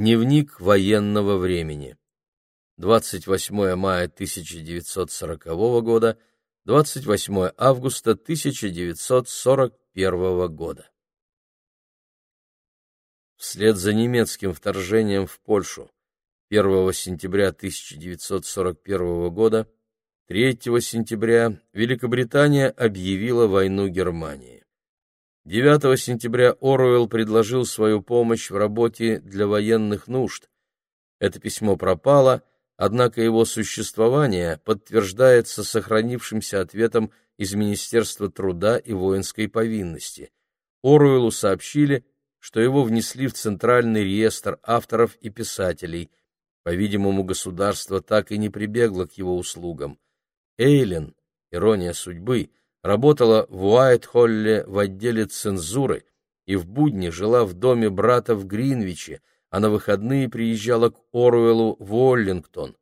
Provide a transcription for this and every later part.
Дневник военного времени. 28 мая 1940 года, 28 августа 1941 года. Вслед за немецким вторжением в Польшу 1 сентября 1941 года 3 сентября Великобритания объявила войну Германии. 9 сентября Оруэлл предложил свою помощь в работе для военных нужд. Это письмо пропало, однако его существование подтверждается сохранившимся ответом из Министерства труда и воинской повинности. Оруэллу сообщили, что его внесли в Центральный реестр авторов и писателей. По-видимому, государство так и не прибегло к его услугам. Эйлен, ирония судьбы, работала в Уайт-Холле в отделе цензуры и в будни жила в доме брата в Гринвиче, а на выходные приезжала к Оруэллу в Уоллингтон.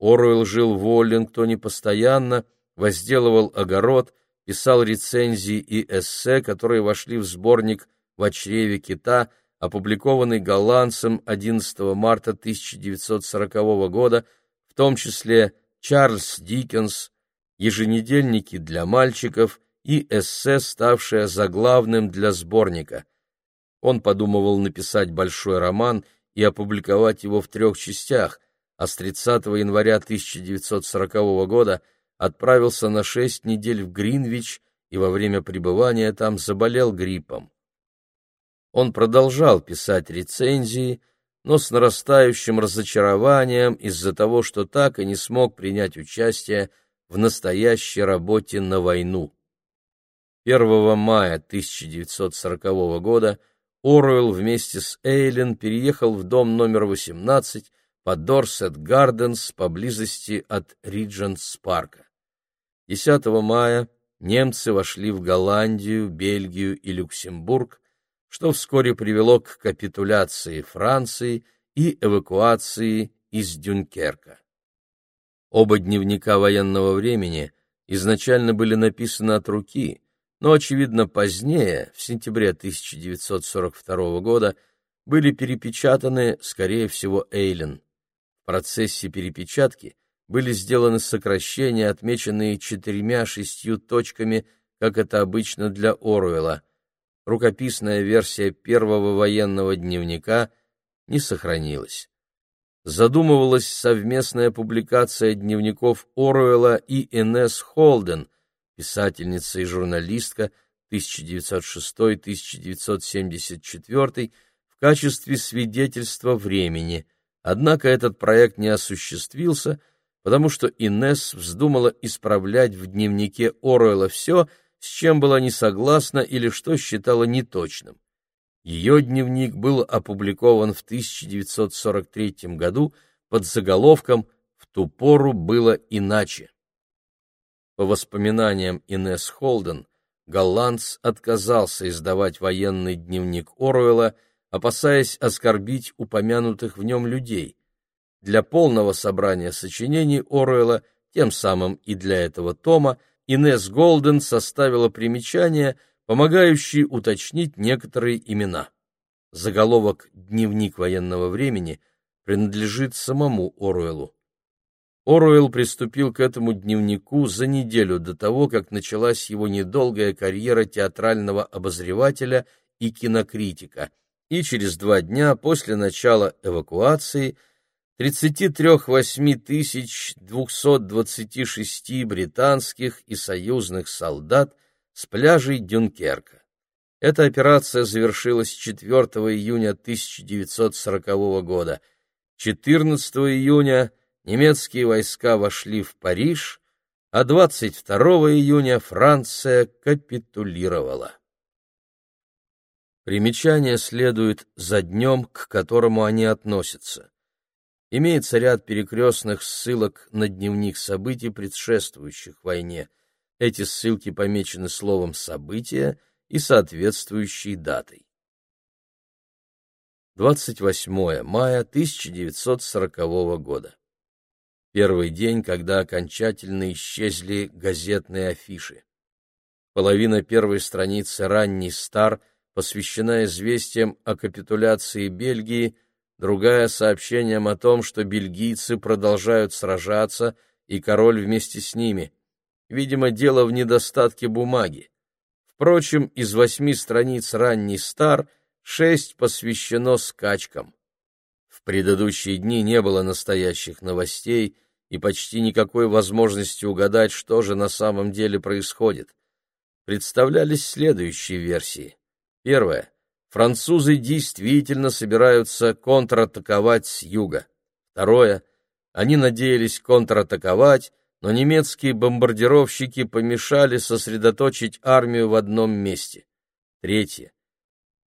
Оруэлл жил в Уоллингтоне постоянно, возделывал огород, писал рецензии и эссе, которые вошли в сборник в чреве кита, опубликованный голландцем 11 марта 1940 года, в том числе Чарльз Диккенс, еженедельники для мальчиков и эссе, ставшее заглавным для сборника. Он подумывал написать большой роман и опубликовать его в трех частях, а с 30 января 1940 года отправился на шесть недель в Гринвич и во время пребывания там заболел гриппом. Он продолжал писать рецензии, но с нарастающим разочарованием из-за того, что так и не смог принять участие в настоящей работе на войну. 1 мая 1940 года Оруэлл вместе с Эйлен переехал в дом номер 18 по Дорсет Гарденс поблизости от Риджентс-парка. 10 мая немцы вошли в Голландию, Бельгию и Люксембург, что вскоре привело к капитуляции Франции и эвакуации из Дюнкерка. Оба дневника военного времени изначально были написаны от руки, но, очевидно, позднее, в сентябре 1942 года, были перепечатаны, скорее всего, Эйлен. В процессе перепечатки были сделаны сокращения, отмеченные четырьмя-шестью точками, как это обычно для Оруэлла. Рукописная версия первого военного дневника не сохранилась задумывалась совместная публикация дневников Оруэлла и Инесс Холден, писательница и журналистка 1906-1974, в качестве свидетельства времени. Однако этот проект не осуществился, потому что Инесс вздумала исправлять в дневнике Оруэлла все, с чем была не согласна или что считала неточным. Ее дневник был опубликован в 1943 году под заголовком «В ту пору было иначе». По воспоминаниям Инесс Холден, голландц отказался издавать военный дневник Оруэлла, опасаясь оскорбить упомянутых в нем людей. Для полного собрания сочинений Оруэлла, тем самым и для этого тома, Инесс Голден составила примечание – помогающий уточнить некоторые имена. Заголовок «Дневник военного времени» принадлежит самому Оруэллу. Оруэлл приступил к этому дневнику за неделю до того, как началась его недолгая карьера театрального обозревателя и кинокритика, и через два дня после начала эвакуации 33 226 британских и союзных солдат – с пляжей Дюнкерка. Эта операция завершилась 4 июня 1940 года. 14 июня немецкие войска вошли в Париж, а 22 июня Франция капитулировала. Примечание следует за днем, к которому они относятся. Имеется ряд перекрестных ссылок на дневник событий, предшествующих войне. Эти ссылки помечены словом «события» и соответствующей датой. 28 мая 1940 года. Первый день, когда окончательно исчезли газетные афиши. Половина первой страницы «Ранний стар» посвящена известиям о капитуляции Бельгии, другая — сообщением о том, что бельгийцы продолжают сражаться, и король вместе с ними. Видимо, дело в недостатке бумаги. Впрочем, из восьми страниц «Ранний стар» шесть посвящено скачкам. В предыдущие дни не было настоящих новостей и почти никакой возможности угадать, что же на самом деле происходит. Представлялись следующие версии. Первая. Французы действительно собираются контратаковать с юга. Второе. Они надеялись контратаковать, но немецкие бомбардировщики помешали сосредоточить армию в одном месте. Третье.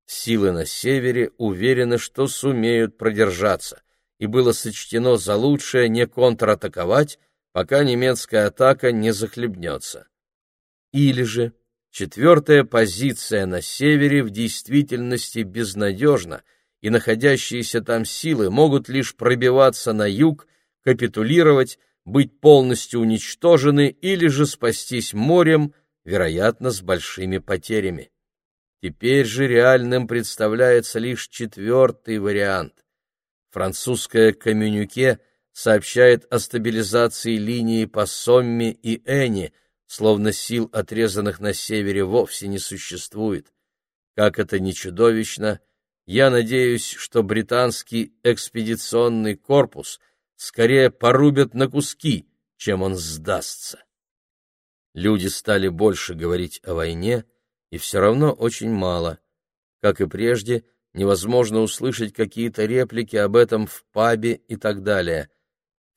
Силы на севере уверены, что сумеют продержаться, и было сочтено за лучшее не контратаковать, пока немецкая атака не захлебнется. Или же четвертая позиция на севере в действительности безнадежна, и находящиеся там силы могут лишь пробиваться на юг, капитулировать, быть полностью уничтожены или же спастись морем, вероятно, с большими потерями. Теперь же реальным представляется лишь четвертый вариант. Французское коммюнике сообщает о стабилизации линии по Сомме и Эни, словно сил, отрезанных на севере, вовсе не существует. Как это ни чудовищно, я надеюсь, что британский экспедиционный корпус — скорее порубят на куски, чем он сдастся. Люди стали больше говорить о войне, и все равно очень мало. Как и прежде, невозможно услышать какие-то реплики об этом в пабе и так далее.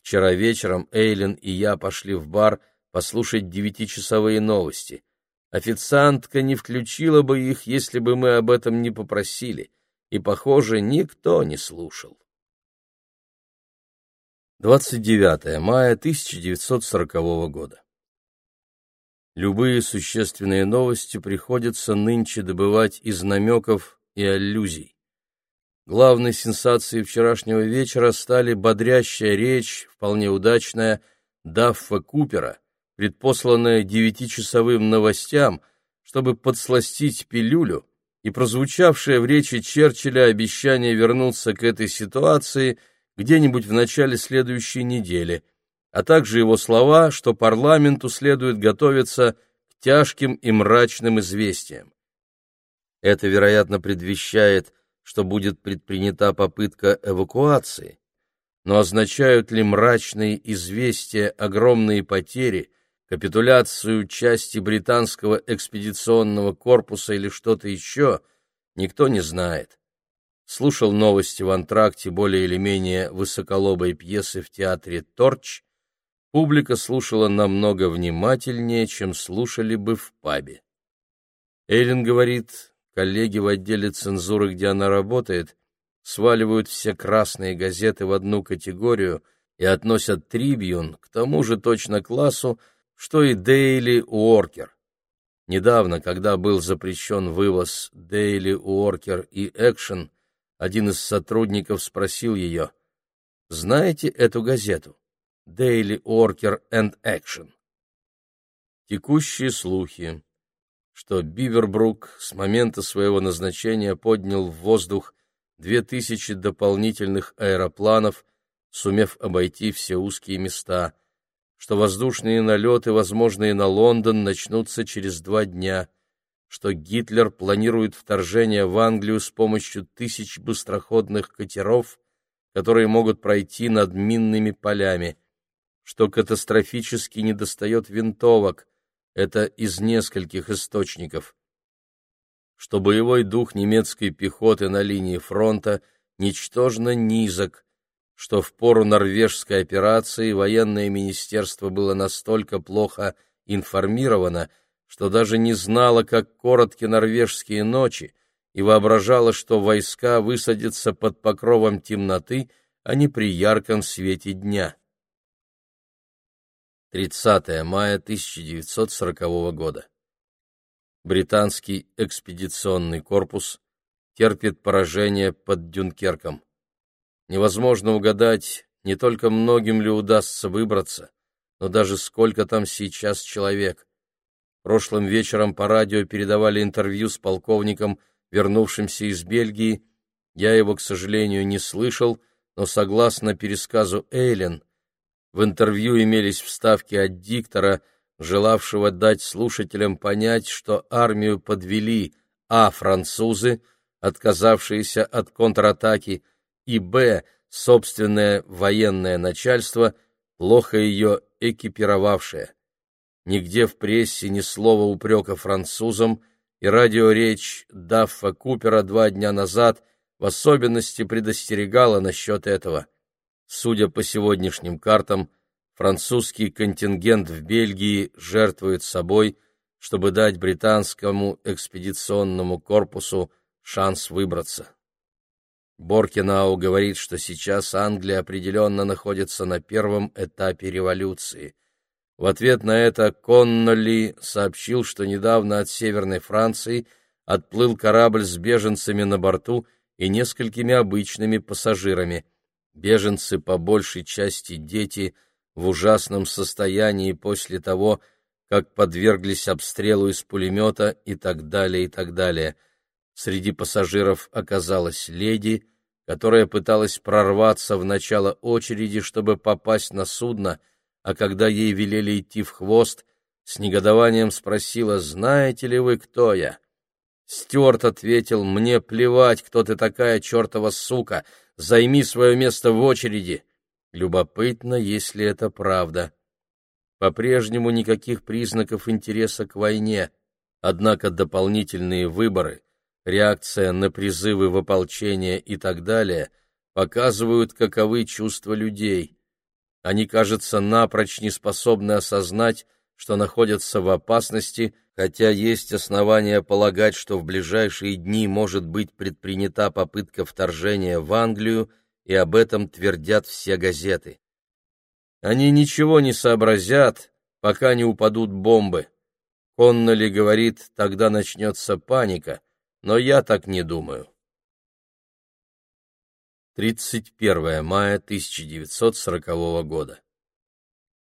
Вчера вечером Эйлин и я пошли в бар послушать девятичасовые новости. Официантка не включила бы их, если бы мы об этом не попросили, и, похоже, никто не слушал. 29 мая 1940 года. Любые существенные новости приходится нынче добывать из намеков и аллюзий. Главной сенсацией вчерашнего вечера стали бодрящая речь, вполне удачная, Даффа Купера, предпосланная девятичасовым новостям, чтобы подсластить пилюлю, и прозвучавшее в речи Черчилля обещание вернуться к этой ситуации – где-нибудь в начале следующей недели, а также его слова, что парламенту следует готовиться к тяжким и мрачным известиям. Это, вероятно, предвещает, что будет предпринята попытка эвакуации, но означают ли мрачные известия огромные потери, капитуляцию части британского экспедиционного корпуса или что-то еще, никто не знает слушал новости в антракте более или менее высоколобой пьесы в театре «Торч», публика слушала намного внимательнее, чем слушали бы в пабе. Эйлин говорит, коллеги в отделе цензуры, где она работает, сваливают все красные газеты в одну категорию и относят «Трибьюн» к тому же точно классу, что и «Дейли Уоркер». Недавно, когда был запрещен вывоз «Дейли Уоркер» и «Экшен», один из сотрудников спросил ее, «Знаете эту газету? Daily Worker and Action?» Текущие слухи, что Бивербрук с момента своего назначения поднял в воздух две тысячи дополнительных аэропланов, сумев обойти все узкие места, что воздушные налеты, возможные на Лондон, начнутся через два дня — что Гитлер планирует вторжение в Англию с помощью тысяч быстроходных катеров, которые могут пройти над минными полями, что катастрофически недостает винтовок, это из нескольких источников, что боевой дух немецкой пехоты на линии фронта ничтожно низок, что в пору норвежской операции военное министерство было настолько плохо информировано, что даже не знала, как коротки норвежские ночи, и воображала, что войска высадятся под покровом темноты, а не при ярком свете дня. 30 мая 1940 года. Британский экспедиционный корпус терпит поражение под Дюнкерком. Невозможно угадать, не только многим ли удастся выбраться, но даже сколько там сейчас человек. Прошлым вечером по радио передавали интервью с полковником, вернувшимся из Бельгии, Я его, к сожалению, не слышал, но согласно пересказу Эйлен, в интервью имелись вставки от диктора, желавшего дать слушателям понять, что армию подвели а. французы, отказавшиеся от контратаки, и б. собственное военное начальство, плохо ее экипировавшее. Нигде в прессе ни слова упрека французам, и радиоречь Даффа Купера два дня назад в особенности предостерегала насчет этого. Судя по сегодняшним картам, французский контингент в Бельгии жертвует собой, чтобы дать британскому экспедиционному корпусу шанс выбраться. Боркинау говорит, что сейчас Англия определенно находится на первом этапе революции. В ответ на это Коннолли сообщил, что недавно от Северной Франции отплыл корабль с беженцами на борту и несколькими обычными пассажирами. Беженцы по большей части дети в ужасном состоянии после того, как подверглись обстрелу из пулемета и так далее, и так далее. Среди пассажиров оказалась леди, которая пыталась прорваться в начало очереди, чтобы попасть на судно, а когда ей велели идти в хвост, с негодованием спросила, «Знаете ли вы, кто я?» Стюарт ответил, «Мне плевать, кто ты такая, чертова сука! Займи свое место в очереди!» Любопытно, если это правда. По-прежнему никаких признаков интереса к войне, однако дополнительные выборы, реакция на призывы в ополчение и так далее показывают, каковы чувства людей. Они, кажется, напрочь не способны осознать, что находятся в опасности, хотя есть основания полагать, что в ближайшие дни может быть предпринята попытка вторжения в Англию, и об этом твердят все газеты. Они ничего не сообразят, пока не упадут бомбы. Конноли говорит, тогда начнется паника, но я так не думаю. 31 мая 1940 года.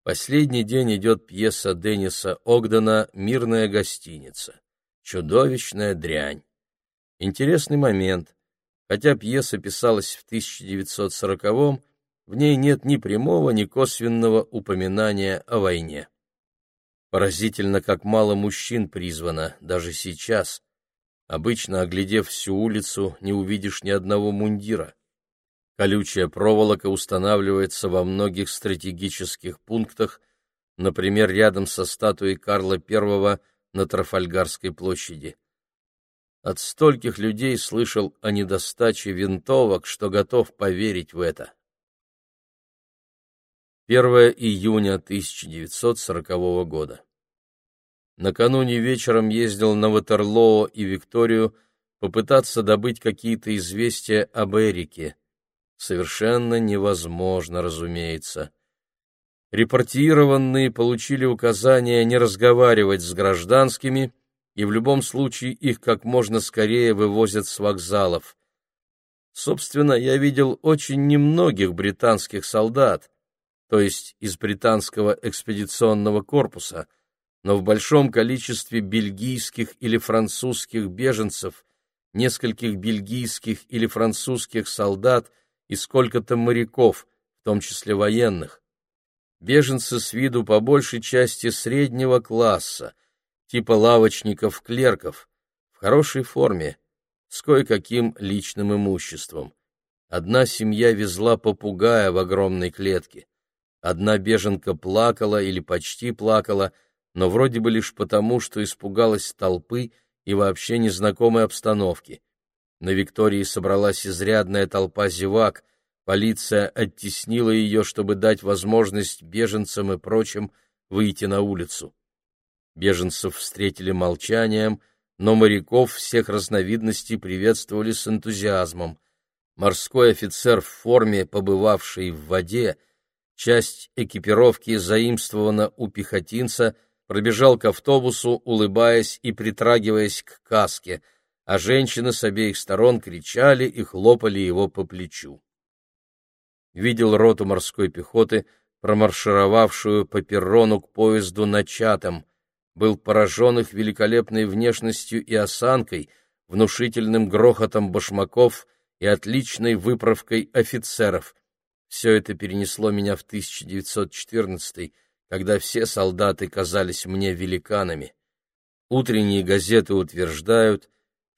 Последний день идет пьеса Денниса Огдена «Мирная гостиница». Чудовищная дрянь. Интересный момент. Хотя пьеса писалась в 1940-м, в ней нет ни прямого, ни косвенного упоминания о войне. Поразительно, как мало мужчин призвано, даже сейчас. Обычно, оглядев всю улицу, не увидишь ни одного мундира. Колючая проволока устанавливается во многих стратегических пунктах, например, рядом со статуей Карла I на Трафальгарской площади. От стольких людей слышал о недостаче винтовок, что готов поверить в это. 1 июня 1940 года. Накануне вечером ездил на Ватерлоо и Викторию попытаться добыть какие-то известия об Эрике совершенно невозможно, разумеется. Репортированные получили указание не разговаривать с гражданскими, и в любом случае их как можно скорее вывозят с вокзалов. Собственно, я видел очень немногих британских солдат, то есть из британского экспедиционного корпуса, но в большом количестве бельгийских или французских беженцев, нескольких бельгийских или французских солдат и сколько-то моряков, в том числе военных. Беженцы с виду по большей части среднего класса, типа лавочников-клерков, в хорошей форме, с кое-каким личным имуществом. Одна семья везла попугая в огромной клетке. Одна беженка плакала или почти плакала, но вроде бы лишь потому, что испугалась толпы и вообще незнакомой обстановки. На Виктории собралась изрядная толпа зевак, полиция оттеснила ее, чтобы дать возможность беженцам и прочим выйти на улицу. Беженцев встретили молчанием, но моряков всех разновидностей приветствовали с энтузиазмом. Морской офицер в форме, побывавший в воде, часть экипировки заимствована у пехотинца, пробежал к автобусу, улыбаясь и притрагиваясь к каске — а женщины с обеих сторон кричали и хлопали его по плечу. Видел роту морской пехоты, промаршировавшую по перрону к поезду на Чатам, был поражен их великолепной внешностью и осанкой, внушительным грохотом башмаков и отличной выправкой офицеров. Все это перенесло меня в 1914 когда все солдаты казались мне великанами. Утренние газеты утверждают,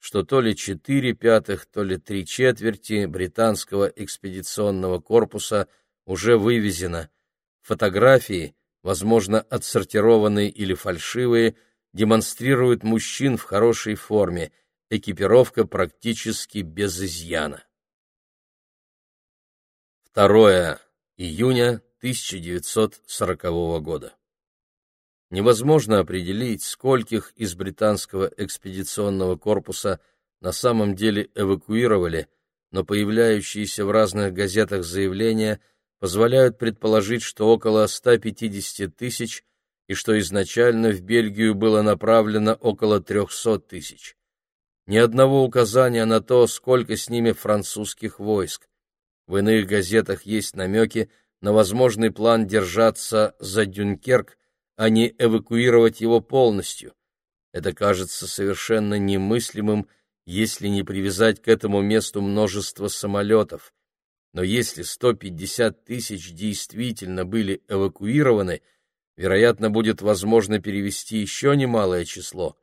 что то ли четыре пятых, то ли три четверти британского экспедиционного корпуса уже вывезено. Фотографии, возможно, отсортированные или фальшивые, демонстрируют мужчин в хорошей форме, экипировка практически без изъяна. 2 июня 1940 года. Невозможно определить, скольких из британского экспедиционного корпуса на самом деле эвакуировали, но появляющиеся в разных газетах заявления позволяют предположить, что около 150 тысяч и что изначально в Бельгию было направлено около 300 тысяч. Ни одного указания на то, сколько с ними французских войск. В иных газетах есть намеки, на возможный план держаться за Дюнкерк, а не эвакуировать его полностью. Это кажется совершенно немыслимым, если не привязать к этому месту множество самолетов. Но если 150 тысяч действительно были эвакуированы, вероятно, будет возможно перевести еще немалое число.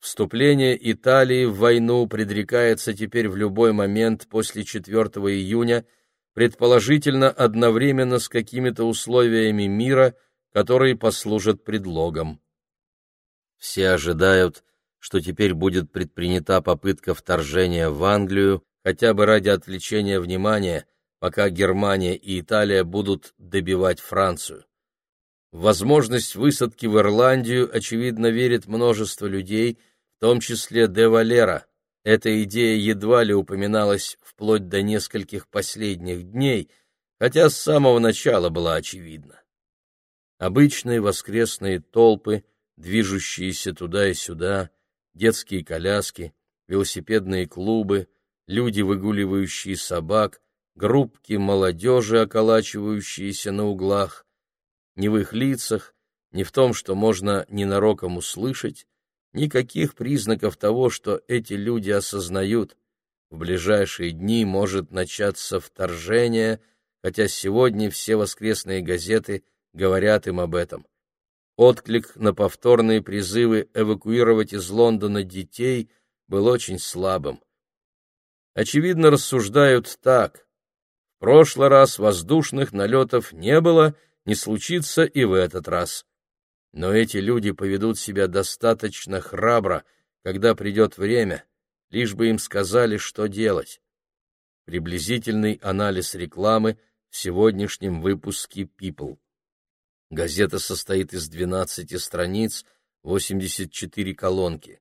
Вступление Италии в войну предрекается теперь в любой момент после 4 июня – предположительно одновременно с какими-то условиями мира, которые послужат предлогом. Все ожидают, что теперь будет предпринята попытка вторжения в Англию, хотя бы ради отвлечения внимания, пока Германия и Италия будут добивать Францию. Возможность высадки в Ирландию, очевидно, верит множество людей, в том числе де Валера, эта идея едва ли упоминалась вплоть до нескольких последних дней, хотя с самого начала была очевидна. Обычные воскресные толпы, движущиеся туда и сюда, детские коляски, велосипедные клубы, люди, выгуливающие собак, группки молодежи, околачивающиеся на углах. Ни в их лицах, ни в том, что можно ненароком услышать, никаких признаков того, что эти люди осознают. В ближайшие дни может начаться вторжение, хотя сегодня все воскресные газеты говорят им об этом. Отклик на повторные призывы эвакуировать из Лондона детей был очень слабым. Очевидно, рассуждают так. В прошлый раз воздушных налетов не было, не случится и в этот раз. Но эти люди поведут себя достаточно храбро, когда придет время, лишь бы им сказали, что делать. Приблизительный анализ рекламы в сегодняшнем выпуске People. Газета состоит из 12 страниц, 84 колонки.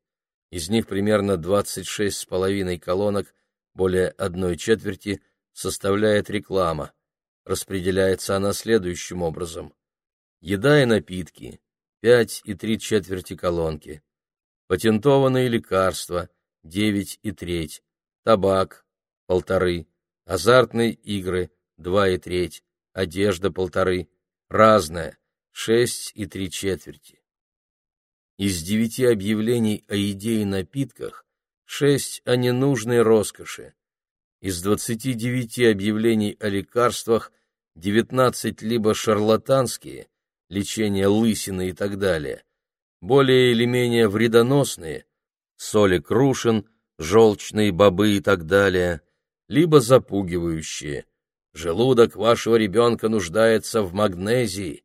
Из них примерно 26 с половиной колонок, более одной четверти, составляет реклама. Распределяется она следующим образом. Еда и напитки, пять и три четверти колонки, патентованные лекарства — девять и треть, табак — полторы, азартные игры — два и треть, одежда — полторы, разное — шесть и три четверти. Из девяти объявлений о еде и напитках шесть о ненужной роскоши. Из двадцати девяти объявлений о лекарствах девятнадцать либо шарлатанские, лечение лысины и так далее, более или менее вредоносные, соли крушин, желчные бобы и так далее, либо запугивающие. Желудок вашего ребенка нуждается в магнезии.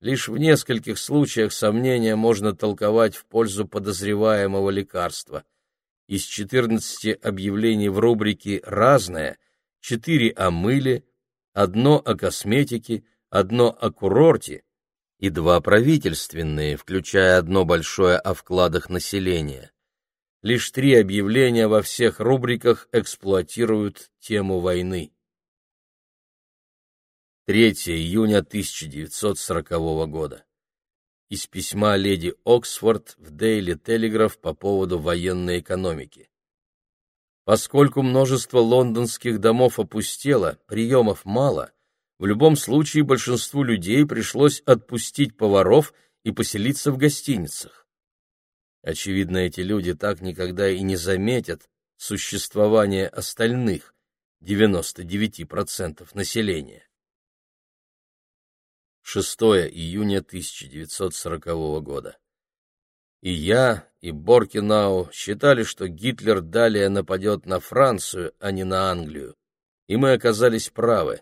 Лишь в нескольких случаях сомнения можно толковать в пользу подозреваемого лекарства. Из 14 объявлений в рубрике «Разное» четыре о мыле, одно о косметике, одно о курорте и два правительственные, включая одно большое о вкладах населения. Лишь три объявления во всех рубриках эксплуатируют тему войны. 3 июня 1940 года. Из письма леди Оксфорд в Дейли Телеграф по поводу военной экономики. Поскольку множество лондонских домов опустело, приемов мало, в любом случае большинству людей пришлось отпустить поваров и поселиться в гостиницах. Очевидно, эти люди так никогда и не заметят, существование остальных 99% населения. 6 июня 1940 года. И я, и Боркинау считали, что Гитлер далее нападет на Францию, а не на Англию. И мы оказались правы.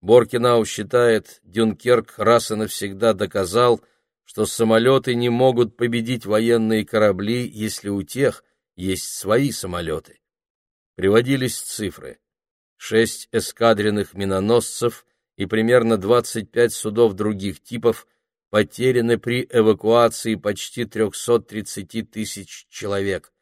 Боркинау считает, Дюнкерк раз и навсегда доказал, что самолеты не могут победить военные корабли, если у тех есть свои самолеты. Приводились цифры. Шесть эскадренных миноносцев и примерно 25 судов других типов потеряны при эвакуации почти 330 тысяч человек.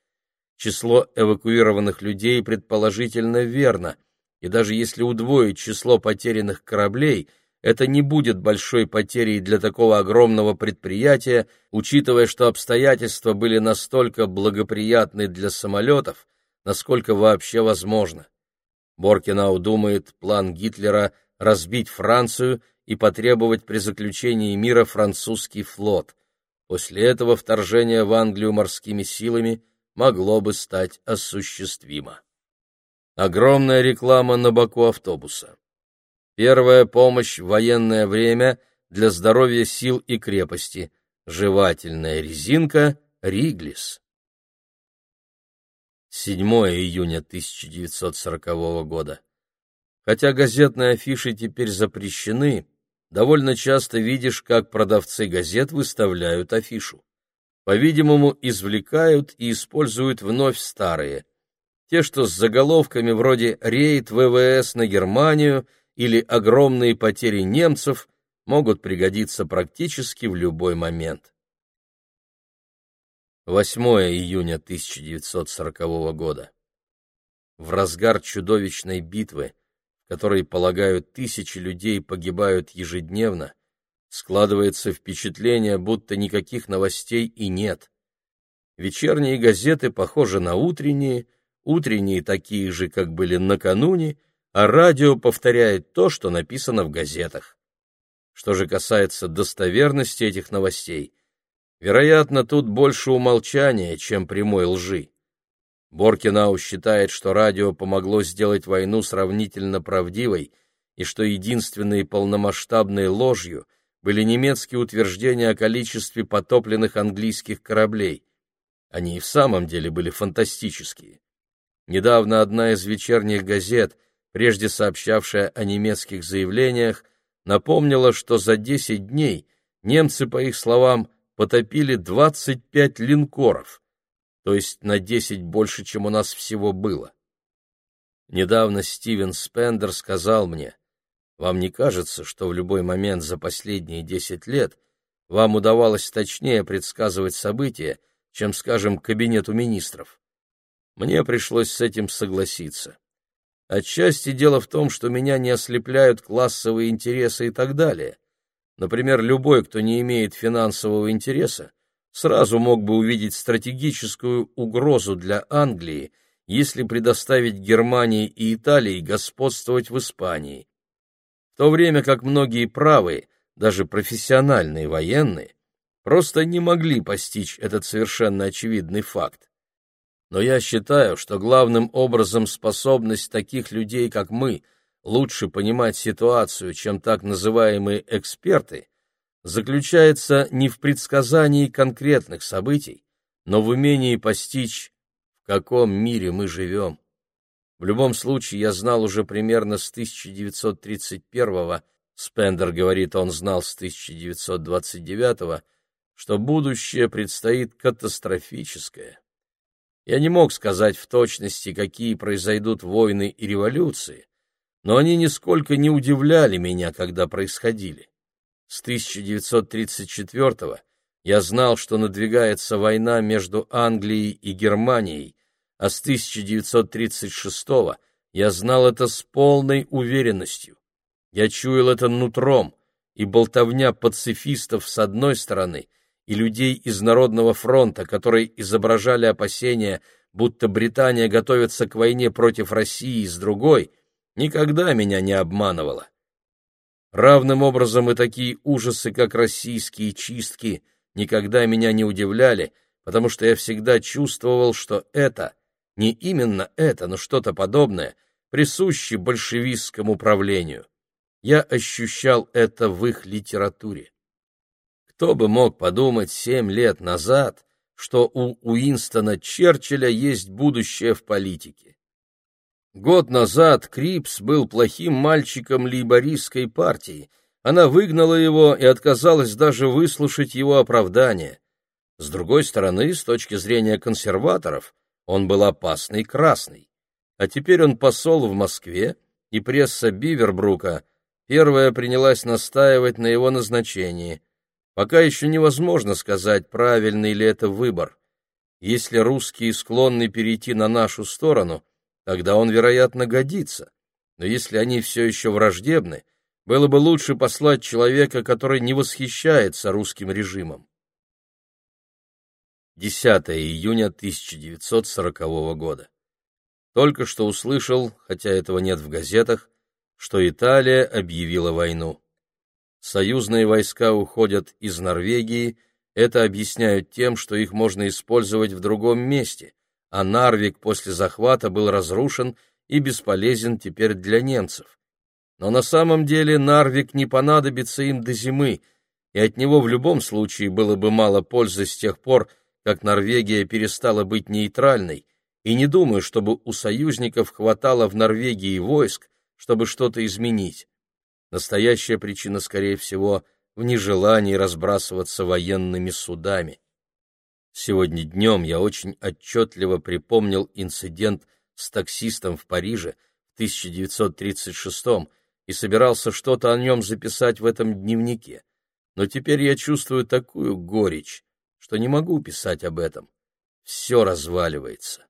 Число эвакуированных людей предположительно верно, и даже если удвоить число потерянных кораблей, это не будет большой потерей для такого огромного предприятия, учитывая, что обстоятельства были настолько благоприятны для самолетов, насколько вообще возможно. Боркинау думает, план Гитлера разбить Францию и потребовать при заключении мира французский флот. После этого вторжение в Англию морскими силами могло бы стать осуществимо. Огромная реклама на боку автобуса. Первая помощь в военное время для здоровья сил и крепости. Жевательная резинка Риглис. 7 июня 1940 года. Хотя газетные афиши теперь запрещены, довольно часто видишь, как продавцы газет выставляют афишу. По-видимому, извлекают и используют вновь старые – те, что с заголовками вроде «Рейд ВВС на Германию» или «Огромные потери немцев» могут пригодиться практически в любой момент. 8 июня 1940 года. В разгар чудовищной битвы, которой, полагаю, тысячи людей погибают ежедневно, складывается впечатление, будто никаких новостей и нет. Вечерние газеты похожи на утренние, утренние такие же, как были накануне, а радио повторяет то, что написано в газетах. Что же касается достоверности этих новостей, вероятно, тут больше умолчания, чем прямой лжи. Боркинау считает, что радио помогло сделать войну сравнительно правдивой, и что единственной полномасштабной ложью были немецкие утверждения о количестве потопленных английских кораблей. Они и в самом деле были фантастические. Недавно одна из вечерних газет, прежде сообщавшая о немецких заявлениях, напомнила, что за 10 дней немцы, по их словам, потопили 25 линкоров, то есть на 10 больше, чем у нас всего было. Недавно Стивен Спендер сказал мне, «Вам не кажется, что в любой момент за последние 10 лет вам удавалось точнее предсказывать события, чем, скажем, кабинету министров?» Мне пришлось с этим согласиться. Отчасти дело в том, что меня не ослепляют классовые интересы и так далее. Например, любой, кто не имеет финансового интереса, сразу мог бы увидеть стратегическую угрозу для Англии, если предоставить Германии и Италии господствовать в Испании. В то время как многие правые, даже профессиональные военные, просто не могли постичь этот совершенно очевидный факт но я считаю, что главным образом способность таких людей, как мы, лучше понимать ситуацию, чем так называемые эксперты, заключается не в предсказании конкретных событий, но в умении постичь, в каком мире мы живем. В любом случае, я знал уже примерно с 1931-го, Спендер говорит, он знал с 1929-го, что будущее предстоит катастрофическое. Я не мог сказать в точности, какие произойдут войны и революции, но они нисколько не удивляли меня, когда происходили. С 1934 я знал, что надвигается война между Англией и Германией, а с 1936 я знал это с полной уверенностью. Я чуял это нутром, и болтовня пацифистов с одной стороны и людей из Народного фронта, которые изображали опасения, будто Британия готовится к войне против России с другой, никогда меня не обманывала. Равным образом и такие ужасы, как российские чистки, никогда меня не удивляли, потому что я всегда чувствовал, что это Не именно это, но что-то подобное, присуще большевистскому правлению. Я ощущал это в их литературе. Кто бы мог подумать семь лет назад, что у Уинстона Черчилля есть будущее в политике. Год назад Крипс был плохим мальчиком лейбористской партии. Она выгнала его и отказалась даже выслушать его оправдание. С другой стороны, с точки зрения консерваторов, он был опасный красный. А теперь он посол в Москве, и пресса Бивербрука первая принялась настаивать на его назначении. Пока еще невозможно сказать, правильный ли это выбор. Если русские склонны перейти на нашу сторону, тогда он, вероятно, годится. Но если они все еще враждебны, было бы лучше послать человека, который не восхищается русским режимом. 10 июня 1940 года. Только что услышал, хотя этого нет в газетах, что Италия объявила войну. Союзные войска уходят из Норвегии, это объясняют тем, что их можно использовать в другом месте, а Нарвик после захвата был разрушен и бесполезен теперь для немцев. Но на самом деле Нарвик не понадобится им до зимы, и от него в любом случае было бы мало пользы с тех пор, как Норвегия перестала быть нейтральной, и не думаю, чтобы у союзников хватало в Норвегии войск, чтобы что-то изменить. Настоящая причина, скорее всего, в нежелании разбрасываться военными судами. Сегодня днем я очень отчетливо припомнил инцидент с таксистом в Париже в 1936 и собирался что-то о нем записать в этом дневнике. Но теперь я чувствую такую горечь, что не могу писать об этом. Все разваливается.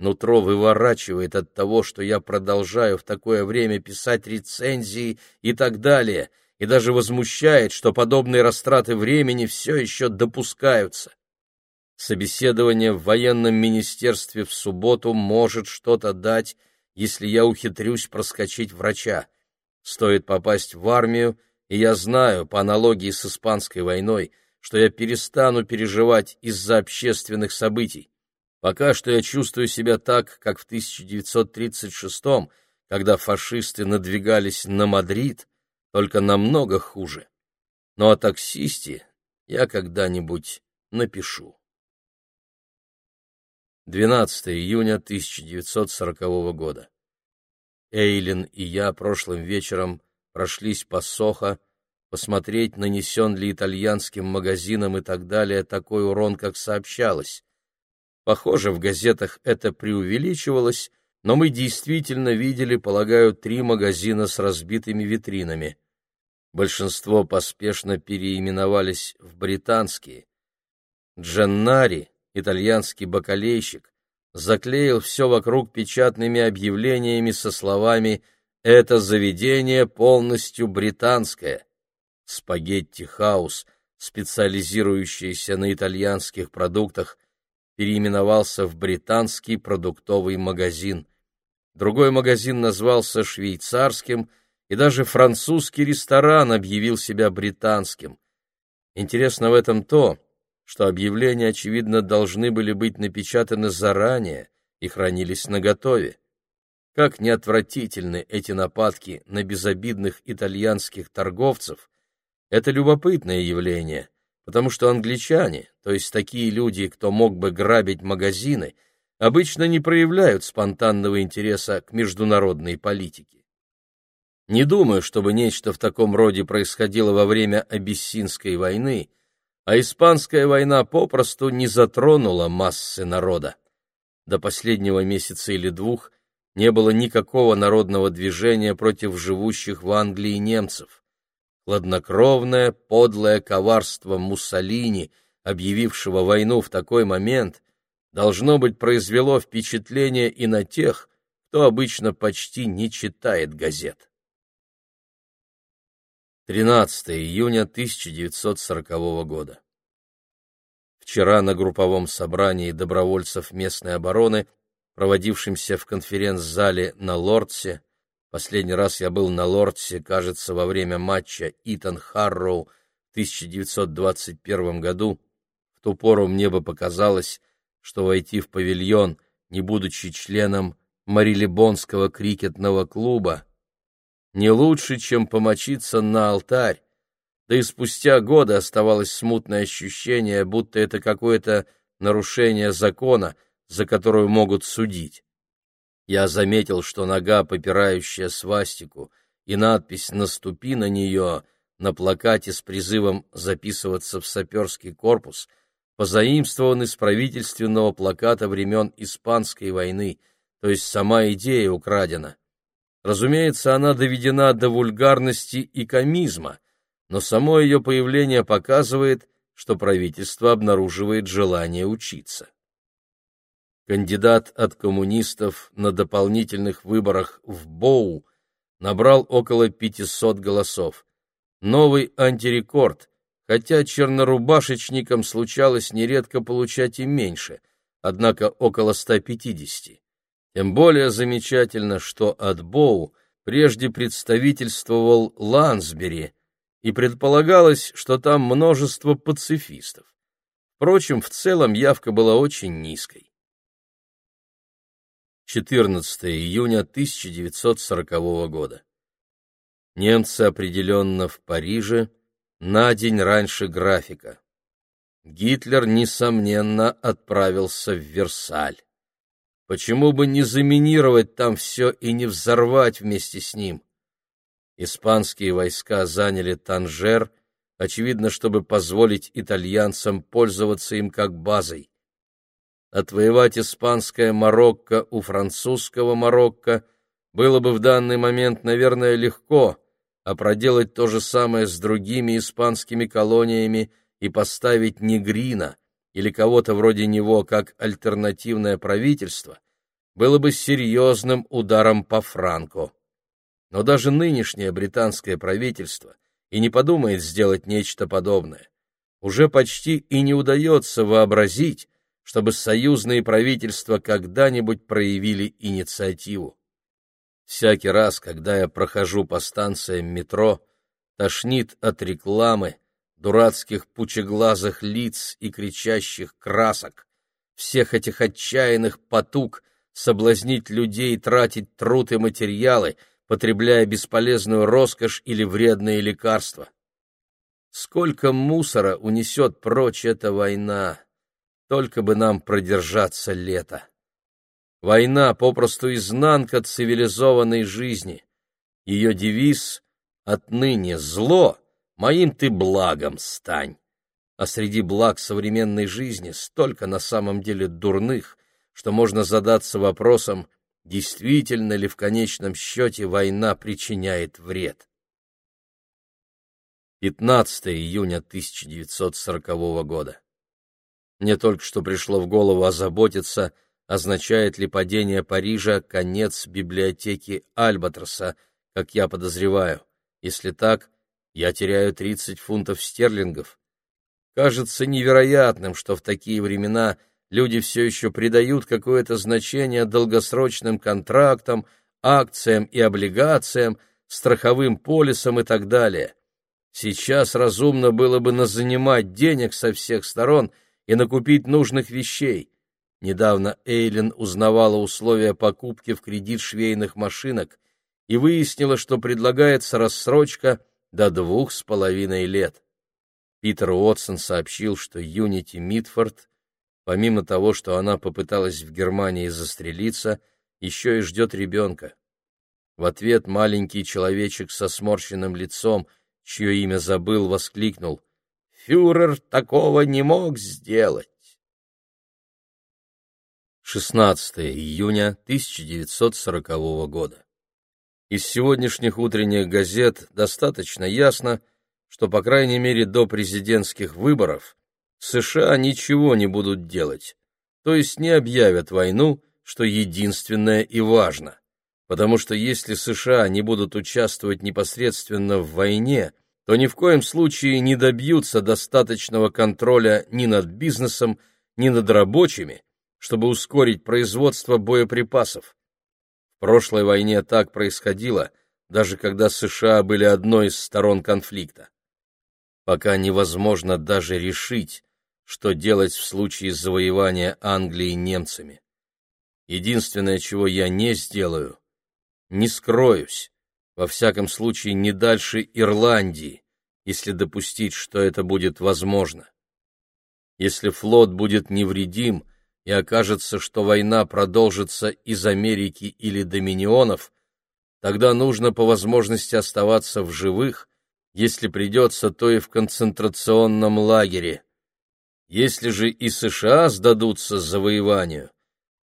Нутро выворачивает от того, что я продолжаю в такое время писать рецензии и так далее, и даже возмущает, что подобные растраты времени все еще допускаются. Собеседование в военном министерстве в субботу может что-то дать, если я ухитрюсь проскочить врача. Стоит попасть в армию, и я знаю, по аналогии с Испанской войной, что я перестану переживать из-за общественных событий. Пока что я чувствую себя так, как в 1936-м, когда фашисты надвигались на Мадрид, только намного хуже. Но о таксисте я когда-нибудь напишу. 12 июня 1940 года. Эйлин и я прошлым вечером прошлись по Сохо, посмотреть, нанесен ли итальянским магазинам и так далее такой урон, как сообщалось. Похоже, в газетах это преувеличивалось, но мы действительно видели, полагаю, три магазина с разбитыми витринами. Большинство поспешно переименовались в британские. Дженнари, итальянский бакалейщик, заклеил все вокруг печатными объявлениями со словами «Это заведение полностью британское». Спагетти Хаус, специализирующийся на итальянских продуктах, переименовался в британский продуктовый магазин. Другой магазин назвался швейцарским, и даже французский ресторан объявил себя британским. Интересно в этом то, что объявления, очевидно, должны были быть напечатаны заранее и хранились наготове. Как неотвратительны эти нападки на безобидных итальянских торговцев, это любопытное явление, потому что англичане, то есть такие люди, кто мог бы грабить магазины, обычно не проявляют спонтанного интереса к международной политике. Не думаю, чтобы нечто в таком роде происходило во время Абиссинской войны, а Испанская война попросту не затронула массы народа. До последнего месяца или двух не было никакого народного движения против живущих в Англии немцев хладнокровное, подлое коварство Муссолини, объявившего войну в такой момент, должно быть произвело впечатление и на тех, кто обычно почти не читает газет. 13 июня 1940 года. Вчера на групповом собрании добровольцев местной обороны, проводившемся в конференц-зале на Лордсе, Последний раз я был на Лордсе, кажется, во время матча Итан Харроу в 1921 году. В ту пору мне бы показалось, что войти в павильон, не будучи членом Марилебонского крикетного клуба, не лучше, чем помочиться на алтарь, да и спустя годы оставалось смутное ощущение, будто это какое-то нарушение закона, за которое могут судить. Я заметил, что нога, попирающая свастику, и надпись «Наступи на нее» на плакате с призывом записываться в саперский корпус позаимствован из правительственного плаката времен Испанской войны, то есть сама идея украдена. Разумеется, она доведена до вульгарности и комизма, но само ее появление показывает, что правительство обнаруживает желание учиться. Кандидат от коммунистов на дополнительных выборах в Боу набрал около 500 голосов. Новый антирекорд, хотя чернорубашечникам случалось нередко получать и меньше, однако около 150. Тем более замечательно, что от Боу прежде представительствовал Лансбери, и предполагалось, что там множество пацифистов. Впрочем, в целом явка была очень низкой. 14 июня 1940 года. Немцы определенно в Париже на день раньше графика. Гитлер, несомненно, отправился в Версаль. Почему бы не заминировать там все и не взорвать вместе с ним? Испанские войска заняли Танжер, очевидно, чтобы позволить итальянцам пользоваться им как базой. Отвоевать испанское Марокко у французского Марокко было бы в данный момент, наверное, легко, а проделать то же самое с другими испанскими колониями и поставить Негрина или кого-то вроде него как альтернативное правительство было бы серьезным ударом по Франко. Но даже нынешнее британское правительство и не подумает сделать нечто подобное. Уже почти и не удается вообразить, чтобы союзные правительства когда-нибудь проявили инициативу. Всякий раз, когда я прохожу по станциям метро, тошнит от рекламы, дурацких пучеглазых лиц и кричащих красок, всех этих отчаянных потуг соблазнить людей тратить труд и материалы, потребляя бесполезную роскошь или вредные лекарства. Сколько мусора унесет прочь эта война, только бы нам продержаться лето. Война — попросту изнанка цивилизованной жизни. Ее девиз — отныне зло — моим ты благом стань. А среди благ современной жизни столько на самом деле дурных, что можно задаться вопросом, действительно ли в конечном счете война причиняет вред. 15 июня 1940 года. Мне только что пришло в голову озаботиться, означает ли падение Парижа конец библиотеки Альбатроса, как я подозреваю. Если так, я теряю 30 фунтов стерлингов. Кажется невероятным, что в такие времена люди все еще придают какое-то значение долгосрочным контрактам, акциям и облигациям, страховым полисам и так далее. Сейчас разумно было бы назанимать денег со всех сторон и накупить нужных вещей. Недавно Эйлин узнавала условия покупки в кредит швейных машинок и выяснила, что предлагается рассрочка – до двух с половиной лет. Питер Уотсон сообщил, что Юнити Митфорд, помимо того, что она попыталась в Германии застрелиться, еще и ждет ребенка. В ответ маленький человечек со сморщенным лицом, чье имя забыл, воскликнул «Фюрер такого не мог сделать!» 16 июня 1940 года. Из сегодняшних утренних газет достаточно ясно, что, по крайней мере, до президентских выборов США ничего не будут делать, то есть не объявят войну, что единственное и важно. Потому что если США не будут участвовать непосредственно в войне, то ни в коем случае не добьются достаточного контроля ни над бизнесом, ни над рабочими, чтобы ускорить производство боеприпасов прошлой войне так происходило, даже когда США были одной из сторон конфликта. Пока невозможно даже решить, что делать в случае завоевания Англии немцами. Единственное, чего я не сделаю, не скроюсь, во всяком случае не дальше Ирландии, если допустить, что это будет возможно. Если флот будет невредим и окажется, что война продолжится из Америки или Доминионов, тогда нужно по возможности оставаться в живых, если придется, то и в концентрационном лагере. Если же и США сдадутся завоеванию,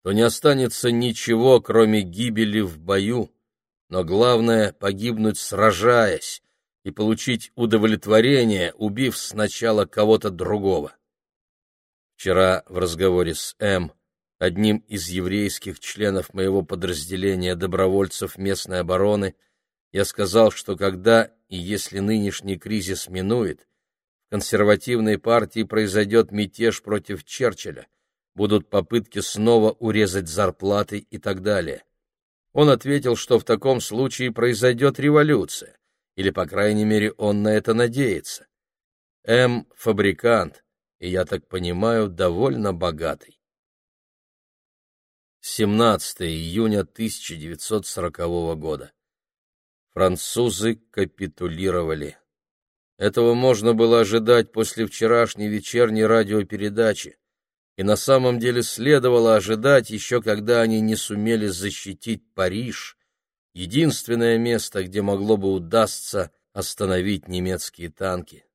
то не останется ничего, кроме гибели в бою, но главное — погибнуть сражаясь и получить удовлетворение, убив сначала кого-то другого. Вчера в разговоре с М, одним из еврейских членов моего подразделения добровольцев местной обороны, я сказал, что когда и если нынешний кризис минует, в консервативной партии произойдет мятеж против Черчилля, будут попытки снова урезать зарплаты и так далее. Он ответил, что в таком случае произойдет революция, или, по крайней мере, он на это надеется. М. — фабрикант, и, я так понимаю, довольно богатый. 17 июня 1940 года. Французы капитулировали. Этого можно было ожидать после вчерашней вечерней радиопередачи, и на самом деле следовало ожидать еще когда они не сумели защитить Париж, единственное место, где могло бы удастся остановить немецкие танки.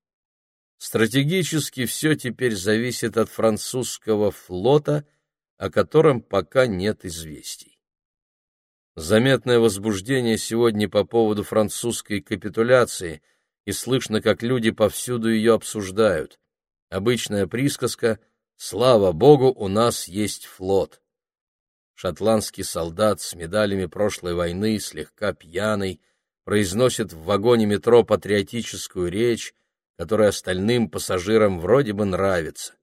Стратегически все теперь зависит от французского флота, о котором пока нет известий. Заметное возбуждение сегодня по поводу французской капитуляции, и слышно, как люди повсюду ее обсуждают. Обычная присказка «Слава Богу, у нас есть флот». Шотландский солдат с медалями прошлой войны, слегка пьяный, произносит в вагоне метро патриотическую речь, которая остальным пассажирам вроде бы нравится.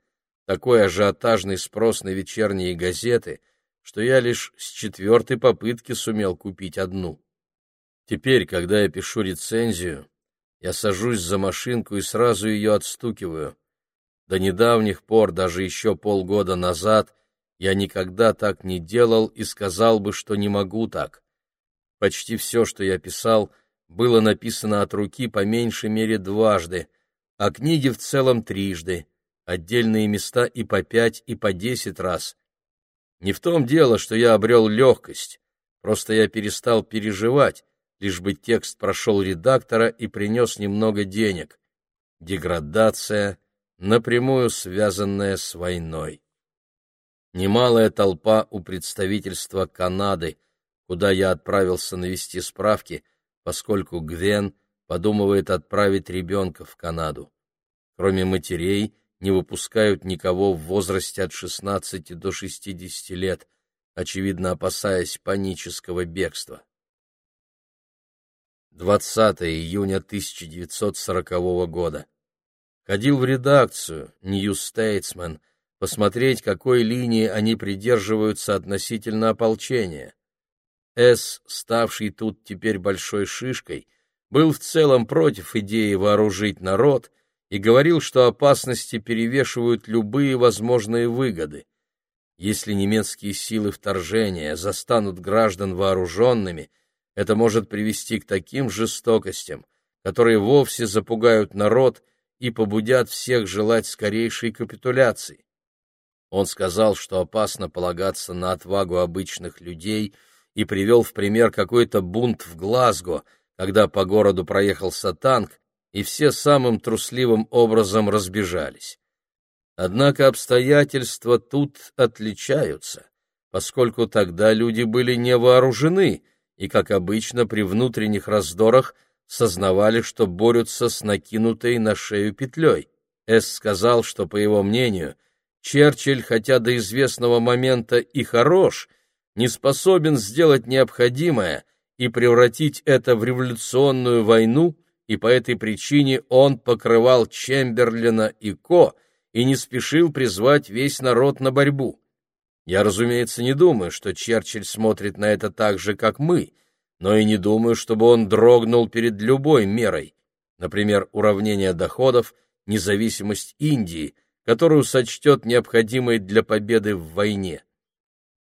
Такой ажиотажный спрос на вечерние газеты, что я лишь с четвертой попытки сумел купить одну. Теперь, когда я пишу рецензию, я сажусь за машинку и сразу ее отстукиваю. До недавних пор, даже еще полгода назад, я никогда так не делал и сказал бы, что не могу так. Почти все, что я писал, было написано от руки по меньшей мере дважды, а книги в целом трижды, отдельные места и по пять, и по десять раз. Не в том дело, что я обрел легкость, просто я перестал переживать, лишь бы текст прошел редактора и принес немного денег. Деградация, напрямую связанная с войной. Немалая толпа у представительства Канады, куда я отправился навести справки, поскольку Гвен — подумывает отправить ребенка в Канаду. Кроме матерей, не выпускают никого в возрасте от 16 до 60 лет, очевидно опасаясь панического бегства. 20 июня 1940 года. Ходил в редакцию New Statesman посмотреть, какой линии они придерживаются относительно ополчения. С, ставший тут теперь большой шишкой, был в целом против идеи вооружить народ и говорил, что опасности перевешивают любые возможные выгоды. Если немецкие силы вторжения застанут граждан вооруженными, это может привести к таким жестокостям, которые вовсе запугают народ и побудят всех желать скорейшей капитуляции. Он сказал, что опасно полагаться на отвагу обычных людей и привел в пример какой-то бунт в Глазго – когда по городу проехался танк, и все самым трусливым образом разбежались. Однако обстоятельства тут отличаются, поскольку тогда люди были не вооружены и, как обычно, при внутренних раздорах сознавали, что борются с накинутой на шею петлей. Эс сказал, что, по его мнению, Черчилль, хотя до известного момента и хорош, не способен сделать необходимое — и превратить это в революционную войну, и по этой причине он покрывал Чемберлина и Ко и не спешил призвать весь народ на борьбу. Я, разумеется, не думаю, что Черчилль смотрит на это так же, как мы, но и не думаю, чтобы он дрогнул перед любой мерой, например, уравнение доходов, независимость Индии, которую сочтет необходимой для победы в войне.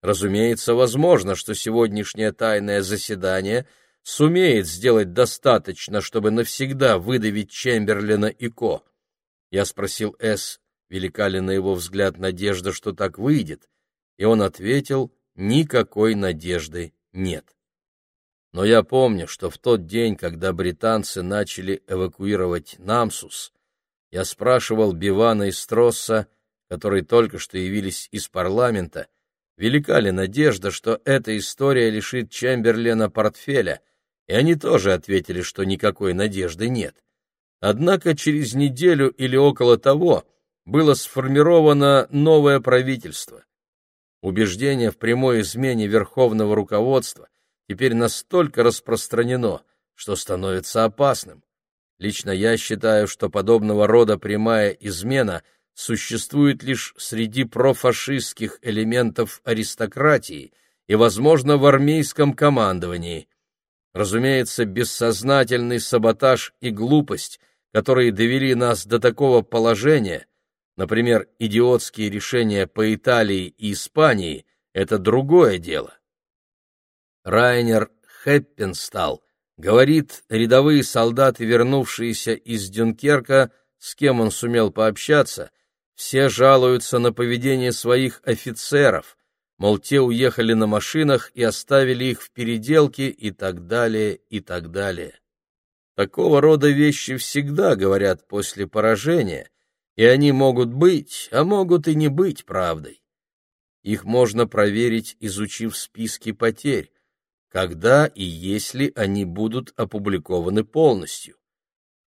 Разумеется, возможно, что сегодняшнее тайное заседание сумеет сделать достаточно, чтобы навсегда выдавить Чемберлина и Ко. Я спросил С, велика ли на его взгляд надежда, что так выйдет, и он ответил, никакой надежды нет. Но я помню, что в тот день, когда британцы начали эвакуировать Намсус, я спрашивал Бивана и Стросса, которые только что явились из парламента, велика ли надежда, что эта история лишит Чемберлена портфеля, и они тоже ответили, что никакой надежды нет. Однако через неделю или около того было сформировано новое правительство. Убеждение в прямой измене верховного руководства теперь настолько распространено, что становится опасным. Лично я считаю, что подобного рода прямая измена существует лишь среди профашистских элементов аристократии и, возможно, в армейском командовании. Разумеется, бессознательный саботаж и глупость, которые довели нас до такого положения, например, идиотские решения по Италии и Испании, это другое дело. Райнер Хеппенстал говорит, рядовые солдаты, вернувшиеся из Дюнкерка, с кем он сумел пообщаться, все жалуются на поведение своих офицеров, мол, те уехали на машинах и оставили их в переделке и так далее, и так далее. Такого рода вещи всегда говорят после поражения, и они могут быть, а могут и не быть правдой. Их можно проверить, изучив списки потерь, когда и если они будут опубликованы полностью.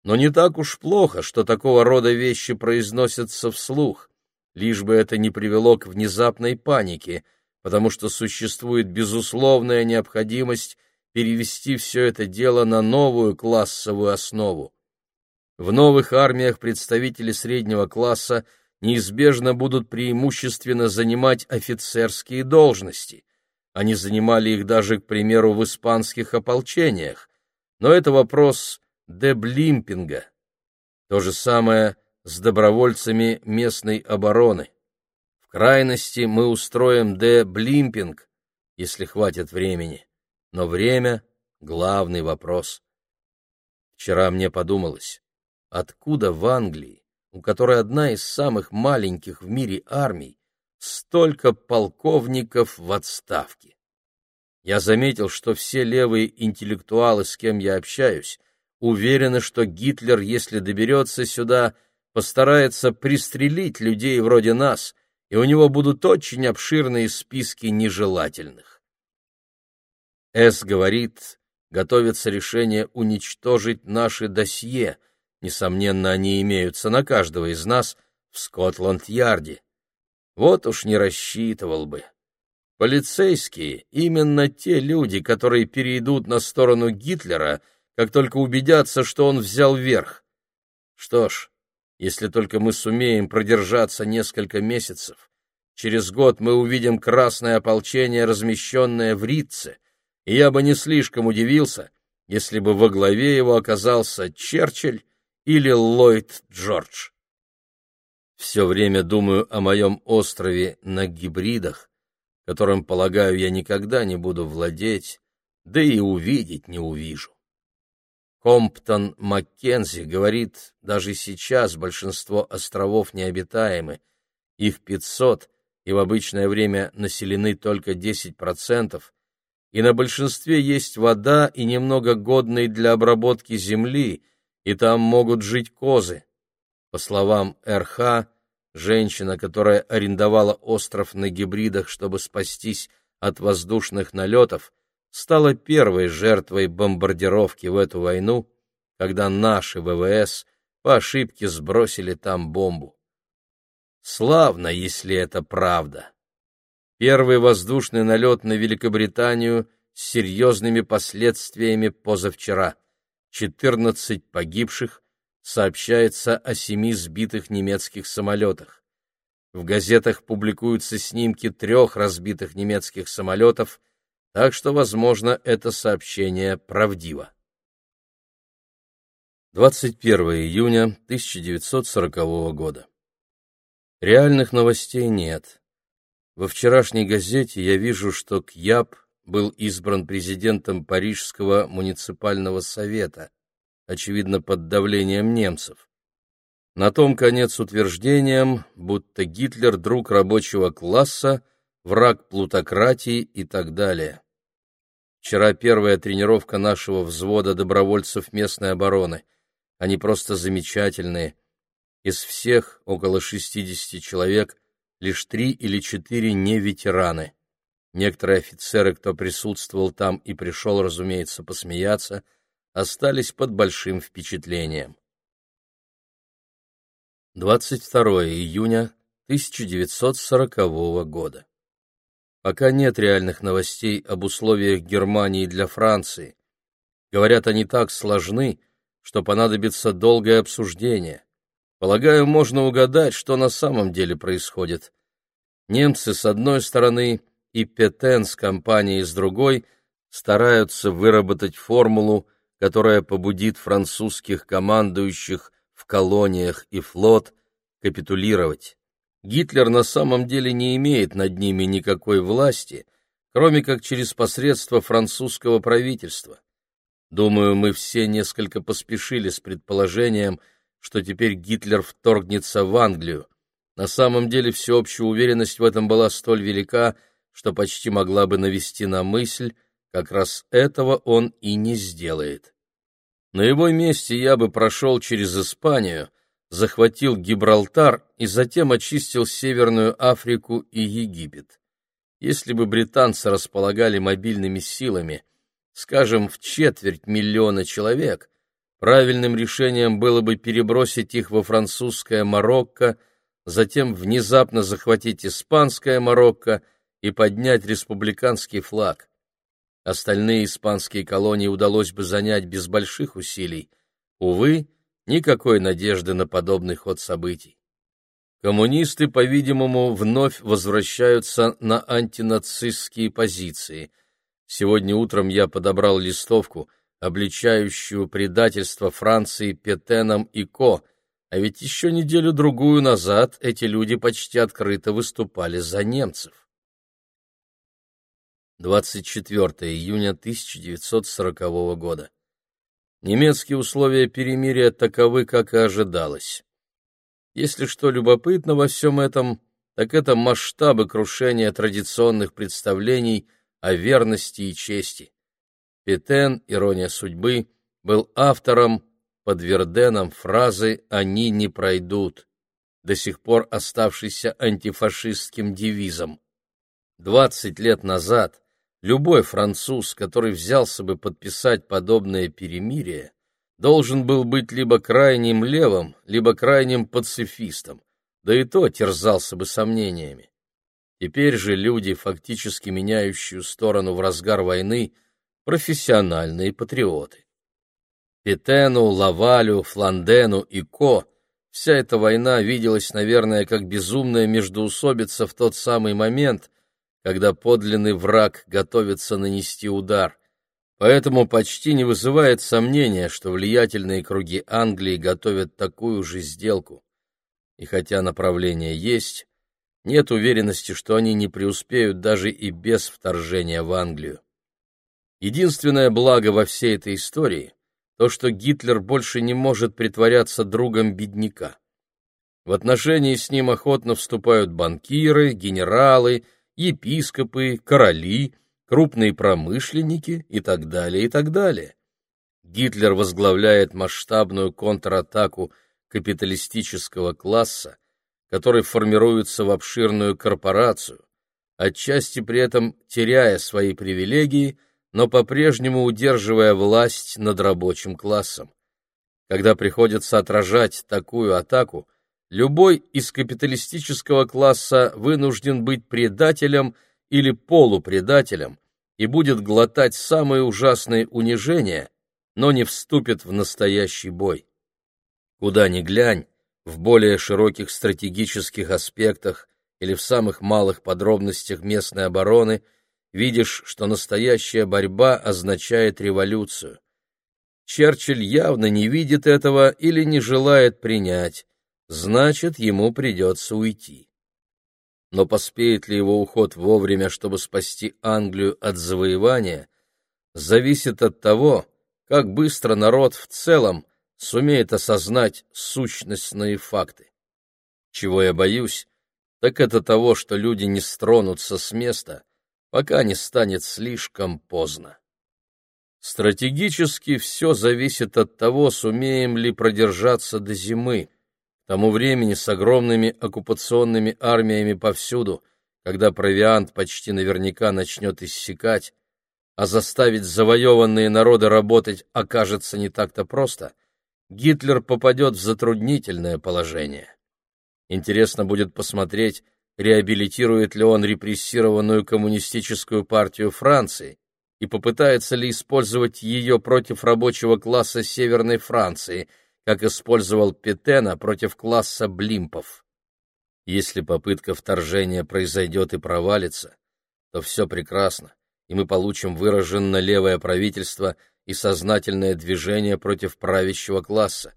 Но не так уж плохо, что такого рода вещи произносятся вслух, лишь бы это не привело к внезапной панике, потому что существует безусловная необходимость перевести все это дело на новую классовую основу. В новых армиях представители среднего класса неизбежно будут преимущественно занимать офицерские должности. Они занимали их даже, к примеру, в испанских ополчениях. Но это вопрос деблимпинга. То же самое с добровольцами местной обороны. В крайности мы устроим деблимпинг, если хватит времени. Но время — главный вопрос. Вчера мне подумалось, откуда в Англии, у которой одна из самых маленьких в мире армий, столько полковников в отставке? Я заметил, что все левые интеллектуалы, с кем я общаюсь, уверены, что Гитлер, если доберется сюда, постарается пристрелить людей вроде нас, и у него будут очень обширные списки нежелательных. С говорит, готовится решение уничтожить наши досье. Несомненно, они имеются на каждого из нас в Скотланд-Ярде. Вот уж не рассчитывал бы. Полицейские — именно те люди, которые перейдут на сторону Гитлера, как только убедятся, что он взял верх. Что ж, если только мы сумеем продержаться несколько месяцев, через год мы увидим красное ополчение, размещенное в Ритце — и я бы не слишком удивился, если бы во главе его оказался Черчилль или Ллойд Джордж. Все время думаю о моем острове на гибридах, которым, полагаю, я никогда не буду владеть, да и увидеть не увижу. Комптон Маккензи говорит, даже сейчас большинство островов необитаемы, их 500, и в обычное время населены только 10%, и на большинстве есть вода и немного годной для обработки земли, и там могут жить козы. По словам РХ, женщина, которая арендовала остров на гибридах, чтобы спастись от воздушных налетов, стала первой жертвой бомбардировки в эту войну, когда наши ВВС по ошибке сбросили там бомбу. Славно, если это правда. Первый воздушный налет на Великобританию с серьезными последствиями позавчера. 14 погибших, сообщается о семи сбитых немецких самолетах. В газетах публикуются снимки трех разбитых немецких самолетов, так что, возможно, это сообщение правдиво. 21 июня 1940 года. Реальных новостей нет Во вчерашней газете я вижу, что Кьяб был избран президентом Парижского муниципального совета, очевидно, под давлением немцев. На том конец утверждением, будто Гитлер друг рабочего класса, враг плутократии и так далее. Вчера первая тренировка нашего взвода добровольцев местной обороны. Они просто замечательные. Из всех, около 60 человек, лишь три или четыре не ветераны. Некоторые офицеры, кто присутствовал там и пришел, разумеется, посмеяться, остались под большим впечатлением. 22 июня 1940 года. Пока нет реальных новостей об условиях Германии для Франции. Говорят, они так сложны, что понадобится долгое обсуждение. Полагаю, можно угадать, что на самом деле происходит. Немцы с одной стороны и Петен с компанией с другой стараются выработать формулу, которая побудит французских командующих в колониях и флот капитулировать. Гитлер на самом деле не имеет над ними никакой власти, кроме как через посредство французского правительства. Думаю, мы все несколько поспешили с предположением, что теперь Гитлер вторгнется в Англию. На самом деле всеобщая уверенность в этом была столь велика, что почти могла бы навести на мысль, как раз этого он и не сделает. На его месте я бы прошел через Испанию, захватил Гибралтар и затем очистил Северную Африку и Египет. Если бы британцы располагали мобильными силами, скажем, в четверть миллиона человек, правильным решением было бы перебросить их во французское Марокко, затем внезапно захватить испанское Марокко и поднять республиканский флаг. Остальные испанские колонии удалось бы занять без больших усилий. Увы, никакой надежды на подобный ход событий. Коммунисты, по-видимому, вновь возвращаются на антинацистские позиции. Сегодня утром я подобрал листовку, обличающую предательство Франции Петеном и Ко, а ведь еще неделю-другую назад эти люди почти открыто выступали за немцев. 24 июня 1940 года. Немецкие условия перемирия таковы, как и ожидалось. Если что любопытно во всем этом, так это масштабы крушения традиционных представлений о верности и чести. Петен, ирония судьбы, был автором под Верденом фразы «они не пройдут», до сих пор оставшейся антифашистским девизом. Двадцать лет назад Любой француз, который взялся бы подписать подобное перемирие, должен был быть либо крайним левым, либо крайним пацифистом, да и то терзался бы сомнениями. Теперь же люди, фактически меняющие сторону в разгар войны, профессиональные патриоты. Петену, Лавалю, Фландену и Ко вся эта война виделась, наверное, как безумная междоусобица в тот самый момент, когда подлинный враг готовится нанести удар. Поэтому почти не вызывает сомнения, что влиятельные круги Англии готовят такую же сделку. И хотя направление есть, нет уверенности, что они не преуспеют даже и без вторжения в Англию. Единственное благо во всей этой истории — то, что Гитлер больше не может притворяться другом бедняка. В отношении с ним охотно вступают банкиры, генералы — епископы, короли, крупные промышленники и так далее, и так далее. Гитлер возглавляет масштабную контратаку капиталистического класса, который формируется в обширную корпорацию, отчасти при этом теряя свои привилегии, но по-прежнему удерживая власть над рабочим классом. Когда приходится отражать такую атаку, Любой из капиталистического класса вынужден быть предателем или полупредателем и будет глотать самые ужасные унижения, но не вступит в настоящий бой. Куда ни глянь, в более широких стратегических аспектах или в самых малых подробностях местной обороны видишь, что настоящая борьба означает революцию. Черчилль явно не видит этого или не желает принять, значит, ему придется уйти. но поспеет ли его уход вовремя, чтобы спасти Англию от завоевания, зависит от того, как быстро народ в целом сумеет осознать сущностные факты. Чего я боюсь, так это того, что люди не стронутся с места, пока не станет слишком поздно. Стратегически все зависит от того, сумеем ли продержаться до зимы, тому времени с огромными оккупационными армиями повсюду, когда провиант почти наверняка начнет иссякать, а заставить завоеванные народы работать окажется не так-то просто, Гитлер попадет в затруднительное положение. Интересно будет посмотреть, реабилитирует ли он репрессированную коммунистическую партию Франции и попытается ли использовать ее против рабочего класса Северной Франции, как использовал Петена против класса блимпов. Если попытка вторжения произойдет и провалится, то все прекрасно, и мы получим выраженно левое правительство и сознательное движение против правящего класса.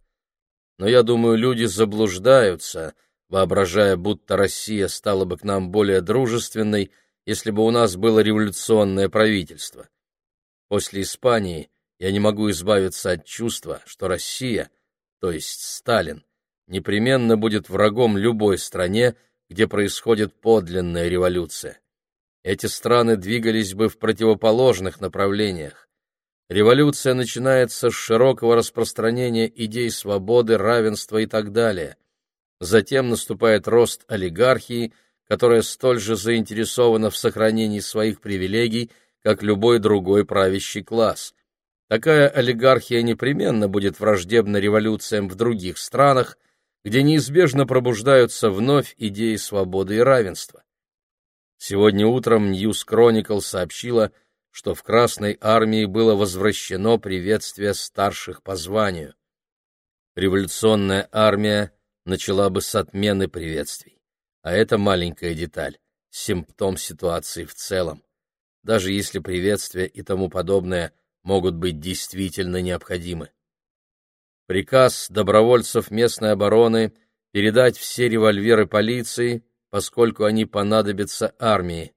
Но я думаю, люди заблуждаются, воображая, будто Россия стала бы к нам более дружественной, если бы у нас было революционное правительство. После Испании я не могу избавиться от чувства, что Россия, то есть Сталин, непременно будет врагом любой стране, где происходит подлинная революция. Эти страны двигались бы в противоположных направлениях. Революция начинается с широкого распространения идей свободы, равенства и так далее. Затем наступает рост олигархии, которая столь же заинтересована в сохранении своих привилегий, как любой другой правящий класс. Такая олигархия непременно будет враждебна революциям в других странах, где неизбежно пробуждаются вновь идеи свободы и равенства. Сегодня утром News Chronicle сообщила, что в Красной армии было возвращено приветствие старших по званию. Революционная армия начала бы с отмены приветствий. А это маленькая деталь, симптом ситуации в целом. Даже если приветствия и тому подобное могут быть действительно необходимы. Приказ добровольцев местной обороны передать все револьверы полиции, поскольку они понадобятся армии.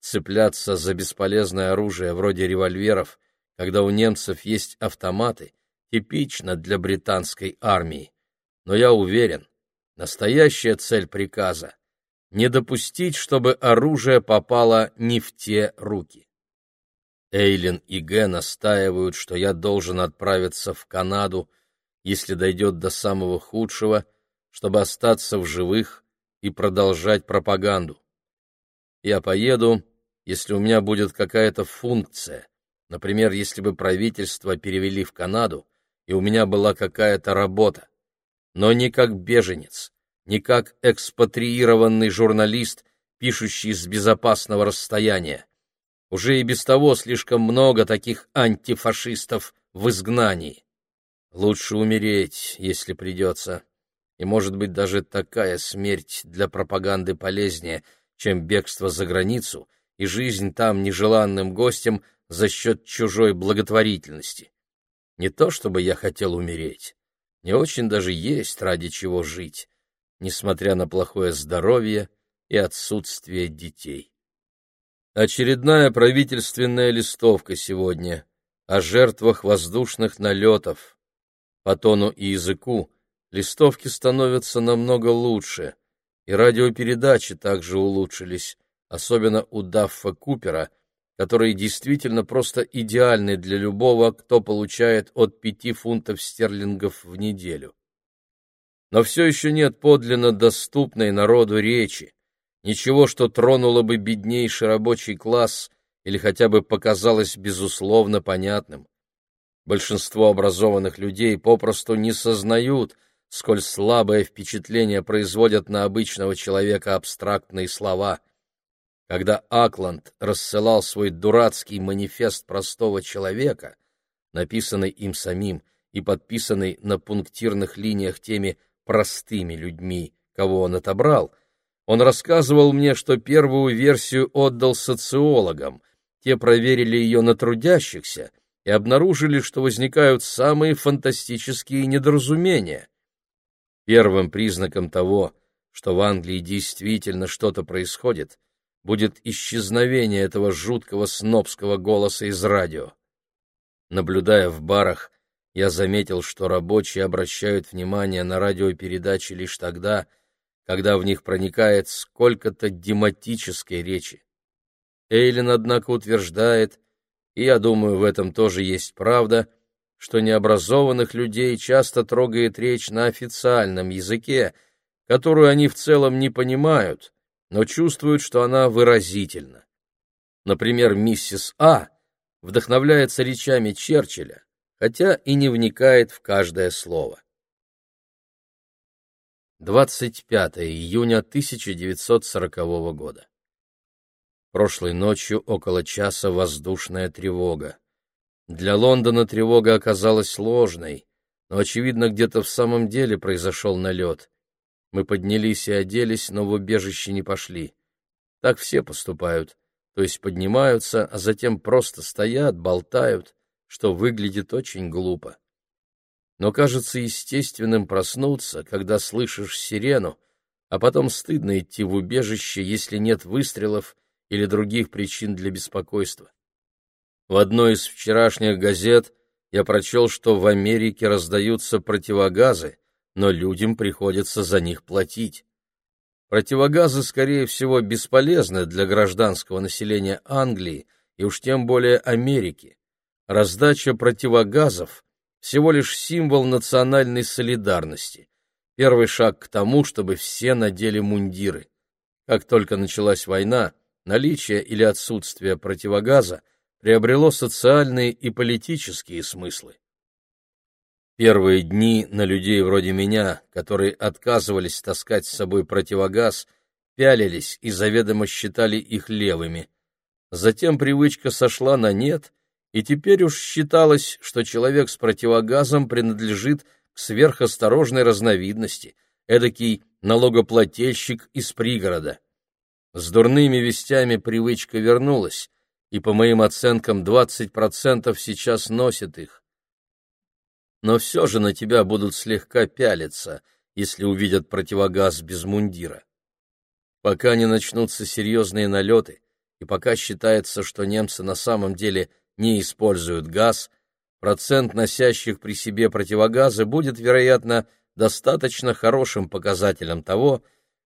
Цепляться за бесполезное оружие вроде револьверов, когда у немцев есть автоматы, типично для британской армии но я уверен, настоящая цель приказа — не допустить, чтобы оружие попало не в те руки. Эйлин и Гэ настаивают, что я должен отправиться в Канаду, если дойдет до самого худшего, чтобы остаться в живых и продолжать пропаганду. Я поеду, если у меня будет какая-то функция, например, если бы правительство перевели в Канаду, и у меня была какая-то работа но не как беженец, не как экспатриированный журналист, пишущий с безопасного расстояния. Уже и без того слишком много таких антифашистов в изгнании. Лучше умереть, если придется. И, может быть, даже такая смерть для пропаганды полезнее, чем бегство за границу и жизнь там нежеланным гостем за счет чужой благотворительности. Не то чтобы я хотел умереть не очень даже есть ради чего жить, несмотря на плохое здоровье и отсутствие детей. Очередная правительственная листовка сегодня о жертвах воздушных налетов. По тону и языку листовки становятся намного лучше, и радиопередачи также улучшились, особенно у Даффа Купера, которые действительно просто идеальны для любого, кто получает от пяти фунтов стерлингов в неделю. Но все еще нет подлинно доступной народу речи, ничего, что тронуло бы беднейший рабочий класс или хотя бы показалось безусловно понятным. Большинство образованных людей попросту не сознают, сколь слабое впечатление производят на обычного человека абстрактные слова — когда Акланд рассылал свой дурацкий манифест простого человека, написанный им самим и подписанный на пунктирных линиях теми простыми людьми, кого он отобрал, он рассказывал мне, что первую версию отдал социологам, те проверили ее на трудящихся и обнаружили, что возникают самые фантастические недоразумения. Первым признаком того, что в Англии действительно что-то происходит, будет исчезновение этого жуткого снобского голоса из радио. Наблюдая в барах, я заметил, что рабочие обращают внимание на радиопередачи лишь тогда, когда в них проникает сколько-то дематической речи. Эйлин, однако, утверждает, и я думаю, в этом тоже есть правда, что необразованных людей часто трогает речь на официальном языке, которую они в целом не понимают, но чувствуют, что она выразительна. Например, миссис А вдохновляется речами Черчилля, хотя и не вникает в каждое слово. 25 июня 1940 года. Прошлой ночью около часа воздушная тревога. Для Лондона тревога оказалась ложной, но, очевидно, где-то в самом деле произошел налет. Мы поднялись и оделись, но в убежище не пошли. Так все поступают, то есть поднимаются, а затем просто стоят, болтают, что выглядит очень глупо. Но кажется естественным проснуться, когда слышишь сирену, а потом стыдно идти в убежище, если нет выстрелов или других причин для беспокойства. В одной из вчерашних газет я прочел, что в Америке раздаются противогазы, но людям приходится за них платить. Противогазы, скорее всего, бесполезны для гражданского населения Англии и уж тем более Америки раздача противогазов – всего лишь символ национальной солидарности, первый шаг к тому, чтобы все надели мундиры. Как только началась война, наличие или отсутствие противогаза приобрело социальные и политические смыслы. Первые дни на людей вроде меня, которые отказывались таскать с собой противогаз, пялились и заведомо считали их левыми. Затем привычка сошла на нет, и теперь уж считалось, что человек с противогазом принадлежит к сверхосторожной разновидности, эдакий налогоплательщик из пригорода. С дурными вестями привычка вернулась, и, по моим оценкам, 20% сейчас носят их. Но все же на тебя будут слегка пялиться, если увидят противогаз без мундира. Пока не начнутся серьезные налеты, и пока считается, что немцы на самом деле – не используют газ, процент носящих при себе противогазы будет, вероятно, достаточно хорошим показателем того,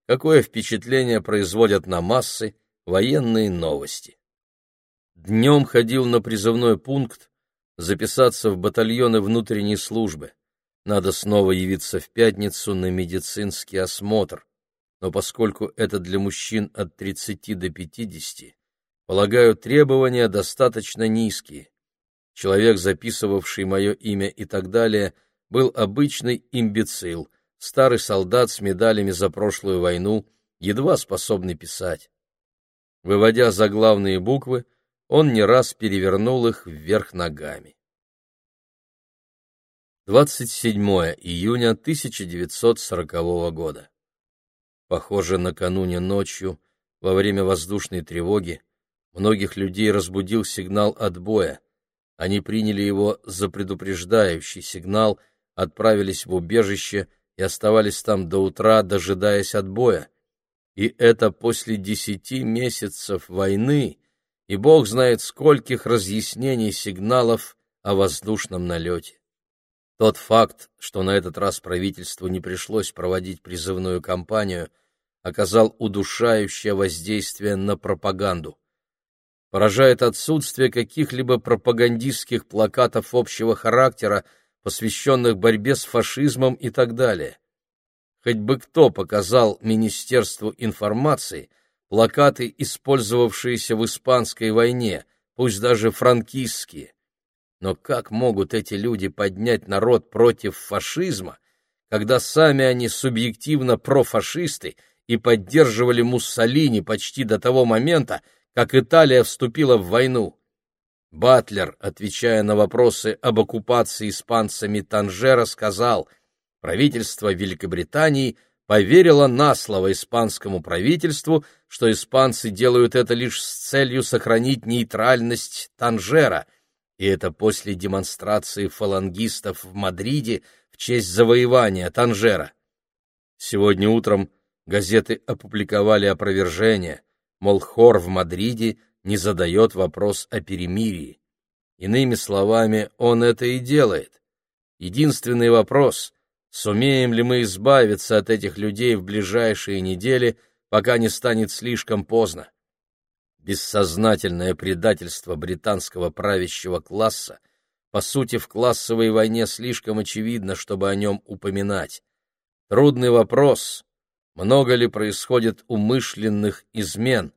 какое впечатление производят на массы военные новости. Днем ходил на призывной пункт записаться в батальоны внутренней службы. Надо снова явиться в пятницу на медицинский осмотр, но поскольку это для мужчин от 30 до 50, Полагаю, требования достаточно низкие. Человек, записывавший мое имя и так далее, был обычный имбецил, старый солдат с медалями за прошлую войну, едва способный писать. Выводя заглавные буквы, он не раз перевернул их вверх ногами. 27 июня 1940 года. Похоже, накануне ночью, во время воздушной тревоги, Многих людей разбудил сигнал отбоя. Они приняли его за предупреждающий сигнал, отправились в убежище и оставались там до утра, дожидаясь отбоя. И это после десяти месяцев войны, и бог знает скольких разъяснений сигналов о воздушном налете. Тот факт, что на этот раз правительству не пришлось проводить призывную кампанию, оказал удушающее воздействие на пропаганду поражает отсутствие каких-либо пропагандистских плакатов общего характера, посвященных борьбе с фашизмом и так далее. Хоть бы кто показал Министерству информации плакаты, использовавшиеся в Испанской войне, пусть даже франкистские. Но как могут эти люди поднять народ против фашизма, когда сами они субъективно профашисты и поддерживали Муссолини почти до того момента, как Италия вступила в войну. Батлер, отвечая на вопросы об оккупации испанцами Танжера, сказал, правительство Великобритании поверило на слово испанскому правительству, что испанцы делают это лишь с целью сохранить нейтральность Танжера, и это после демонстрации фалангистов в Мадриде в честь завоевания Танжера. Сегодня утром Газеты опубликовали опровержение, мол, хор в Мадриде не задает вопрос о перемирии. Иными словами, он это и делает. Единственный вопрос — сумеем ли мы избавиться от этих людей в ближайшие недели, пока не станет слишком поздно? Бессознательное предательство британского правящего класса, по сути, в классовой войне слишком очевидно, чтобы о нем упоминать. Трудный вопрос, много ли происходит умышленных измен.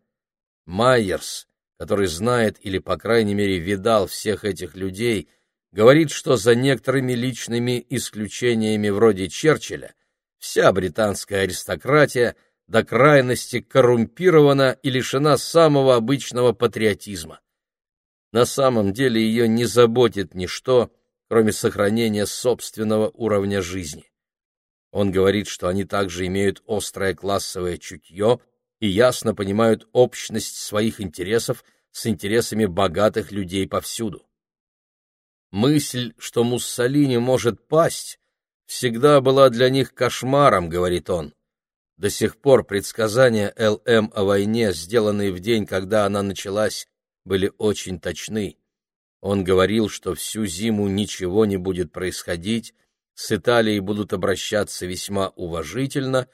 Майерс, который знает или, по крайней мере, видал всех этих людей, говорит, что за некоторыми личными исключениями вроде Черчилля вся британская аристократия до крайности коррумпирована и лишена самого обычного патриотизма. На самом деле ее не заботит ничто, кроме сохранения собственного уровня жизни. Он говорит, что они также имеют острое классовое чутье и ясно понимают общность своих интересов с интересами богатых людей повсюду. Мысль, что Муссолини может пасть, всегда была для них кошмаром, говорит он. До сих пор предсказания ЛМ о войне, сделанные в день, когда она началась, были очень точны. Он говорил, что всю зиму ничего не будет происходить, с Италией будут обращаться весьма уважительно,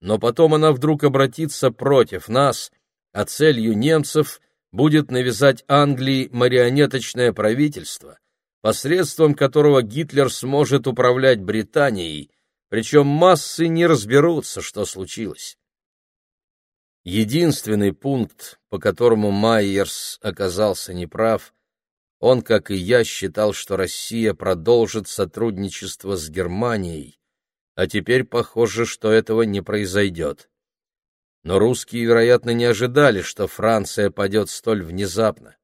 но потом она вдруг обратится против нас, а целью немцев будет навязать Англии марионеточное правительство, посредством которого Гитлер сможет управлять Британией, причем массы не разберутся, что случилось. Единственный пункт, по которому Майерс оказался неправ, он, как и я, считал, что Россия продолжит сотрудничество с Германией, а теперь похоже, что этого не произойдет. Но русские, вероятно, не ожидали, что Франция падет столь внезапно.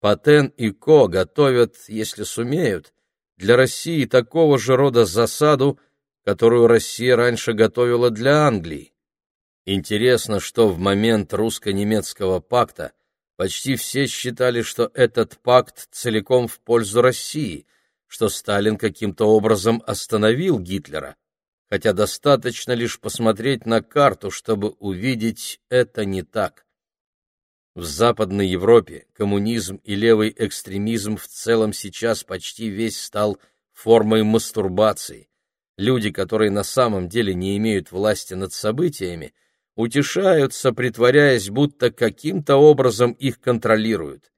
Патен и Ко готовят, если сумеют, для России такого же рода засаду, которую Россия раньше готовила для Англии. Интересно, что в момент русско-немецкого пакта Почти все считали, что этот пакт целиком в пользу России, что Сталин каким-то образом остановил Гитлера, хотя достаточно лишь посмотреть на карту, чтобы увидеть это не так. В Западной Европе коммунизм и левый экстремизм в целом сейчас почти весь стал формой мастурбации. Люди, которые на самом деле не имеют власти над событиями, утешаются, притворяясь, будто каким-то образом их контролируют.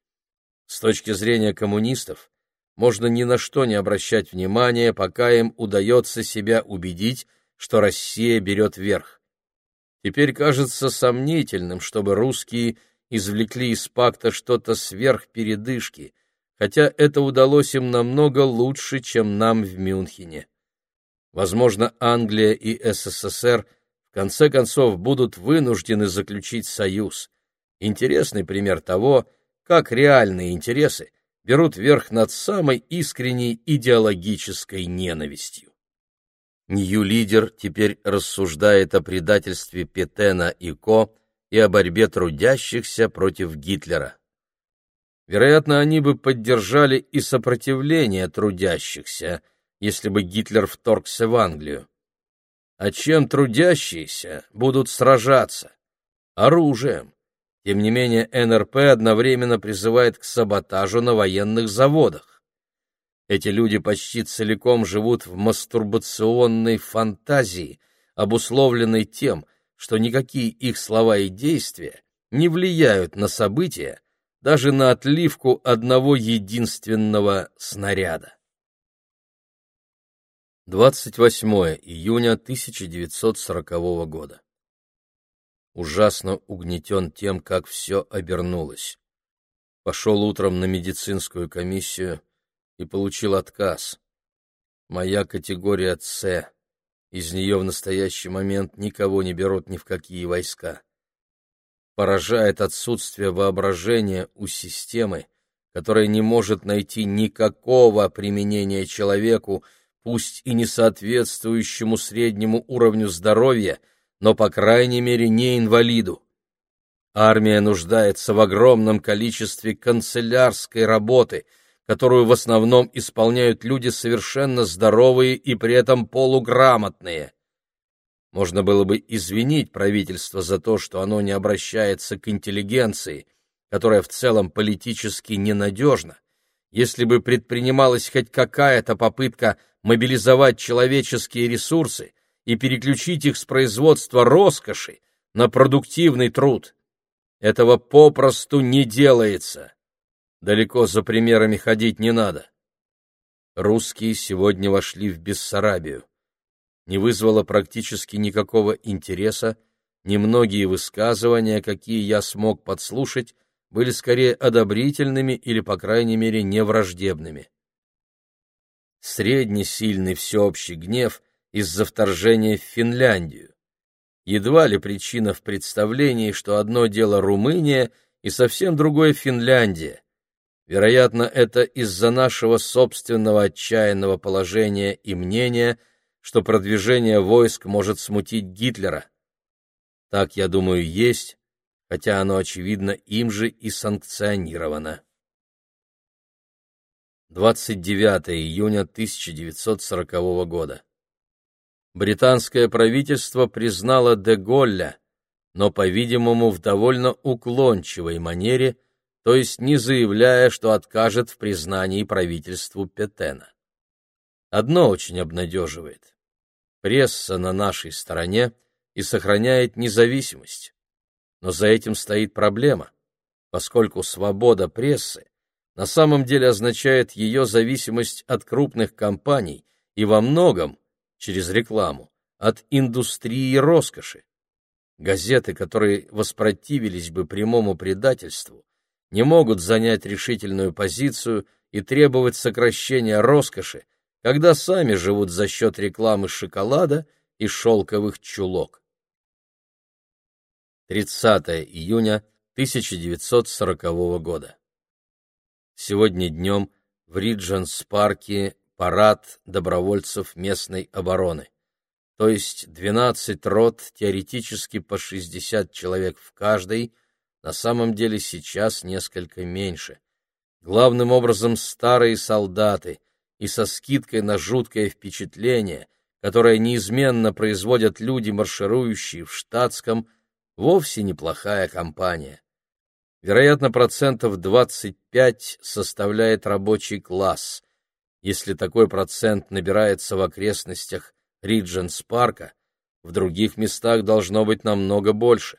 С точки зрения коммунистов, можно ни на что не обращать внимания, пока им удается себя убедить, что Россия берет верх. Теперь кажется сомнительным, чтобы русские извлекли из пакта что-то сверх передышки, хотя это удалось им намного лучше, чем нам в Мюнхене. Возможно, Англия и СССР конце концов будут вынуждены заключить союз. Интересный пример того, как реальные интересы берут верх над самой искренней идеологической ненавистью. Нью-лидер теперь рассуждает о предательстве Петена и Ко и о борьбе трудящихся против Гитлера. Вероятно, они бы поддержали и сопротивление трудящихся, если бы Гитлер вторгся в Англию а чем трудящиеся будут сражаться? Оружием. Тем не менее, НРП одновременно призывает к саботажу на военных заводах. Эти люди почти целиком живут в мастурбационной фантазии, обусловленной тем, что никакие их слова и действия не влияют на события, даже на отливку одного единственного снаряда. 28 июня 1940 года. Ужасно угнетен тем, как все обернулось. Пошел утром на медицинскую комиссию и получил отказ. Моя категория «С». Из нее в настоящий момент никого не берут ни в какие войска. Поражает отсутствие воображения у системы, которая не может найти никакого применения человеку, пусть и не соответствующему среднему уровню здоровья, но, по крайней мере, не инвалиду. Армия нуждается в огромном количестве канцелярской работы, которую в основном исполняют люди совершенно здоровые и при этом полуграмотные. Можно было бы извинить правительство за то, что оно не обращается к интеллигенции, которая в целом политически ненадежна, если бы предпринималась хоть какая-то попытка мобилизовать человеческие ресурсы и переключить их с производства роскоши на продуктивный труд. Этого попросту не делается. Далеко за примерами ходить не надо. Русские сегодня вошли в Бессарабию. Не вызвало практически никакого интереса, немногие высказывания, какие я смог подслушать, были скорее одобрительными или, по крайней мере, невраждебными. Средне сильный всеобщий гнев из-за вторжения в Финляндию. Едва ли причина в представлении, что одно дело Румыния и совсем другое Финляндия. Вероятно, это из-за нашего собственного отчаянного положения и мнения, что продвижение войск может смутить Гитлера. Так, я думаю, есть, хотя оно, очевидно, им же и санкционировано. 29 июня 1940 года. Британское правительство признало де Голля, но, по-видимому, в довольно уклончивой манере, то есть не заявляя, что откажет в признании правительству Петена. Одно очень обнадеживает. Пресса на нашей стороне и сохраняет независимость. Но за этим стоит проблема, поскольку свобода прессы на самом деле означает ее зависимость от крупных компаний и во многом, через рекламу, от индустрии роскоши. Газеты, которые воспротивились бы прямому предательству, не могут занять решительную позицию и требовать сокращения роскоши, когда сами живут за счет рекламы шоколада и шелковых чулок. 30 июня 1940 года. Сегодня днем в Ридженс-парке парад добровольцев местной обороны, то есть 12 рот, теоретически по 60 человек в каждой, на самом деле сейчас несколько меньше. Главным образом старые солдаты и со скидкой на жуткое впечатление, которое неизменно производят люди, марширующие в штатском, вовсе неплохая компания. Вероятно, процентов 25 составляет рабочий класс. Если такой процент набирается в окрестностях Ридженс-парка, в других местах должно быть намного больше.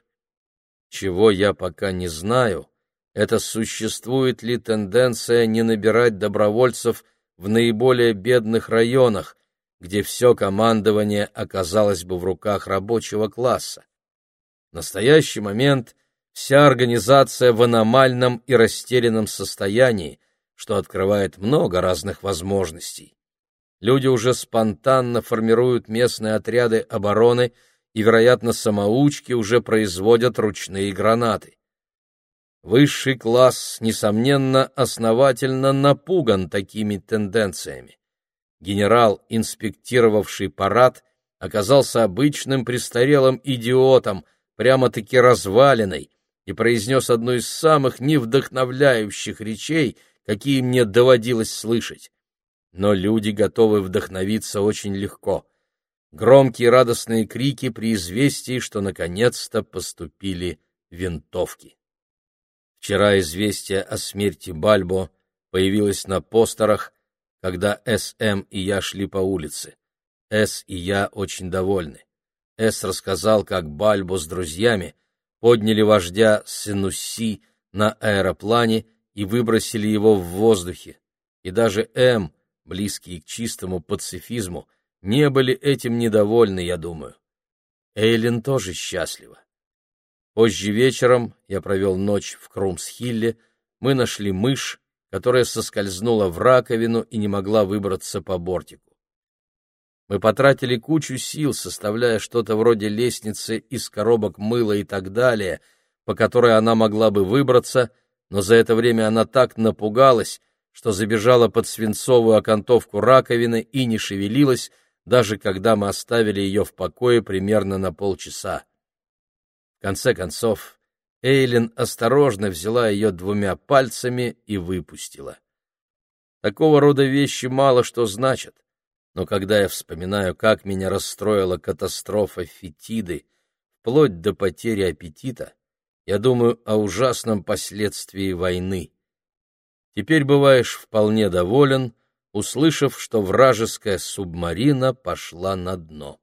Чего я пока не знаю, это существует ли тенденция не набирать добровольцев в наиболее бедных районах, где все командование оказалось бы в руках рабочего класса. В настоящий момент вся организация в аномальном и растерянном состоянии, что открывает много разных возможностей. Люди уже спонтанно формируют местные отряды обороны, и, вероятно, самоучки уже производят ручные гранаты. Высший класс, несомненно, основательно напуган такими тенденциями. Генерал, инспектировавший парад, оказался обычным престарелым идиотом – прямо-таки разваленной, и произнес одну из самых невдохновляющих речей, какие мне доводилось слышать. Но люди готовы вдохновиться очень легко. Громкие радостные крики при известии, что наконец-то поступили винтовки. Вчера известие о смерти Бальбо появилось на постерах, когда С.М. и я шли по улице. С. и я очень довольны. Эс рассказал, как Бальбо с друзьями подняли вождя Сенусси на аэроплане и выбросили его в воздухе. И даже М, близкие к чистому пацифизму, не были этим недовольны, я думаю. Эйлин тоже счастлива. Позже вечером, я провел ночь в Крумсхилле, мы нашли мышь, которая соскользнула в раковину и не могла выбраться по бортику. Мы потратили кучу сил, составляя что-то вроде лестницы из коробок мыла и так далее, по которой она могла бы выбраться, но за это время она так напугалась, что забежала под свинцовую окантовку раковины и не шевелилась, даже когда мы оставили ее в покое примерно на полчаса. В конце концов, Эйлин осторожно взяла ее двумя пальцами и выпустила. Такого рода вещи мало что значат но когда я вспоминаю, как меня расстроила катастрофа Фетиды, вплоть до потери аппетита, я думаю о ужасном последствии войны. Теперь бываешь вполне доволен, услышав, что вражеская субмарина пошла на дно.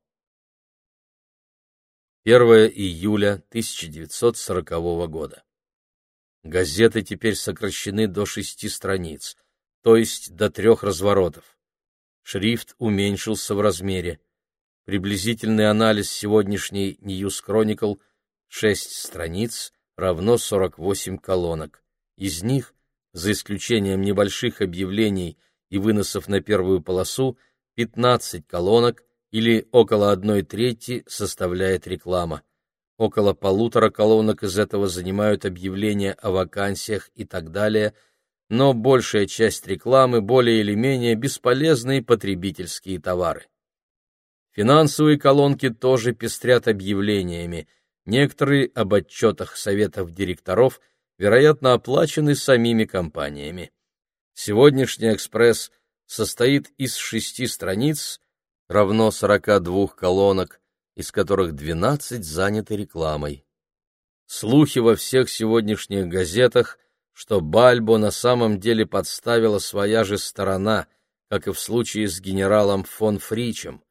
1 июля 1940 года. Газеты теперь сокращены до шести страниц, то есть до трех разворотов. Шрифт уменьшился в размере. Приблизительный анализ сегодняшней News Chronicle — шесть страниц, равно 48 колонок. Из них, за исключением небольших объявлений и выносов на первую полосу, 15 колонок или около одной трети составляет реклама. Около полутора колонок из этого занимают объявления о вакансиях и так далее, но большая часть рекламы более или менее бесполезные потребительские товары. Финансовые колонки тоже пестрят объявлениями, некоторые об отчетах советов директоров, вероятно, оплачены самими компаниями. Сегодняшний «Экспресс» состоит из шести страниц, равно 42 колонок, из которых 12 заняты рекламой. Слухи во всех сегодняшних газетах, что Бальбо на самом деле подставила своя же сторона, как и в случае с генералом фон Фричем.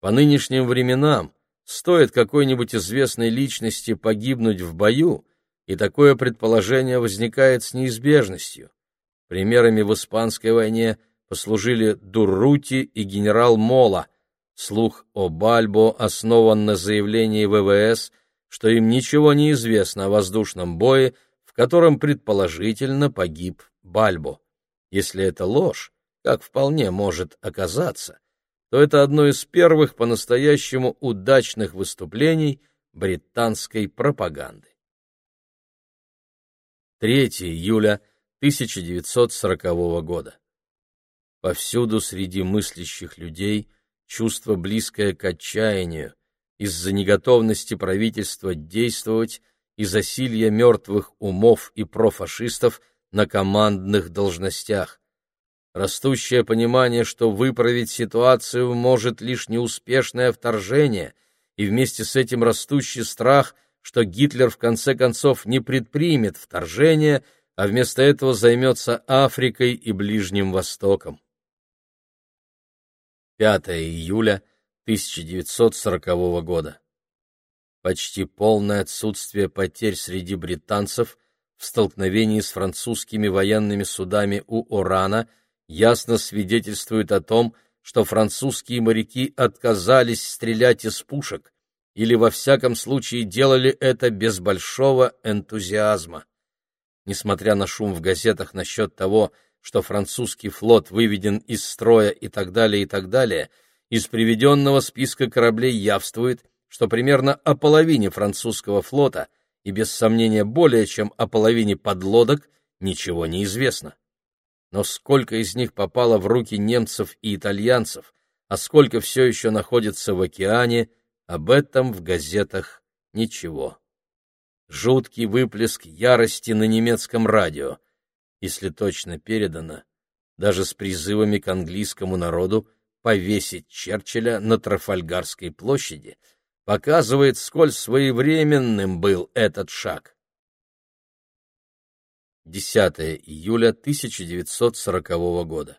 По нынешним временам стоит какой-нибудь известной личности погибнуть в бою, и такое предположение возникает с неизбежностью. Примерами в Испанской войне послужили Дуррути и генерал Мола, Слух о Бальбо основан на заявлении ВВС, что им ничего не известно о воздушном бое, котором предположительно погиб Бальбо. Если это ложь, как вполне может оказаться, то это одно из первых по-настоящему удачных выступлений британской пропаганды. 3 июля 1940 года. Повсюду среди мыслящих людей чувство, близкое к отчаянию, из-за неготовности правительства действовать и засилья мертвых умов и профашистов на командных должностях. Растущее понимание, что выправить ситуацию может лишь неуспешное вторжение, и вместе с этим растущий страх, что Гитлер в конце концов не предпримет вторжение, а вместо этого займется Африкой и Ближним Востоком. 5 июля 1940 года. Почти полное отсутствие потерь среди британцев в столкновении с французскими военными судами у Орана ясно свидетельствует о том, что французские моряки отказались стрелять из пушек или во всяком случае делали это без большого энтузиазма. Несмотря на шум в газетах насчет того, что французский флот выведен из строя и так далее, и так далее, из приведенного списка кораблей явствует, что примерно о половине французского флота и без сомнения более чем о половине подлодок ничего не известно. Но сколько из них попало в руки немцев и итальянцев, а сколько все еще находится в океане, об этом в газетах ничего. Жуткий выплеск ярости на немецком радио если точно передано, даже с призывами к английскому народу повесить Черчилля на Трафальгарской площади, показывает, сколь своевременным был этот шаг. 10 июля 1940 года.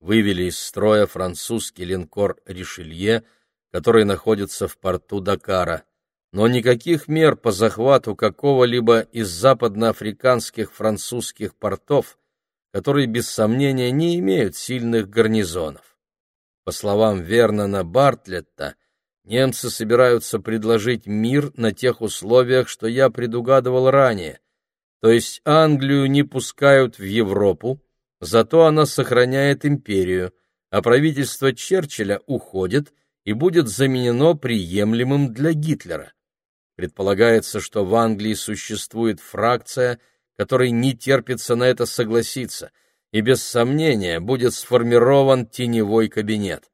Вывели из строя французский линкор «Ришелье», который находится в порту Дакара но никаких мер по захвату какого-либо из западноафриканских французских портов, которые без сомнения не имеют сильных гарнизонов. По словам Вернона Бартлетта, немцы собираются предложить мир на тех условиях, что я предугадывал ранее, то есть Англию не пускают в Европу, зато она сохраняет империю, а правительство Черчилля уходит и будет заменено приемлемым для Гитлера. Предполагается, что в Англии существует фракция, которой не терпится на это согласиться, и без сомнения будет сформирован теневой кабинет.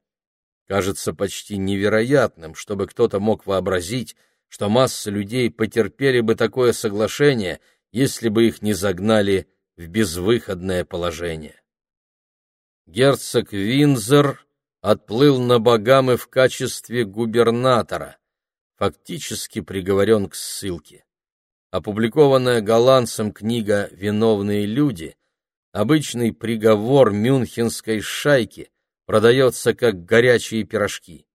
Кажется почти невероятным, чтобы кто-то мог вообразить, что масса людей потерпели бы такое соглашение, если бы их не загнали в безвыходное положение. Герцог Винзор отплыл на Багамы в качестве губернатора, фактически приговорен к ссылке. Опубликованная голландцем книга «Виновные люди» обычный приговор мюнхенской шайки продается как горячие пирожки.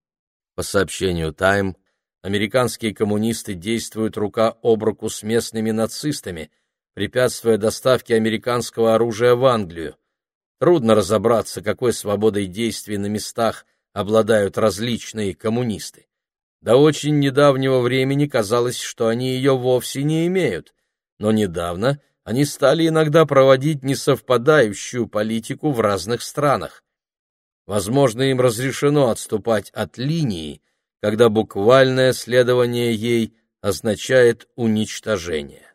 По сообщению «Тайм», американские коммунисты действуют рука об руку с местными нацистами, препятствуя доставке американского оружия в Англию. Трудно разобраться, какой свободой действий на местах обладают различные коммунисты. До очень недавнего времени казалось, что они ее вовсе не имеют, но недавно они стали иногда проводить несовпадающую политику в разных странах. Возможно, им разрешено отступать от линии, когда буквальное следование ей означает уничтожение.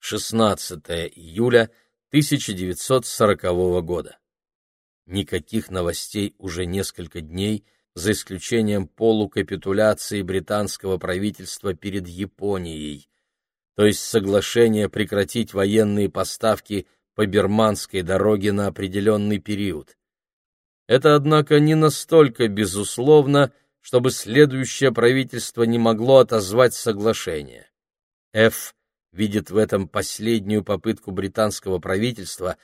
16 июля 1940 года. Никаких новостей уже несколько дней – за исключением полукапитуляции британского правительства перед Японией, то есть соглашения прекратить военные поставки по Бирманской дороге на определенный период. Это, однако, не настолько безусловно, чтобы следующее правительство не могло отозвать соглашение. Ф видит в этом последнюю попытку британского правительства,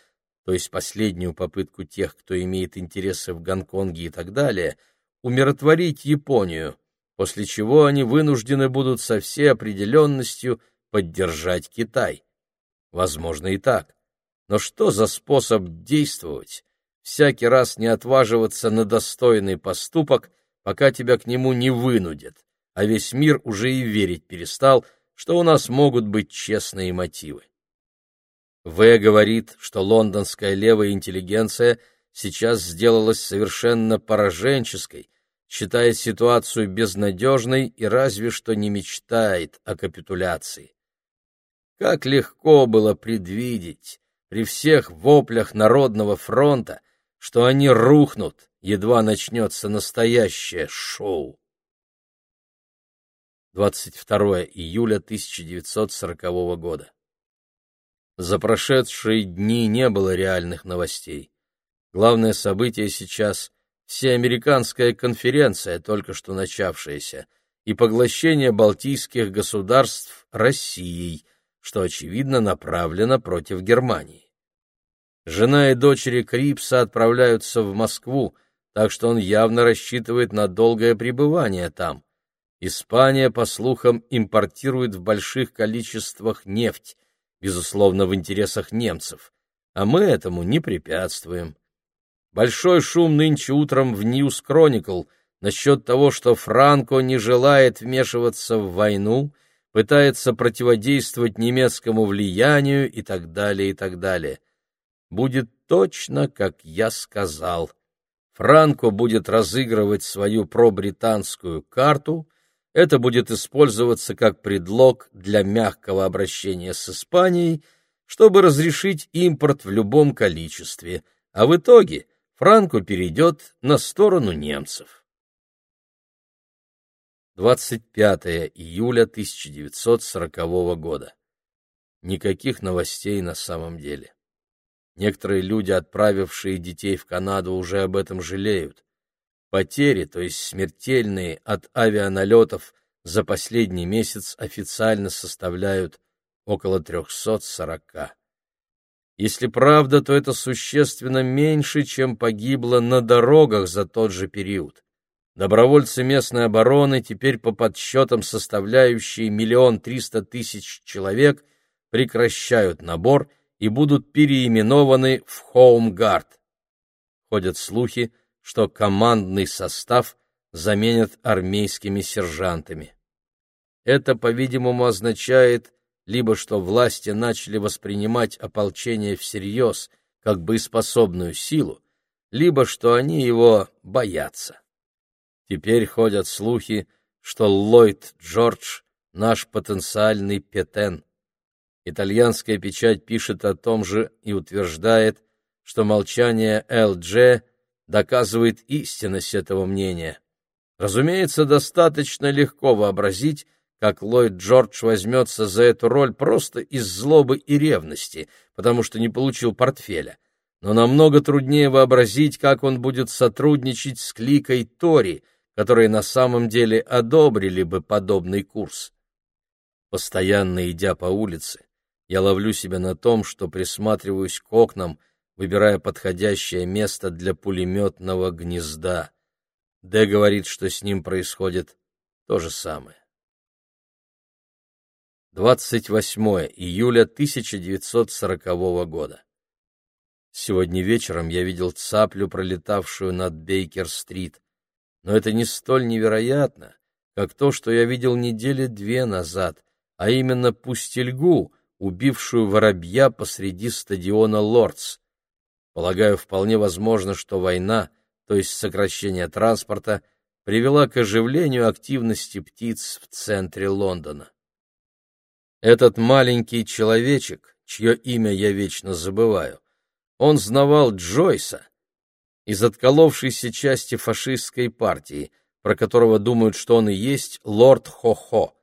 то есть последнюю попытку тех, кто имеет интересы в Гонконге и так далее – умиротворить Японию, после чего они вынуждены будут со всей определенностью поддержать Китай. Возможно и так. Но что за способ действовать, всякий раз не отваживаться на достойный поступок, пока тебя к нему не вынудят, а весь мир уже и верить перестал, что у нас могут быть честные мотивы. В говорит, что лондонская левая интеллигенция сейчас сделалась совершенно пораженческой, считает ситуацию безнадежной и разве что не мечтает о капитуляции. Как легко было предвидеть при всех воплях Народного фронта, что они рухнут, едва начнется настоящее шоу. 22 июля 1940 года. За прошедшие дни не было реальных новостей. Главное событие сейчас всеамериканская конференция, только что начавшаяся, и поглощение балтийских государств Россией, что, очевидно, направлено против Германии. Жена и дочери Крипса отправляются в Москву, так что он явно рассчитывает на долгое пребывание там. Испания, по слухам, импортирует в больших количествах нефть, безусловно, в интересах немцев, а мы этому не препятствуем. Большой шум нынче утром в Ньюс Кроникл насчет того, что Франко не желает вмешиваться в войну, пытается противодействовать немецкому влиянию и так далее, и так далее. Будет точно, как я сказал. Франко будет разыгрывать свою пробританскую карту, это будет использоваться как предлог для мягкого обращения с Испанией, чтобы разрешить импорт в любом количестве, а в итоге – Франко перейдет на сторону немцев. 25 июля 1940 года. Никаких новостей на самом деле. Некоторые люди, отправившие детей в Канаду, уже об этом жалеют. Потери, то есть смертельные от авианалетов, за последний месяц официально составляют около 340. Если правда, то это существенно меньше, чем погибло на дорогах за тот же период. Добровольцы местной обороны, теперь по подсчетам составляющие миллион триста тысяч человек, прекращают набор и будут переименованы в Хоумгард. Ходят слухи, что командный состав заменят армейскими сержантами. Это, по-видимому, означает, либо что власти начали воспринимать ополчение всерьез, как боеспособную силу, либо что они его боятся. Теперь ходят слухи, что Ллойд Джордж — наш потенциальный петен. Итальянская печать пишет о том же и утверждает, что молчание ЛДЖ доказывает истинность этого мнения. Разумеется, достаточно легко вообразить, как Ллойд Джордж возьмется за эту роль просто из злобы и ревности, потому что не получил портфеля. но намного труднее вообразить, как он будет сотрудничать с кликой Тори, которые на самом деле одобрили бы подобный курс. Постоянно идя по улице, я ловлю себя на том, что присматриваюсь к окнам, выбирая подходящее место для пулеметного гнезда. Д говорит, что с ним происходит то же самое. 28 июля 1940 года. Сегодня вечером я видел цаплю, пролетавшую над Бейкер-стрит, но это не столь невероятно, как то, что я видел недели две назад, а именно пустельгу, убившую воробья посреди стадиона Лордс. Полагаю, вполне возможно, что война, то есть сокращение транспорта, привела к оживлению активности птиц в центре Лондона. Этот маленький человечек, чье имя я вечно забываю, он знавал Джойса из отколовшейся части фашистской партии, про которого думают, что он и есть лорд Хо-Хо.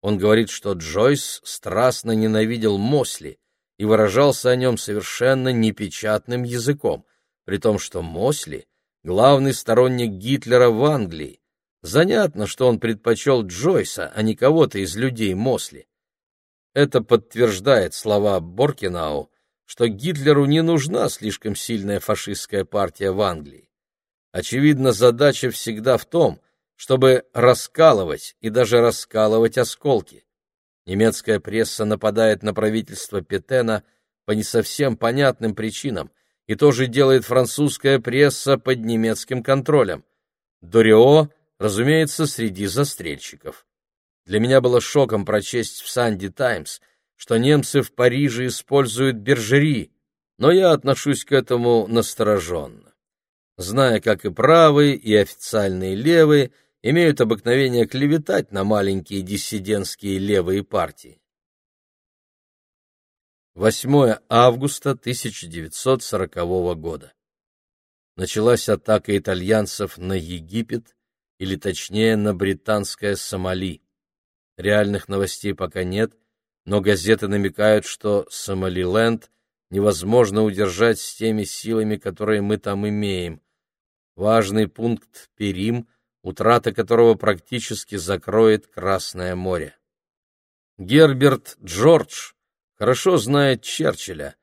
Он говорит, что Джойс страстно ненавидел Мосли и выражался о нем совершенно непечатным языком, при том, что Мосли — главный сторонник Гитлера в Англии. Занятно, что он предпочел Джойса, а не кого-то из людей Мосли. Это подтверждает слова Боркинау, что Гитлеру не нужна слишком сильная фашистская партия в Англии. Очевидно, задача всегда в том, чтобы раскалывать и даже раскалывать осколки. Немецкая пресса нападает на правительство Петена по не совсем понятным причинам, и то же делает французская пресса под немецким контролем. Дорио, разумеется, среди застрельщиков. Для меня было шоком прочесть в «Санди Таймс», что немцы в Париже используют биржери, но я отношусь к этому настороженно. Зная, как и правые, и официальные левые – имеют обыкновение клеветать на маленькие диссидентские левые партии. 8 августа 1940 года. Началась атака итальянцев на Египет, или точнее на британское Сомали. Реальных новостей пока нет, но газеты намекают, что Сомалиленд невозможно удержать с теми силами, которые мы там имеем. Важный пункт Перим – утрата которого практически закроет Красное море. Герберт Джордж хорошо знает Черчилля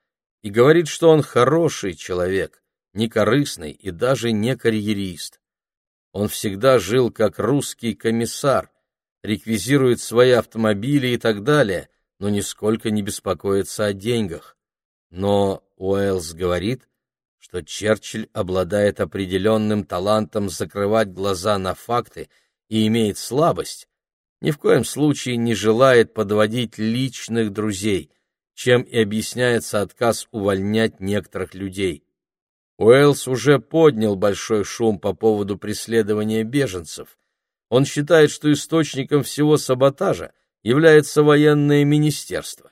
и говорит, что он хороший человек, некорыстный и даже не карьерист. Он всегда жил как русский комиссар, реквизирует свои автомобили и так далее, но нисколько не беспокоится о деньгах. Но Уэллс говорит, что Черчилль обладает определенным талантом закрывать глаза на факты и имеет слабость, ни в коем случае не желает подводить личных друзей, чем и объясняется отказ увольнять некоторых людей. Уэллс уже поднял большой шум по поводу преследования беженцев. Он считает, что источником всего саботажа является военное министерство.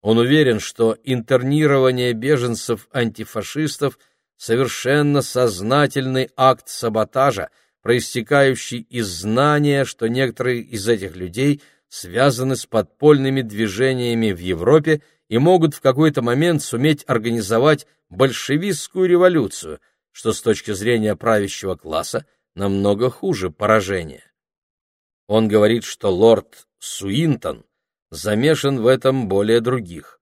Он уверен, что интернирование беженцев-антифашистов – совершенно сознательный акт саботажа, проистекающий из знания, что некоторые из этих людей связаны с подпольными движениями в Европе и могут в какой-то момент суметь организовать большевистскую революцию, что с точки зрения правящего класса намного хуже поражения. Он говорит, что лорд Суинтон замешан в этом более других.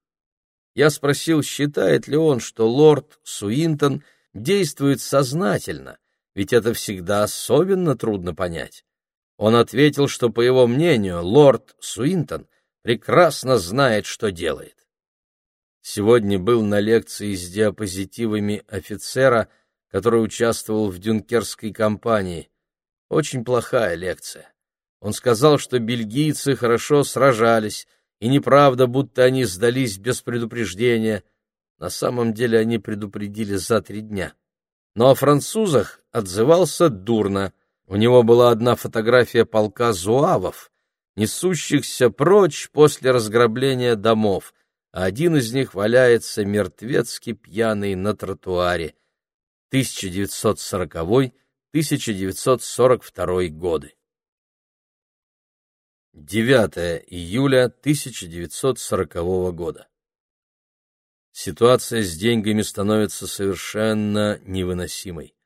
Я спросил, считает ли он, что лорд Суинтон действует сознательно, ведь это всегда особенно трудно понять. Он ответил, что, по его мнению, лорд Суинтон прекрасно знает, что делает. Сегодня был на лекции с диапозитивами офицера, который участвовал в дюнкерской кампании. Очень плохая лекция. Он сказал, что бельгийцы хорошо сражались, и неправда, будто они сдались без предупреждения. На самом деле они предупредили за три дня. Но о французах отзывался дурно. У него была одна фотография полка зуавов, несущихся прочь после разграбления домов, а один из них валяется мертвецки пьяный на тротуаре. 1940-1942 годы. 9 июля 1940 года. Ситуация с деньгами становится совершенно невыносимой.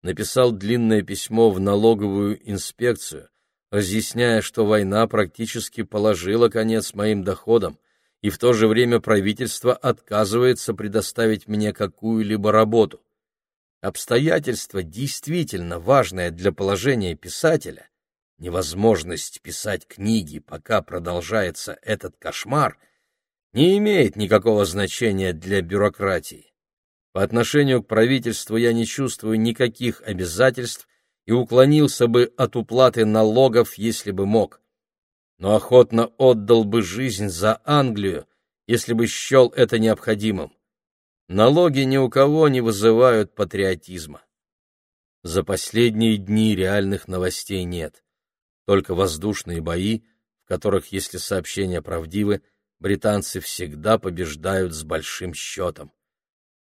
Написал длинное письмо в налоговую инспекцию, разъясняя, что война практически положила конец моим доходам, и в то же время правительство отказывается предоставить мне какую-либо работу. Обстоятельство, действительно важное для положения писателя, невозможность писать книги, пока продолжается этот кошмар, не имеет никакого значения для бюрократии. По отношению к правительству я не чувствую никаких обязательств и уклонился бы от уплаты налогов, если бы мог. Но охотно отдал бы жизнь за Англию, если бы счел это необходимым. Налоги ни у кого не вызывают патриотизма. За последние дни реальных новостей нет. Только воздушные бои, в которых, если сообщения правдивы, британцы всегда побеждают с большим счетом.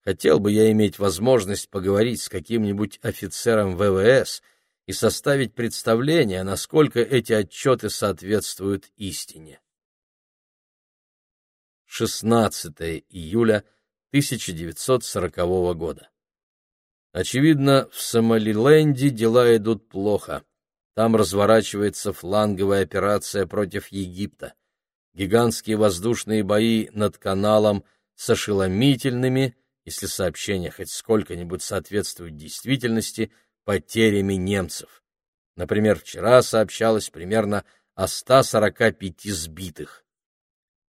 Хотел бы я иметь возможность поговорить с каким-нибудь офицером ВВС и составить представление, насколько эти отчеты соответствуют истине. 16 июля 1940 года. Очевидно, в Сомалиленде дела идут плохо. Там разворачивается фланговая операция против Египта. Гигантские воздушные бои над каналом с ошеломительными, если сообщения хоть сколько-нибудь соответствуют действительности, потерями немцев. Например, вчера сообщалось примерно о 145 сбитых.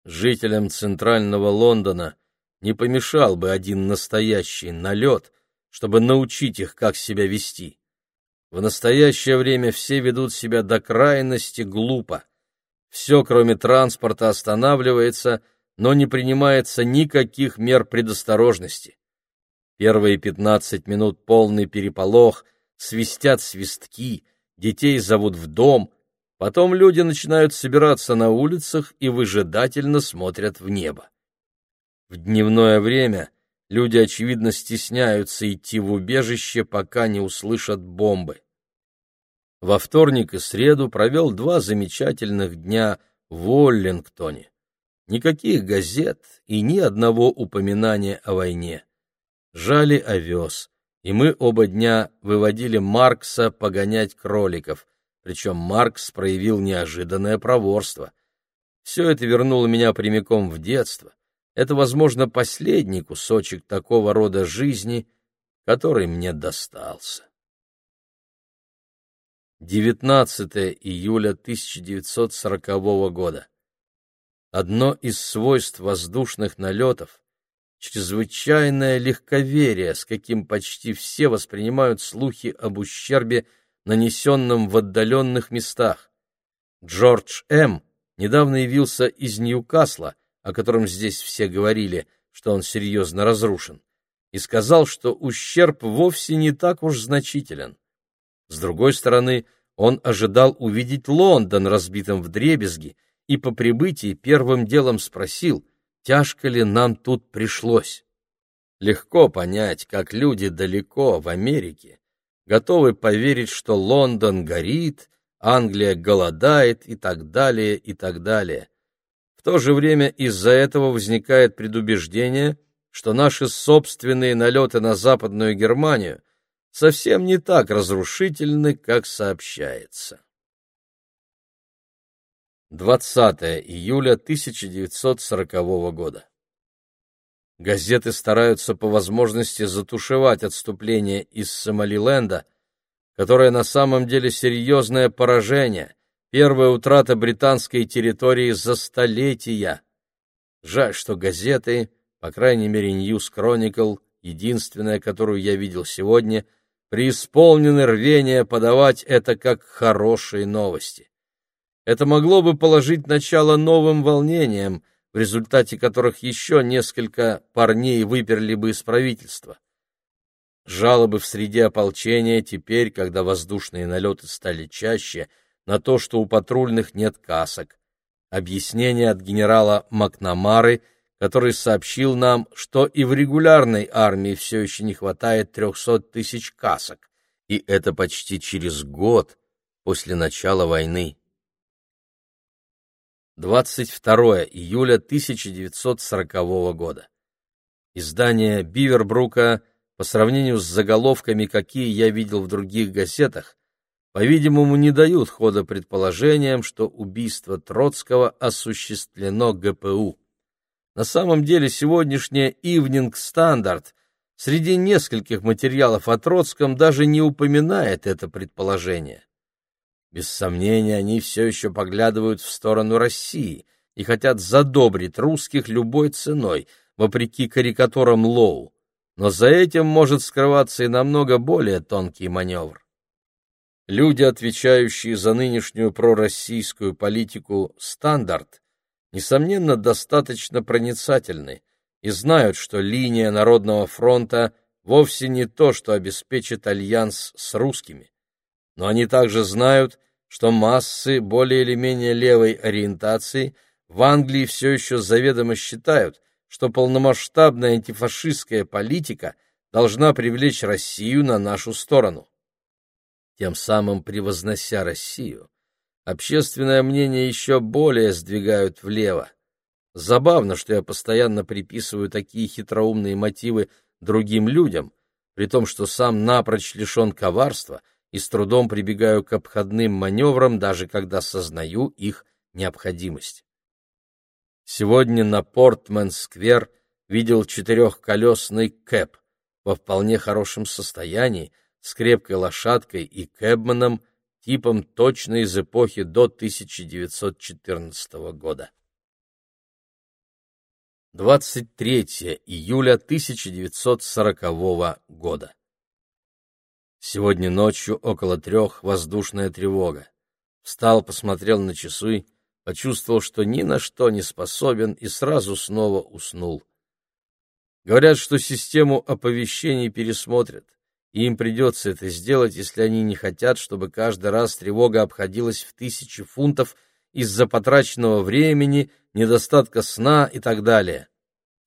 Жителям центрального Лондона не помешал бы один настоящий налет, чтобы научить их, как себя вести. В настоящее время все ведут себя до крайности глупо. Все, кроме транспорта, останавливается, но не принимается никаких мер предосторожности. Первые пятнадцать минут полный переполох, свистят свистки, детей зовут в дом, потом люди начинают собираться на улицах и выжидательно смотрят в небо. В дневное время люди, очевидно, стесняются идти в убежище, пока не услышат бомбы. Во вторник и среду провел два замечательных дня в Уоллингтоне. Никаких газет и ни одного упоминания о войне. Жали овес, и мы оба дня выводили Маркса погонять кроликов, причем Маркс проявил неожиданное проворство. Все это вернуло меня прямиком в детство. Это, возможно, последний кусочек такого рода жизни, который мне достался. 19 июля 1940 года. Одно из свойств воздушных налетов — чрезвычайное легковерие, с каким почти все воспринимают слухи об ущербе, нанесенном в отдаленных местах. Джордж М. недавно явился из Ньюкасла, о котором здесь все говорили, что он серьезно разрушен, и сказал, что ущерб вовсе не так уж значителен. С другой стороны, он ожидал увидеть Лондон разбитым вдребезги и по прибытии первым делом спросил, тяжко ли нам тут пришлось. Легко понять, как люди далеко, в Америке, готовы поверить, что Лондон горит, Англия голодает и так далее, и так далее. То же время из-за этого возникает предубеждение, что наши собственные налеты на Западную Германию совсем не так разрушительны, как сообщается. 20 июля 1940 года. Газеты стараются по возможности затушевать отступление из Сомалиленда, которое на самом деле серьезное поражение, первая утрата британской территории за столетия. Жаль, что газеты, по крайней мере News Chronicle, единственная, которую я видел сегодня, преисполнены рвения подавать это как хорошие новости. Это могло бы положить начало новым волнениям, в результате которых еще несколько парней выперли бы из правительства. Жалобы в среде ополчения теперь, когда воздушные налеты стали чаще, на то, что у патрульных нет касок. Объяснение от генерала Макнамары – который сообщил нам, что и в регулярной армии все еще не хватает 300 тысяч касок, и это почти через год после начала войны. 22 июля 1940 года. Издания Бивербрука, по сравнению с заголовками, какие я видел в других газетах, по-видимому, не дают хода предположениям, что убийство Троцкого осуществлено ГПУ. На самом деле сегодняшняя Evening Standard среди нескольких материалов о Троцком даже не упоминает это предположение. Без сомнения, они все еще поглядывают в сторону России и хотят задобрить русских любой ценой, вопреки карикатурам Лоу. Но за этим может скрываться и намного более тонкий маневр. Люди, отвечающие за нынешнюю пророссийскую политику «Стандарт», несомненно, достаточно проницательны и знают, что линия Народного фронта вовсе не то, что обеспечит альянс с русскими. Но они также знают, что массы более или менее левой ориентации в Англии все еще заведомо считают, что полномасштабная антифашистская политика должна привлечь Россию на нашу сторону тем самым превознося Россию, общественное мнение еще более сдвигают влево. Забавно, что я постоянно приписываю такие хитроумные мотивы другим людям, при том, что сам напрочь лишен коварства и с трудом прибегаю к обходным маневрам, даже когда сознаю их необходимость. Сегодня на Портмен-сквер видел четырехколесный кэп во вполне хорошем состоянии, с крепкой лошадкой и кэбманом, типом точно из эпохи до 1914 года. 23 июля 1940 года. Сегодня ночью около трех воздушная тревога. Встал, посмотрел на часы, почувствовал, что ни на что не способен и сразу снова уснул. Говорят, что систему оповещений пересмотрят и им придется это сделать, если они не хотят, чтобы каждый раз тревога обходилась в тысячи фунтов из-за потраченного времени, недостатка сна и так далее.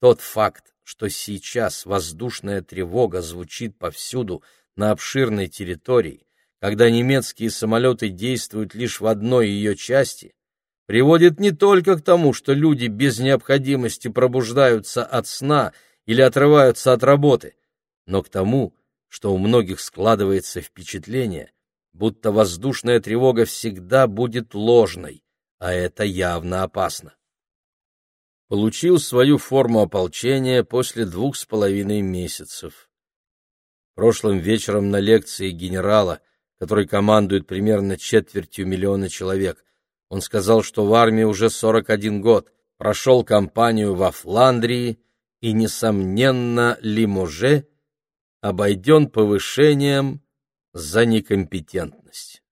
Тот факт, что сейчас воздушная тревога звучит повсюду на обширной территории, когда немецкие самолеты действуют лишь в одной ее части, приводит не только к тому, что люди без необходимости пробуждаются от сна или отрываются от работы, но к тому, что у многих складывается впечатление, будто воздушная тревога всегда будет ложной, а это явно опасно. Получил свою форму ополчения после двух с половиной месяцев. Прошлым вечером на лекции генерала, который командует примерно четвертью миллиона человек, он сказал, что в армии уже 41 год, прошел кампанию во Фландрии и, несомненно, Лиможе обойден повышением за некомпетентность.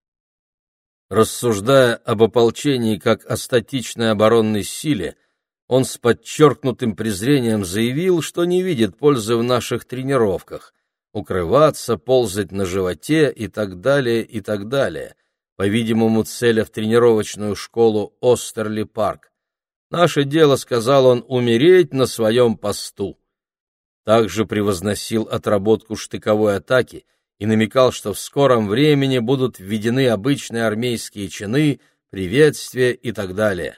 Рассуждая об ополчении как о статичной оборонной силе, он с подчеркнутым презрением заявил, что не видит пользы в наших тренировках — укрываться, ползать на животе и так далее, и так далее, по-видимому, целя в тренировочную школу Остерли-парк. Наше дело, сказал он, умереть на своем посту также превозносил отработку штыковой атаки и намекал, что в скором времени будут введены обычные армейские чины, приветствия и так далее.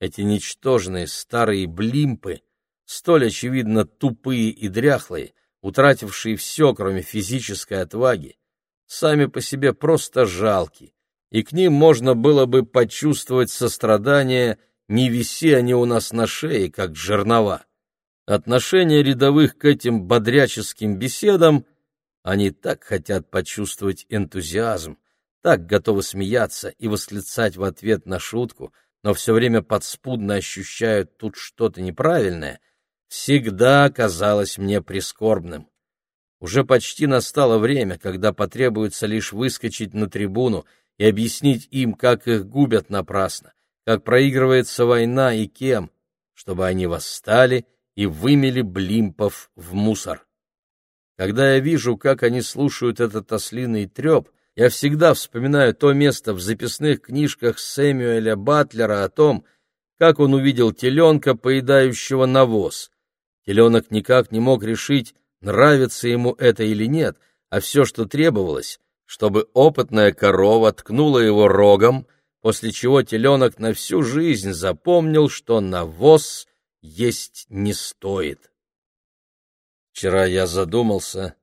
Эти ничтожные старые блимпы, столь очевидно тупые и дряхлые, утратившие все, кроме физической отваги, сами по себе просто жалки, и к ним можно было бы почувствовать сострадание, не виси они у нас на шее, как жернова. Отношение рядовых к этим бодряческим беседам они так хотят почувствовать энтузиазм, так готовы смеяться и восклицать в ответ на шутку, но все время подспудно ощущают тут что-то неправильное, всегда казалось мне прискорбным. Уже почти настало время, когда потребуется лишь выскочить на трибуну и объяснить им, как их губят напрасно, как проигрывается война и кем, чтобы они восстали и вымели блимпов в мусор. Когда я вижу, как они слушают этот ослиный треп, я всегда вспоминаю то место в записных книжках Сэмюэля Батлера о том, как он увидел теленка, поедающего навоз. Теленок никак не мог решить, нравится ему это или нет, а все, что требовалось, чтобы опытная корова ткнула его рогом, после чего теленок на всю жизнь запомнил, что навоз есть не стоит. Вчера я задумался,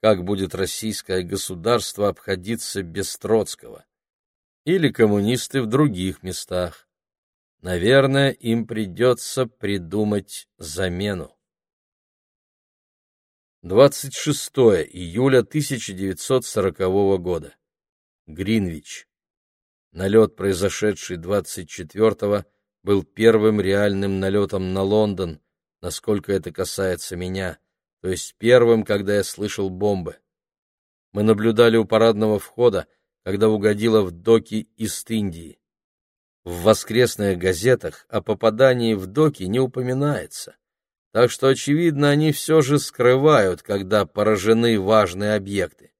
как будет российское государство обходиться без Троцкого. Или коммунисты в других местах. Наверное, им придется придумать замену. 26 июля 1940 года. Гринвич. Налет, произошедший 24-го, был первым реальным налетом на Лондон, насколько это касается меня, то есть первым, когда я слышал бомбы. Мы наблюдали у парадного входа, когда угодило в доки Ист-Индии. В воскресных газетах о попадании в доки не упоминается, так что, очевидно, они все же скрывают, когда поражены важные объекты.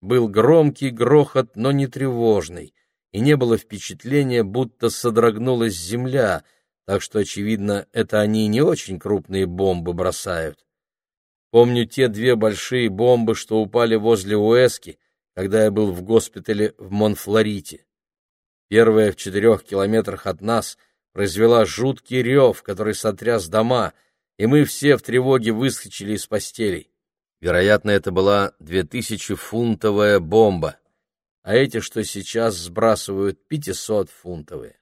Был громкий грохот, но не тревожный, и не было впечатления, будто содрогнулась земля, так что, очевидно, это они не очень крупные бомбы бросают. Помню те две большие бомбы, что упали возле Уэски, когда я был в госпитале в Монфлорите. Первая в четырех километрах от нас произвела жуткий рев, который сотряс дома, и мы все в тревоге выскочили из постелей. Вероятно, это была двухтысячефунтовая бомба, а эти, что сейчас сбрасывают, пятисотфунтовые.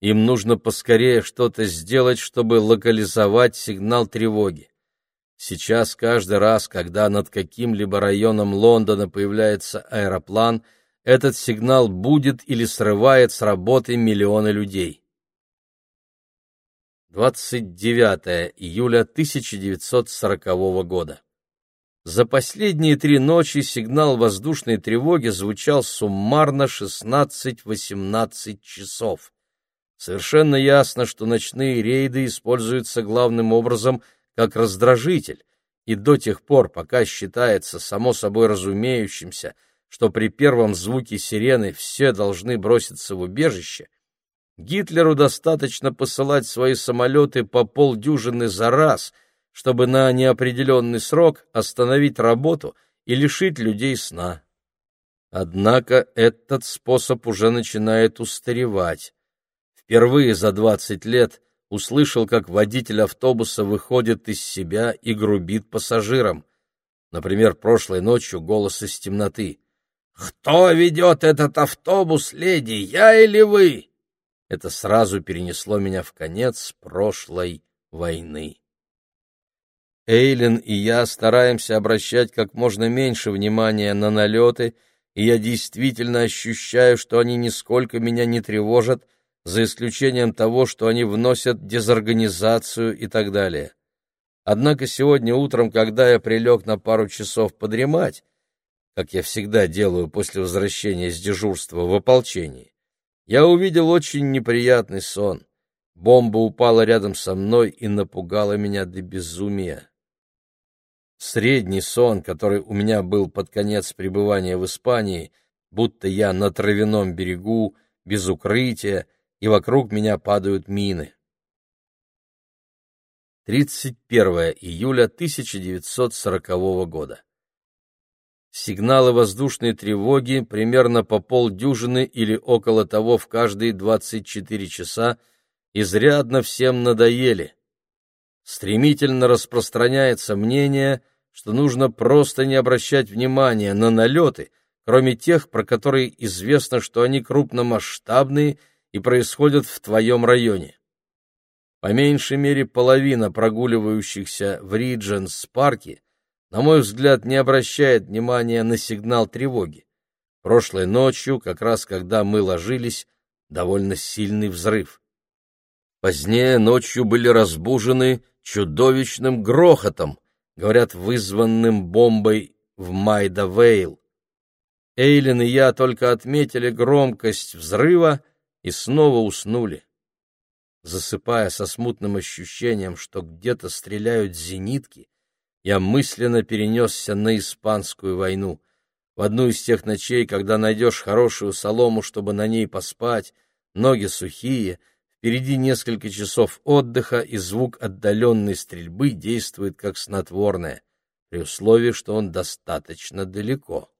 Им нужно поскорее что-то сделать, чтобы локализовать сигнал тревоги. Сейчас каждый раз, когда над каким-либо районом Лондона появляется аэроплан, этот сигнал будет или срывает с работы миллионы людей. 29 июля 1940 года. За последние три ночи сигнал воздушной тревоги звучал суммарно 16-18 часов. Совершенно ясно, что ночные рейды используются главным образом – как раздражитель, и до тех пор, пока считается само собой разумеющимся, что при первом звуке сирены все должны броситься в убежище, Гитлеру достаточно посылать свои самолеты по полдюжины за раз, чтобы на неопределенный срок остановить работу и лишить людей сна. Однако этот способ уже начинает устаревать. Впервые за 20 лет услышал, как водитель автобуса выходит из себя и грубит пассажирам. Например, прошлой ночью голос из темноты. «Кто ведет этот автобус, леди, я или вы?» Это сразу перенесло меня в конец прошлой войны. Эйлин и я стараемся обращать как можно меньше внимания на налеты, и я действительно ощущаю, что они нисколько меня не тревожат, за исключением того, что они вносят дезорганизацию и так далее. Однако сегодня утром, когда я прилег на пару часов подремать, как я всегда делаю после возвращения с дежурства в ополчении, я увидел очень неприятный сон. Бомба упала рядом со мной и напугала меня до безумия. Средний сон, который у меня был под конец пребывания в Испании, будто я на травяном берегу, без укрытия, и вокруг меня падают мины. 31 июля 1940 года. Сигналы воздушной тревоги примерно по полдюжины или около того в каждые 24 часа изрядно всем надоели. Стремительно распространяется мнение, что нужно просто не обращать внимания на налеты, кроме тех, про которые известно, что они крупномасштабные и происходят в твоем районе. По меньшей мере половина прогуливающихся в Ридженс-парке, на мой взгляд, не обращает внимания на сигнал тревоги. Прошлой ночью, как раз когда мы ложились, довольно сильный взрыв. Позднее ночью были разбужены чудовищным грохотом, говорят, вызванным бомбой в Майда-Вейл. Эйлин и я только отметили громкость взрыва и снова уснули. Засыпая со смутным ощущением, что где-то стреляют зенитки, я мысленно перенесся на Испанскую войну. В одну из тех ночей, когда найдешь хорошую солому, чтобы на ней поспать, ноги сухие, впереди несколько часов отдыха, и звук отдаленной стрельбы действует как снотворное, при условии, что он достаточно далеко.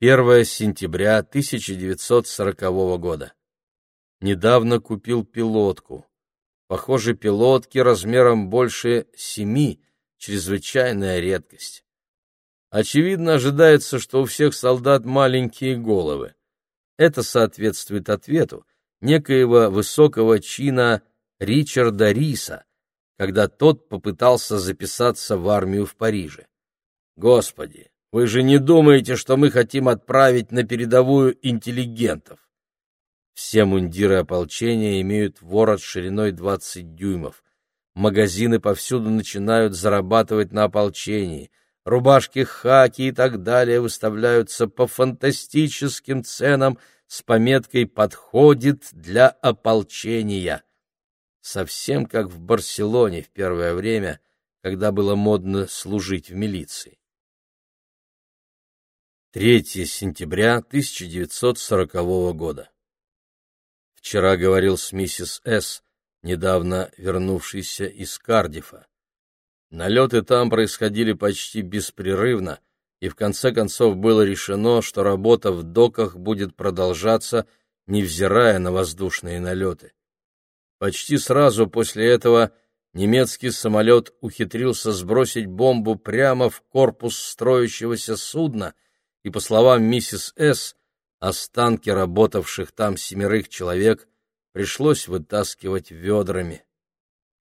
1 сентября 1940 года. Недавно купил пилотку. Похоже, пилотки размером больше семи — чрезвычайная редкость. Очевидно, ожидается, что у всех солдат маленькие головы. Это соответствует ответу некоего высокого чина Ричарда Риса, когда тот попытался записаться в армию в Париже. Господи, вы же не думаете, что мы хотим отправить на передовую интеллигентов? Все мундиры ополчения имеют ворот шириной 20 дюймов. Магазины повсюду начинают зарабатывать на ополчении. Рубашки хаки и так далее выставляются по фантастическим ценам с пометкой «Подходит для ополчения». Совсем как в Барселоне в первое время, когда было модно служить в милиции. 3 сентября 1940 года. Вчера говорил с миссис С., недавно вернувшейся из Кардифа. Налеты там происходили почти беспрерывно, и в конце концов было решено, что работа в доках будет продолжаться, невзирая на воздушные налеты. Почти сразу после этого немецкий самолет ухитрился сбросить бомбу прямо в корпус строящегося судна, и, по словам миссис С., Останки работавших там семерых человек пришлось вытаскивать ведрами.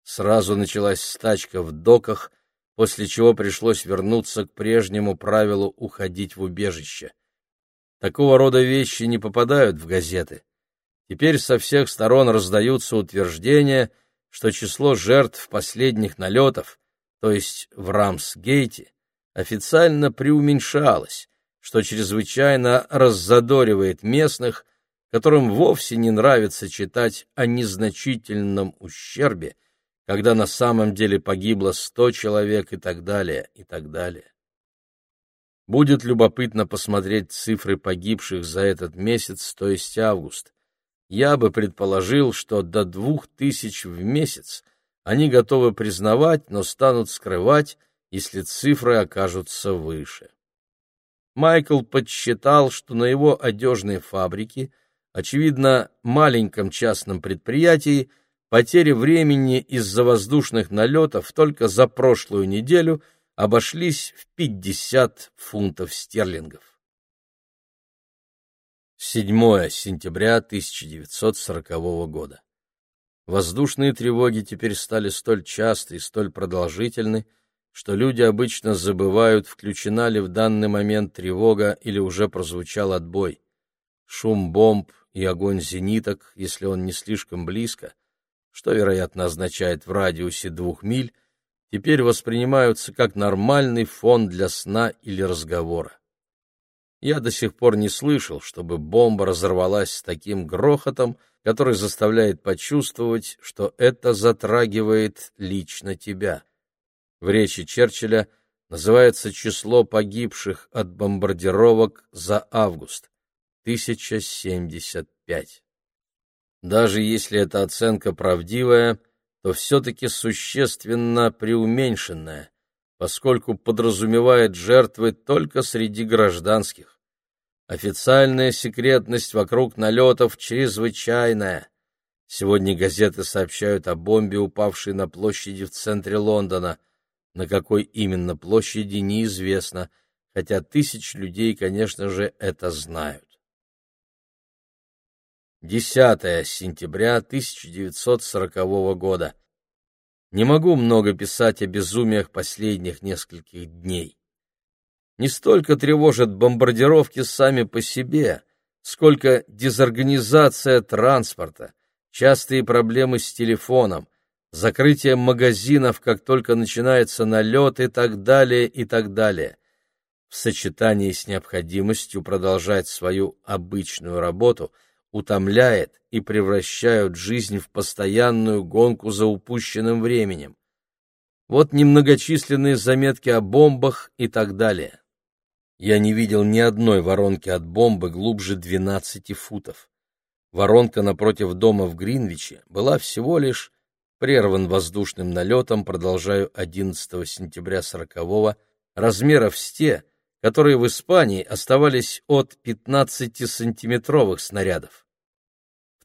Сразу началась стачка в доках, после чего пришлось вернуться к прежнему правилу уходить в убежище. Такого рода вещи не попадают в газеты. Теперь со всех сторон раздаются утверждения, что число жертв последних налетов, то есть в Рамсгейте, официально преуменьшалось, что чрезвычайно раззадоривает местных, которым вовсе не нравится читать о незначительном ущербе, когда на самом деле погибло сто человек и так далее, и так далее. Будет любопытно посмотреть цифры погибших за этот месяц, то есть август. Я бы предположил, что до двух тысяч в месяц они готовы признавать, но станут скрывать, если цифры окажутся выше. Майкл подсчитал, что на его одежной фабрике, очевидно, маленьком частном предприятии, потери времени из-за воздушных налетов только за прошлую неделю обошлись в 50 фунтов стерлингов. 7 сентября 1940 года. Воздушные тревоги теперь стали столь часты и столь продолжительны, что люди обычно забывают, включена ли в данный момент тревога или уже прозвучал отбой. Шум бомб и огонь зениток, если он не слишком близко, что, вероятно, означает в радиусе двух миль, теперь воспринимаются как нормальный фон для сна или разговора. Я до сих пор не слышал, чтобы бомба разорвалась с таким грохотом, который заставляет почувствовать, что это затрагивает лично тебя. В речи Черчилля называется число погибших от бомбардировок за август — 1075. Даже если эта оценка правдивая, то все-таки существенно преуменьшенная, поскольку подразумевает жертвы только среди гражданских. Официальная секретность вокруг налетов чрезвычайная. Сегодня газеты сообщают о бомбе, упавшей на площади в центре Лондона. На какой именно площади, неизвестно, хотя тысяч людей, конечно же, это знают. 10 сентября 1940 года. Не могу много писать о безумиях последних нескольких дней. Не столько тревожат бомбардировки сами по себе, сколько дезорганизация транспорта, частые проблемы с телефоном, закрытие магазинов, как только начинается налет и так далее, и так далее. В сочетании с необходимостью продолжать свою обычную работу утомляет и превращают жизнь в постоянную гонку за упущенным временем. Вот немногочисленные заметки о бомбах и так далее. Я не видел ни одной воронки от бомбы глубже 12 футов. Воронка напротив дома в Гринвиче была всего лишь прерван воздушным налетом, продолжаю 11 сентября 40-го, размеров с те, которые в Испании оставались от 15-сантиметровых снарядов.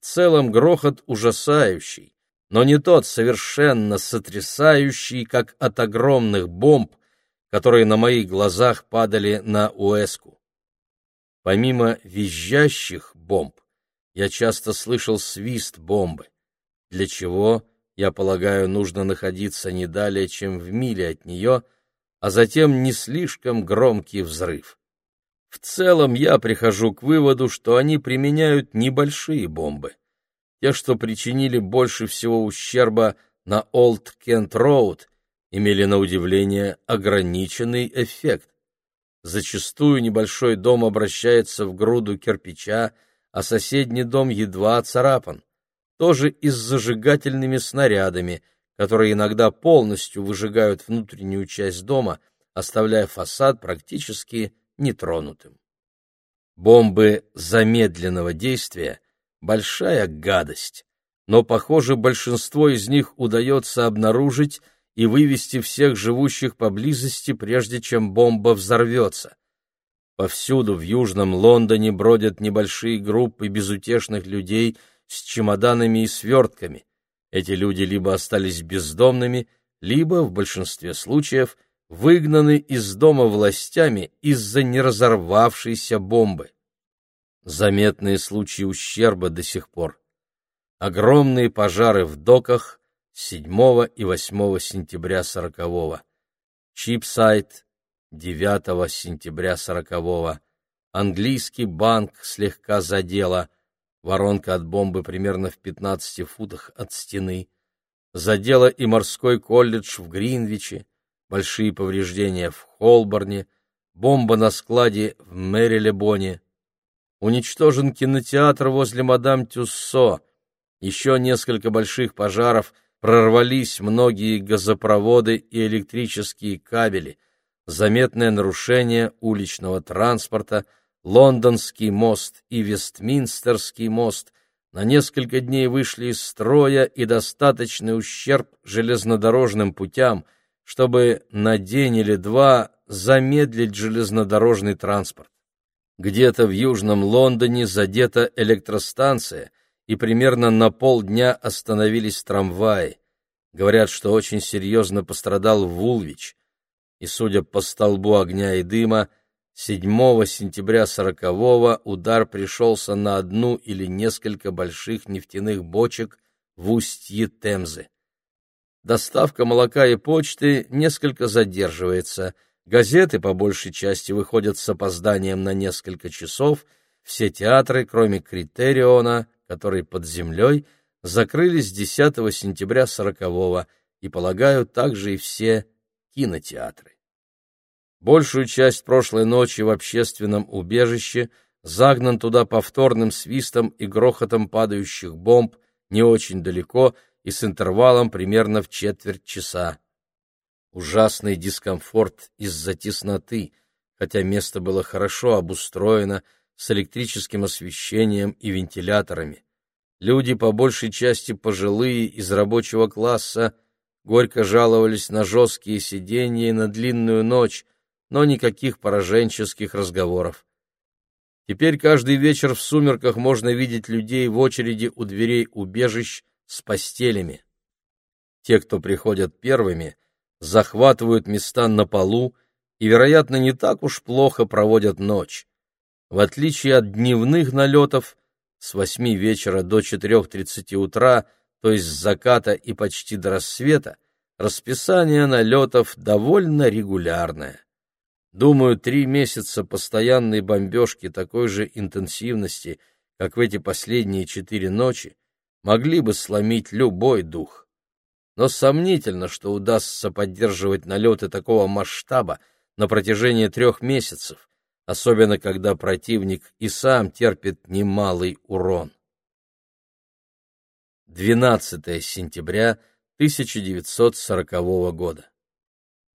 В целом грохот ужасающий, но не тот совершенно сотрясающий, как от огромных бомб, которые на моих глазах падали на Уэску. Помимо визжащих бомб, я часто слышал свист бомбы, для чего, я полагаю, нужно находиться не далее, чем в миле от нее, а затем не слишком громкий взрыв. В целом я прихожу к выводу, что они применяют небольшие бомбы те, что причинили больше всего ущерба на Олд Кент Роуд, имели на удивление ограниченный эффект. Зачастую небольшой дом обращается в груду кирпича, а соседний дом едва царапан. Тоже и с зажигательными снарядами, которые иногда полностью выжигают внутреннюю часть дома, оставляя фасад практически нетронутым. Бомбы замедленного действия большая гадость, но, похоже, большинство из них удается обнаружить и вывести всех живущих поблизости, прежде чем бомба взорвется. Повсюду в Южном Лондоне бродят небольшие группы безутешных людей с чемоданами и свертками. Эти люди либо остались бездомными, либо, в большинстве случаев, выгнаны из дома властями из-за неразорвавшейся бомбы. Заметные случаи ущерба до сих пор. Огромные пожары в доках 7 и 8 сентября 40-го. Чипсайт 9 сентября 40-го. Английский банк слегка задело. Воронка от бомбы примерно в 15 футах от стены. Задело и морской колледж в Гринвиче. Большие повреждения в Холборне. Бомба на складе в Мэрилебоне уничтожен кинотеатр возле мадам Тюссо. Еще несколько больших пожаров, прорвались многие газопроводы и электрические кабели, заметное нарушение уличного транспорта, Лондонский мост и Вестминстерский мост на несколько дней вышли из строя и достаточный ущерб железнодорожным путям, чтобы на день или два замедлить железнодорожный транспорт. Где-то в Южном Лондоне задета электростанция, и примерно на полдня остановились трамваи. Говорят, что очень серьезно пострадал Вулвич. И, судя по столбу огня и дыма, 7 сентября 40-го удар пришелся на одну или несколько больших нефтяных бочек в устье Темзы. Доставка молока и почты несколько задерживается – Газеты по большей части выходят с опозданием на несколько часов, все театры, кроме Критериона, который под землей, закрылись 10 сентября 40-го, и, полагаю, также и все кинотеатры. Большую часть прошлой ночи в общественном убежище загнан туда повторным свистом и грохотом падающих бомб не очень далеко и с интервалом примерно в четверть часа ужасный дискомфорт из-за тесноты, хотя место было хорошо обустроено, с электрическим освещением и вентиляторами. Люди, по большей части пожилые, из рабочего класса, горько жаловались на жесткие сиденья и на длинную ночь, но никаких пораженческих разговоров. Теперь каждый вечер в сумерках можно видеть людей в очереди у дверей убежищ с постелями. Те, кто приходят первыми, захватывают места на полу и, вероятно, не так уж плохо проводят ночь. В отличие от дневных налетов, с восьми вечера до четырех тридцати утра, то есть с заката и почти до рассвета, расписание налетов довольно регулярное. Думаю, три месяца постоянной бомбежки такой же интенсивности, как в эти последние четыре ночи, могли бы сломить любой дух но сомнительно, что удастся поддерживать налеты такого масштаба на протяжении трех месяцев, особенно когда противник и сам терпит немалый урон. 12 сентября 1940 года.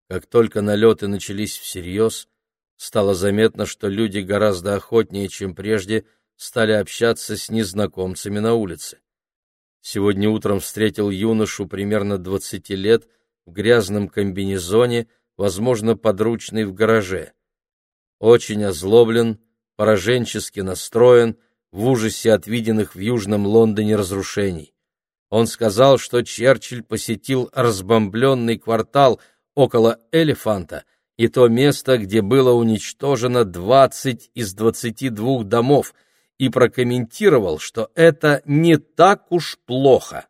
Как только налеты начались всерьез, стало заметно, что люди гораздо охотнее, чем прежде, стали общаться с незнакомцами на улице. Сегодня утром встретил юношу примерно двадцати лет в грязном комбинезоне, возможно, подручный в гараже. Очень озлоблен, пораженчески настроен, в ужасе от виденных в Южном Лондоне разрушений. Он сказал, что Черчилль посетил разбомбленный квартал около Элефанта и то место, где было уничтожено 20 из 22 домов, и прокомментировал, что это не так уж плохо.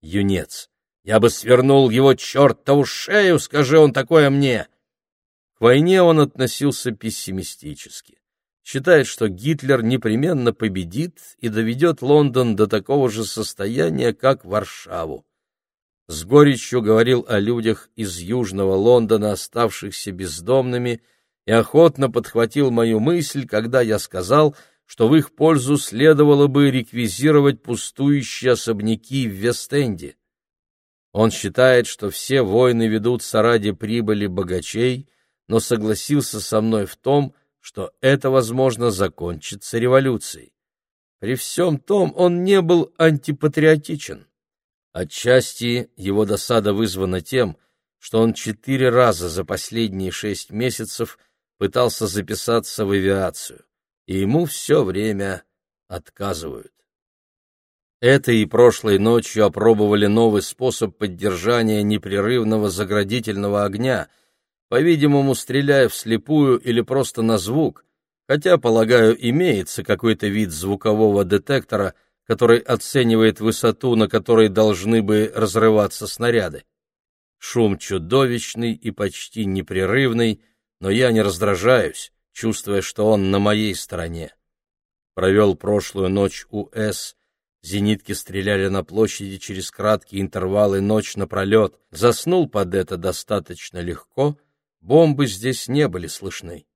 Юнец. Я бы свернул его чертову шею, скажи он такое мне. К войне он относился пессимистически. Считает, что Гитлер непременно победит и доведет Лондон до такого же состояния, как Варшаву. С горечью говорил о людях из Южного Лондона, оставшихся бездомными, и охотно подхватил мою мысль, когда я сказал, что в их пользу следовало бы реквизировать пустующие особняки в Вест-Энде. Он считает, что все войны ведутся ради прибыли богачей, но согласился со мной в том, что это, возможно, закончится революцией. При всем том он не был антипатриотичен. Отчасти его досада вызвана тем, что он четыре раза за последние шесть месяцев пытался записаться в авиацию, и ему все время отказывают. Этой и прошлой ночью опробовали новый способ поддержания непрерывного заградительного огня, по-видимому, стреляя вслепую или просто на звук, хотя, полагаю, имеется какой-то вид звукового детектора, который оценивает высоту, на которой должны бы разрываться снаряды. Шум чудовищный и почти непрерывный, но я не раздражаюсь, чувствуя, что он на моей стороне. Провел прошлую ночь у С, Зенитки стреляли на площади через краткие интервалы ночь напролет. Заснул под это достаточно легко, бомбы здесь не были слышны.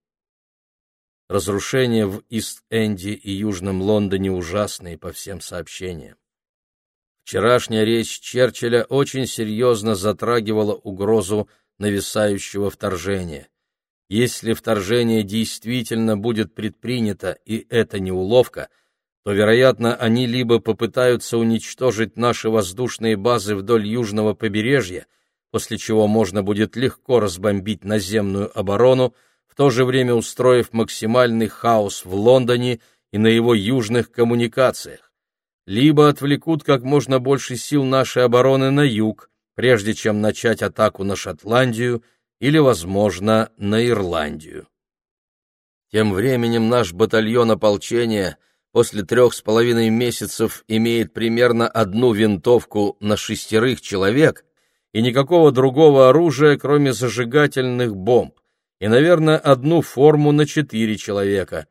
Разрушения в Ист-Энди и Южном Лондоне ужасные по всем сообщениям. Вчерашняя речь Черчилля очень серьезно затрагивала угрозу нависающего вторжения. Если вторжение действительно будет предпринято, и это не уловка — то, вероятно, они либо попытаются уничтожить наши воздушные базы вдоль южного побережья, после чего можно будет легко разбомбить наземную оборону, в то же время устроив максимальный хаос в Лондоне и на его южных коммуникациях, либо отвлекут как можно больше сил нашей обороны на юг, прежде чем начать атаку на Шотландию или, возможно, на Ирландию. Тем временем наш батальон ополчения — после трех с половиной месяцев имеет примерно одну винтовку на шестерых человек и никакого другого оружия, кроме зажигательных бомб, и, наверное, одну форму на четыре человека.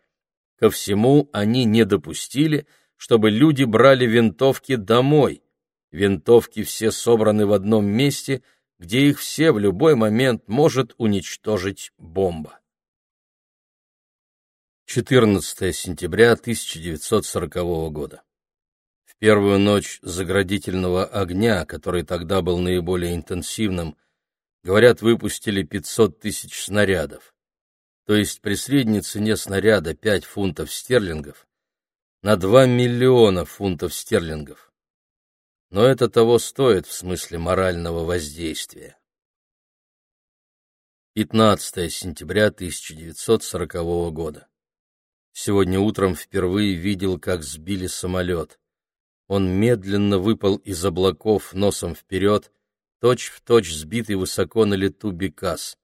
Ко всему они не допустили, чтобы люди брали винтовки домой. Винтовки все собраны в одном месте, где их все в любой момент может уничтожить бомба. 14 сентября 1940 года. В первую ночь заградительного огня, который тогда был наиболее интенсивным, говорят, выпустили 500 тысяч снарядов. То есть при средней цене снаряда 5 фунтов стерлингов на 2 миллиона фунтов стерлингов. Но это того стоит в смысле морального воздействия. 15 сентября 1940 года. Сегодня утром впервые видел, как сбили самолет. Он медленно выпал из облаков носом вперед, точь-в-точь сбитый высоко на лету Бекас.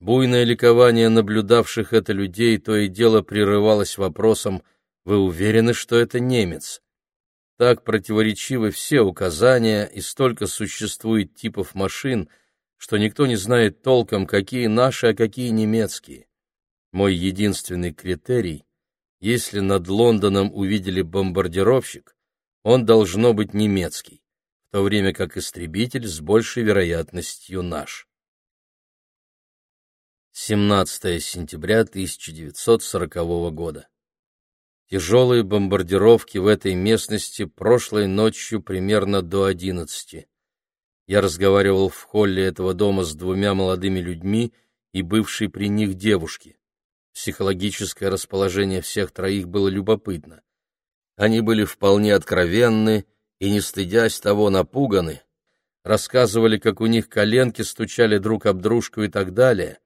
Буйное ликование наблюдавших это людей то и дело прерывалось вопросом «Вы уверены, что это немец?» Так противоречивы все указания, и столько существует типов машин, что никто не знает толком, какие наши, а какие немецкие. Мой единственный критерий — если над Лондоном увидели бомбардировщик, он должно быть немецкий, в то время как истребитель с большей вероятностью наш. 17 сентября 1940 года. Тяжелые бомбардировки в этой местности прошлой ночью примерно до 11. Я разговаривал в холле этого дома с двумя молодыми людьми и бывшей при них девушки. Психологическое расположение всех троих было любопытно. Они были вполне откровенны и, не стыдясь того, напуганы, рассказывали, как у них коленки стучали друг об дружку и так далее,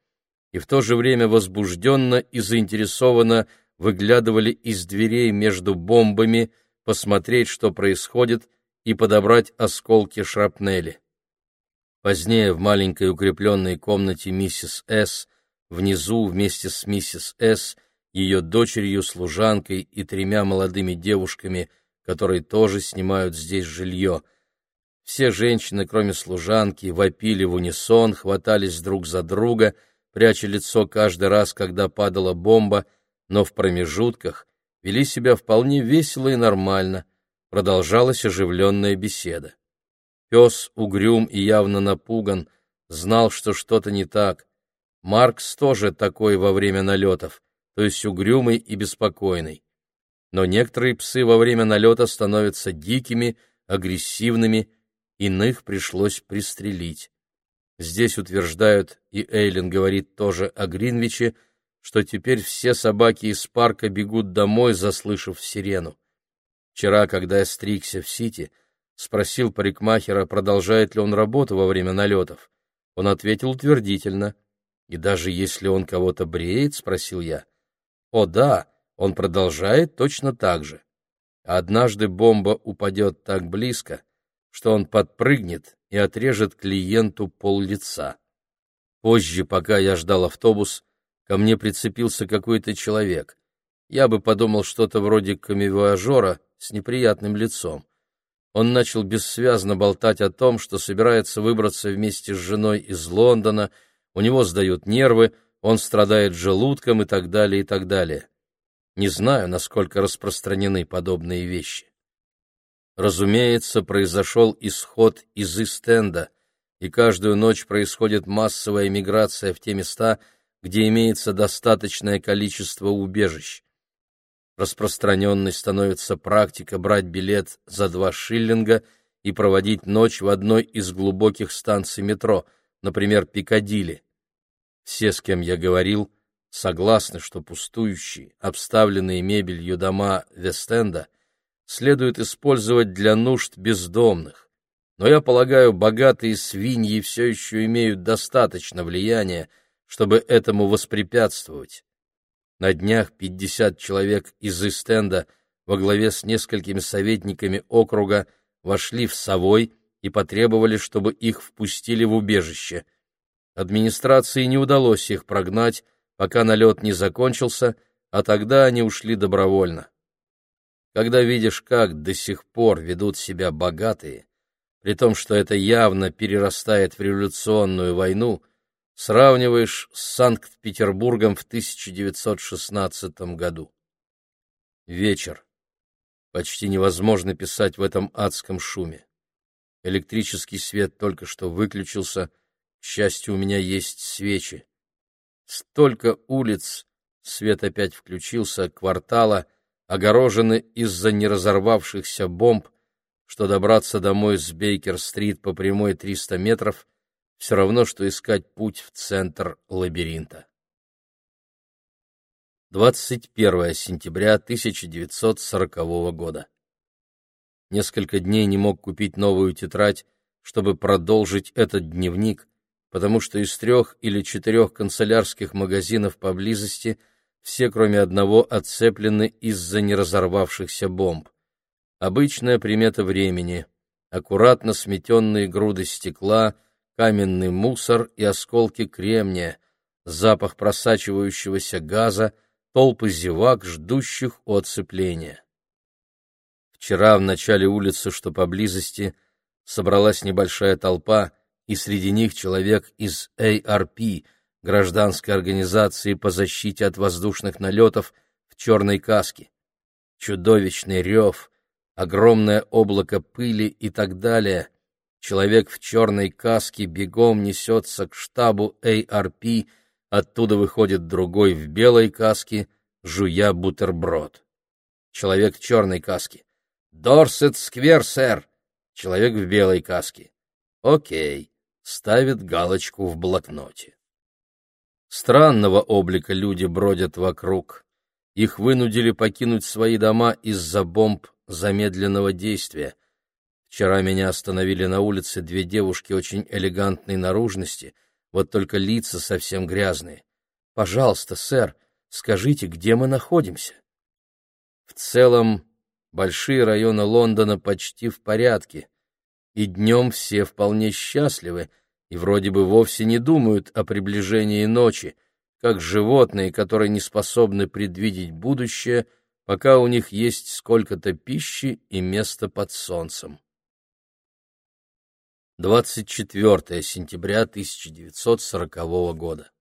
и в то же время возбужденно и заинтересованно выглядывали из дверей между бомбами посмотреть, что происходит, и подобрать осколки шрапнели. Позднее в маленькой укрепленной комнате миссис С. внизу вместе с миссис С., ее дочерью, служанкой и тремя молодыми девушками, которые тоже снимают здесь жилье. Все женщины, кроме служанки, вопили в унисон, хватались друг за друга, пряча лицо каждый раз, когда падала бомба, но в промежутках вели себя вполне весело и нормально, продолжалась оживленная беседа. Пес угрюм и явно напуган, знал, что что-то не так. Маркс тоже такой во время налетов, то есть угрюмый и беспокойный. Но некоторые псы во время налета становятся дикими, агрессивными, иных пришлось пристрелить. Здесь утверждают, и Эйлин говорит тоже о Гринвиче, что теперь все собаки из парка бегут домой, заслышав сирену. Вчера, когда я стригся в Сити, спросил парикмахера, продолжает ли он работу во время налетов. Он ответил утвердительно. «И даже если он кого-то бреет?» — спросил я. «О да, он продолжает точно так же. Однажды бомба упадет так близко, что он подпрыгнет и отрежет клиенту пол лица. Позже, пока я ждал автобус, ко мне прицепился какой-то человек. Я бы подумал что-то вроде камевоажора с неприятным лицом. Он начал бессвязно болтать о том, что собирается выбраться вместе с женой из Лондона, у него сдают нервы, он страдает желудком и так далее, и так далее. Не знаю, насколько распространены подобные вещи. Разумеется, произошел исход из Истенда, и каждую ночь происходит массовая миграция в те места, где имеется достаточное количество убежищ. Распространенной становится практика брать билет за два шиллинга и проводить ночь в одной из глубоких станций метро, например, Пикадилли. Все, с кем я говорил, согласны, что пустующие, обставленные мебелью дома Вестенда — следует использовать для нужд бездомных. Но я полагаю, богатые свиньи все еще имеют достаточно влияния, чтобы этому воспрепятствовать. На днях 50 человек из Истенда во главе с несколькими советниками округа вошли в Совой и потребовали, чтобы их впустили в убежище. Администрации не удалось их прогнать, пока налет не закончился, а тогда они ушли добровольно. Когда видишь, как до сих пор ведут себя богатые, при том, что это явно перерастает в революционную войну, сравниваешь с Санкт-Петербургом в 1916 году. Вечер. Почти невозможно писать в этом адском шуме. Электрический свет только что выключился, к счастью, у меня есть свечи. Столько улиц, свет опять включился, квартала — огорожены из-за неразорвавшихся бомб, что добраться домой с Бейкер-стрит по прямой 300 метров все равно, что искать путь в центр лабиринта. 21 сентября 1940 года. Несколько дней не мог купить новую тетрадь, чтобы продолжить этот дневник, потому что из трех или четырех канцелярских магазинов поблизости – все, кроме одного, отцеплены из-за неразорвавшихся бомб. Обычная примета времени — аккуратно сметенные груды стекла, каменный мусор и осколки кремния, запах просачивающегося газа, толпы зевак, ждущих отцепления. Вчера в начале улицы, что поблизости, собралась небольшая толпа, и среди них человек из ARP — гражданской организации по защите от воздушных налетов в черной каске. Чудовищный рев, огромное облако пыли и так далее. Человек в черной каске бегом несется к штабу ARP, оттуда выходит другой в белой каске, жуя бутерброд. Человек в черной каске. «Дорсет сквер, сэр!» Человек в белой каске. «Окей», ставит галочку в блокноте. Странного облика люди бродят вокруг. Их вынудили покинуть свои дома из-за бомб замедленного действия. Вчера меня остановили на улице две девушки очень элегантной наружности, вот только лица совсем грязные. «Пожалуйста, сэр, скажите, где мы находимся?» В целом, большие районы Лондона почти в порядке, и днем все вполне счастливы и вроде бы вовсе не думают о приближении ночи, как животные, которые не способны предвидеть будущее, пока у них есть сколько-то пищи и места под солнцем. 24 сентября 1940 года.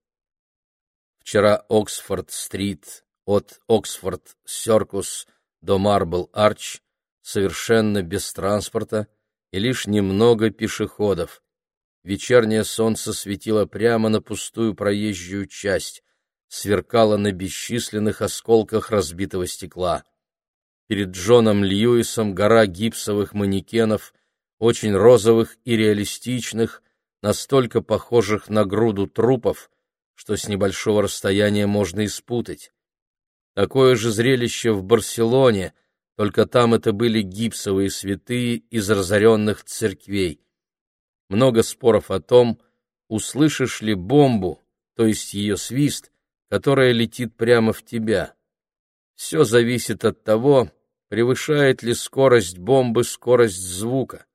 Вчера Оксфорд-стрит от Оксфорд-Серкус до Марбл-Арч совершенно без транспорта и лишь немного пешеходов. Вечернее солнце светило прямо на пустую проезжую часть, сверкало на бесчисленных осколках разбитого стекла. Перед Джоном Льюисом гора гипсовых манекенов, очень розовых и реалистичных, настолько похожих на груду трупов, что с небольшого расстояния можно испутать. Такое же зрелище в Барселоне, только там это были гипсовые святые из разоренных церквей. Много споров о том, услышишь ли бомбу, то есть ее свист, которая летит прямо в тебя. Все зависит от того, превышает ли скорость бомбы скорость звука.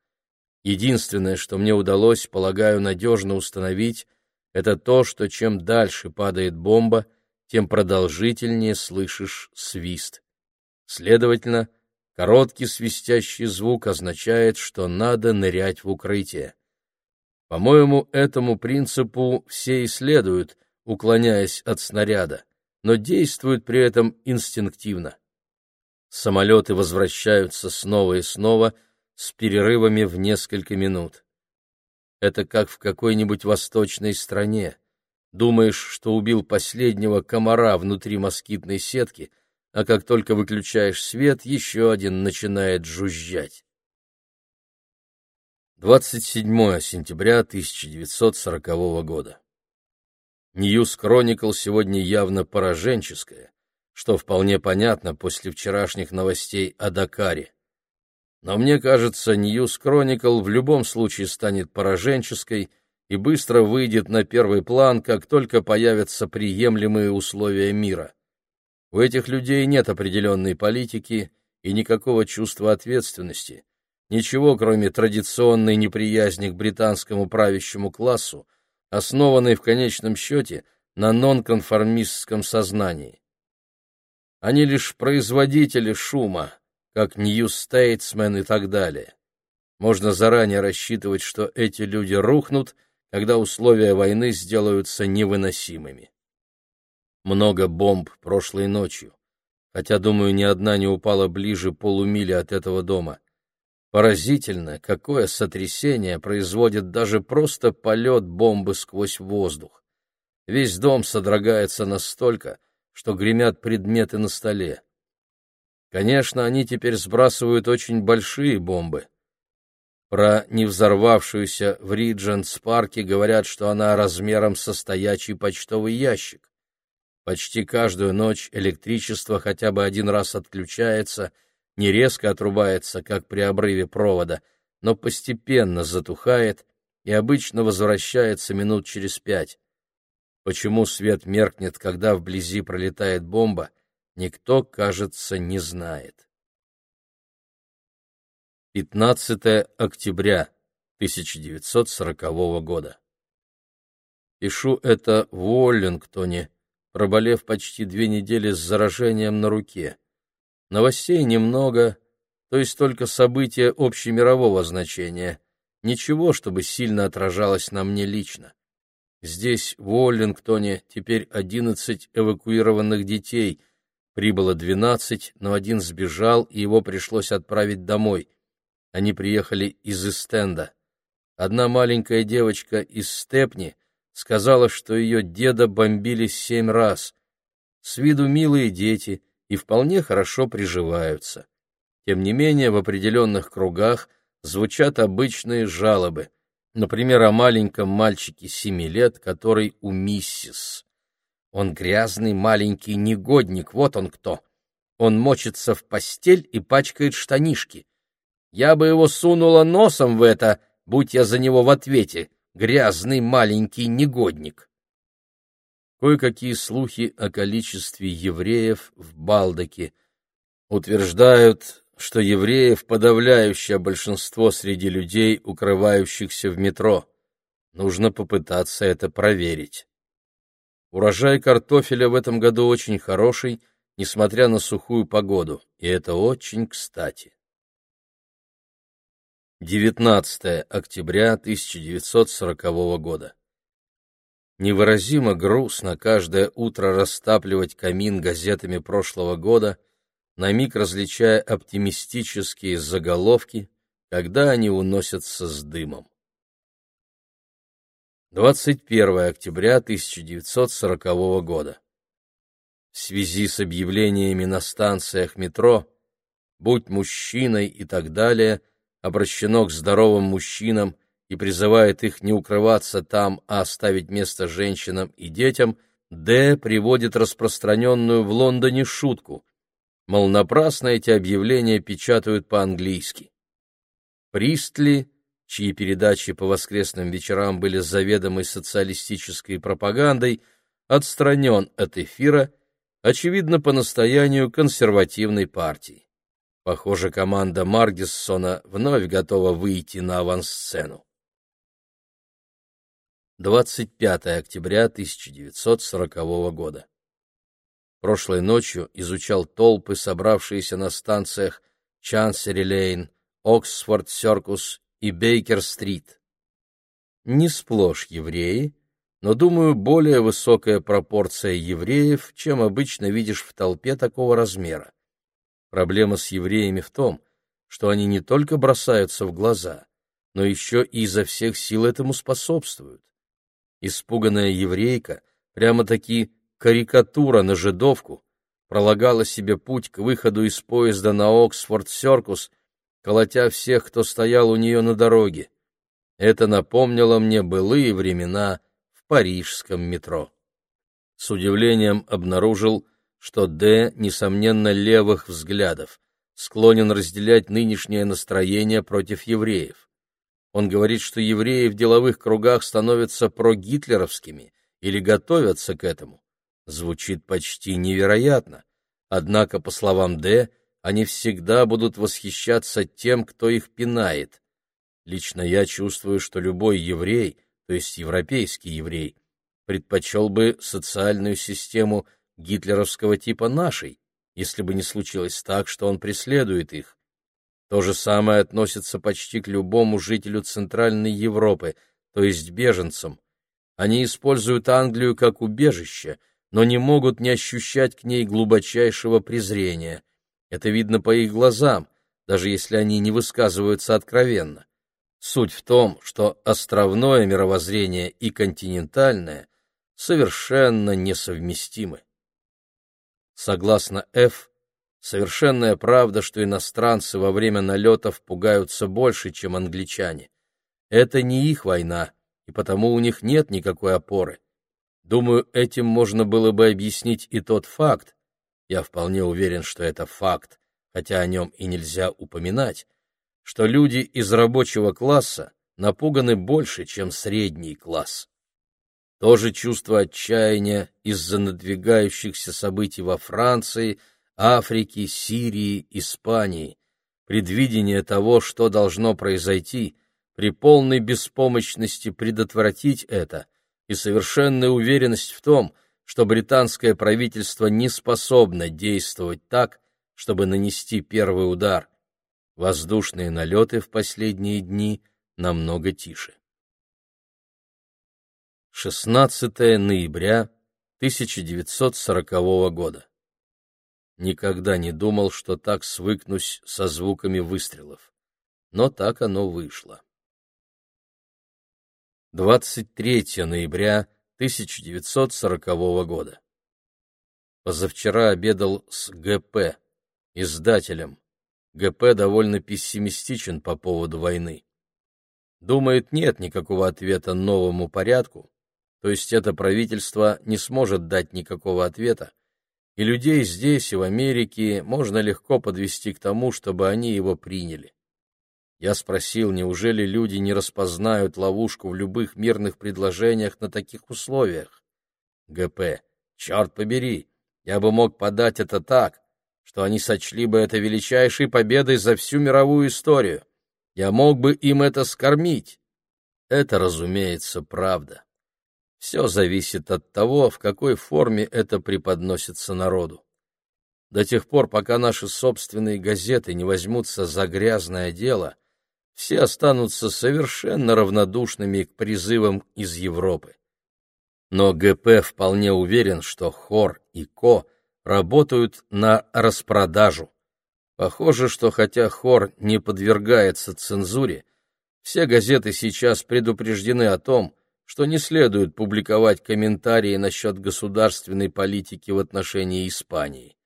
Единственное, что мне удалось, полагаю, надежно установить, это то, что чем дальше падает бомба, тем продолжительнее слышишь свист. Следовательно, короткий свистящий звук означает, что надо нырять в укрытие. По-моему, этому принципу все и следуют, уклоняясь от снаряда, но действуют при этом инстинктивно. Самолеты возвращаются снова и снова с перерывами в несколько минут. Это как в какой-нибудь восточной стране. Думаешь, что убил последнего комара внутри москитной сетки, а как только выключаешь свет, еще один начинает жужжать. 27 сентября 1940 года. Ньюс Кроникл сегодня явно пораженческое, что вполне понятно после вчерашних новостей о Дакаре. Но мне кажется, Ньюс Кроникл в любом случае станет пораженческой и быстро выйдет на первый план, как только появятся приемлемые условия мира. У этих людей нет определенной политики и никакого чувства ответственности, ничего, кроме традиционной неприязни к британскому правящему классу, основанной в конечном счете на нонконформистском сознании. Они лишь производители шума, как Statesman и так далее. Можно заранее рассчитывать, что эти люди рухнут, когда условия войны сделаются невыносимыми. Много бомб прошлой ночью, хотя, думаю, ни одна не упала ближе полумили от этого дома. Поразительно, какое сотрясение производит даже просто полет бомбы сквозь воздух. Весь дом содрогается настолько, что гремят предметы на столе. Конечно, они теперь сбрасывают очень большие бомбы. Про невзорвавшуюся в Риджентс-парке говорят, что она размером со стоячий почтовый ящик. Почти каждую ночь электричество хотя бы один раз отключается — не резко отрубается, как при обрыве провода, но постепенно затухает и обычно возвращается минут через пять. Почему свет меркнет, когда вблизи пролетает бомба, никто, кажется, не знает. 15 октября 1940 года. Пишу это в Уоллингтоне, проболев почти две недели с заражением на руке. Новостей немного, то есть только события общемирового значения. Ничего, чтобы сильно отражалось на мне лично. Здесь, в Уоллингтоне, теперь одиннадцать эвакуированных детей. Прибыло двенадцать, но один сбежал, и его пришлось отправить домой. Они приехали из Эстенда. Одна маленькая девочка из Степни сказала, что ее деда бомбили семь раз. С виду милые дети, и вполне хорошо приживаются. Тем не менее, в определенных кругах звучат обычные жалобы, например, о маленьком мальчике семи лет, который у миссис. Он грязный маленький негодник, вот он кто. Он мочится в постель и пачкает штанишки. Я бы его сунула носом в это, будь я за него в ответе, грязный маленький негодник кое-какие слухи о количестве евреев в Балдаке. Утверждают, что евреев подавляющее большинство среди людей, укрывающихся в метро. Нужно попытаться это проверить. Урожай картофеля в этом году очень хороший, несмотря на сухую погоду, и это очень кстати. 19 октября 1940 года. Невыразимо грустно каждое утро растапливать камин газетами прошлого года, на миг различая оптимистические заголовки, когда они уносятся с дымом. 21 октября 1940 года. В связи с объявлениями на станциях метро «Будь мужчиной» и так далее – обращено к здоровым мужчинам и призывает их не укрываться там, а оставить место женщинам и детям, Д. приводит распространенную в Лондоне шутку, мол, напрасно эти объявления печатают по-английски. Пристли, чьи передачи по воскресным вечерам были заведомой социалистической пропагандой, отстранен от эфира, очевидно, по настоянию консервативной партии. Похоже, команда Маргиссона вновь готова выйти на авансцену. 25 октября 1940 года. Прошлой ночью изучал толпы, собравшиеся на станциях Чансери-Лейн, Оксфорд-Серкус и Бейкер-Стрит. Не сплошь евреи, но, думаю, более высокая пропорция евреев, чем обычно видишь в толпе такого размера. Проблема с евреями в том, что они не только бросаются в глаза, но еще и изо всех сил этому способствуют. Испуганная еврейка, прямо-таки карикатура на жидовку, пролагала себе путь к выходу из поезда на Оксфорд-Серкус, колотя всех, кто стоял у нее на дороге. Это напомнило мне былые времена в парижском метро. С удивлением обнаружил, что Д, несомненно, левых взглядов, склонен разделять нынешнее настроение против евреев. Он говорит, что евреи в деловых кругах становятся прогитлеровскими или готовятся к этому. Звучит почти невероятно. Однако, по словам Д, они всегда будут восхищаться тем, кто их пинает. Лично я чувствую, что любой еврей, то есть европейский еврей, предпочел бы социальную систему гитлеровского типа нашей, если бы не случилось так, что он преследует их. То же самое относится почти к любому жителю Центральной Европы, то есть беженцам. Они используют Англию как убежище, но не могут не ощущать к ней глубочайшего презрения. Это видно по их глазам, даже если они не высказываются откровенно. Суть в том, что островное мировоззрение и континентальное совершенно несовместимы. Согласно Ф, совершенная правда, что иностранцы во время налетов пугаются больше, чем англичане. Это не их война, и потому у них нет никакой опоры. Думаю, этим можно было бы объяснить и тот факт, я вполне уверен, что это факт, хотя о нем и нельзя упоминать, что люди из рабочего класса напуганы больше, чем средний класс. То же чувство отчаяния из-за надвигающихся событий во Франции, Африке, Сирии, Испании, предвидение того, что должно произойти, при полной беспомощности предотвратить это и совершенная уверенность в том, что британское правительство не способно действовать так, чтобы нанести первый удар. Воздушные налеты в последние дни намного тише. 16 ноября 1940 года. Никогда не думал, что так свыкнусь со звуками выстрелов. Но так оно вышло. 23 ноября 1940 года. Позавчера обедал с ГП, издателем. ГП довольно пессимистичен по поводу войны. Думает, нет никакого ответа новому порядку, то есть это правительство не сможет дать никакого ответа, и людей здесь и в Америке можно легко подвести к тому, чтобы они его приняли. Я спросил, неужели люди не распознают ловушку в любых мирных предложениях на таких условиях? ГП. Черт побери, я бы мог подать это так, что они сочли бы это величайшей победой за всю мировую историю. Я мог бы им это скормить. Это, разумеется, правда. Все зависит от того, в какой форме это преподносится народу. До тех пор, пока наши собственные газеты не возьмутся за грязное дело, все останутся совершенно равнодушными к призывам из Европы. Но ГП вполне уверен, что Хор и Ко работают на распродажу. Похоже, что хотя Хор не подвергается цензуре, все газеты сейчас предупреждены о том, что не следует публиковать комментарии насчет государственной политики в отношении Испании.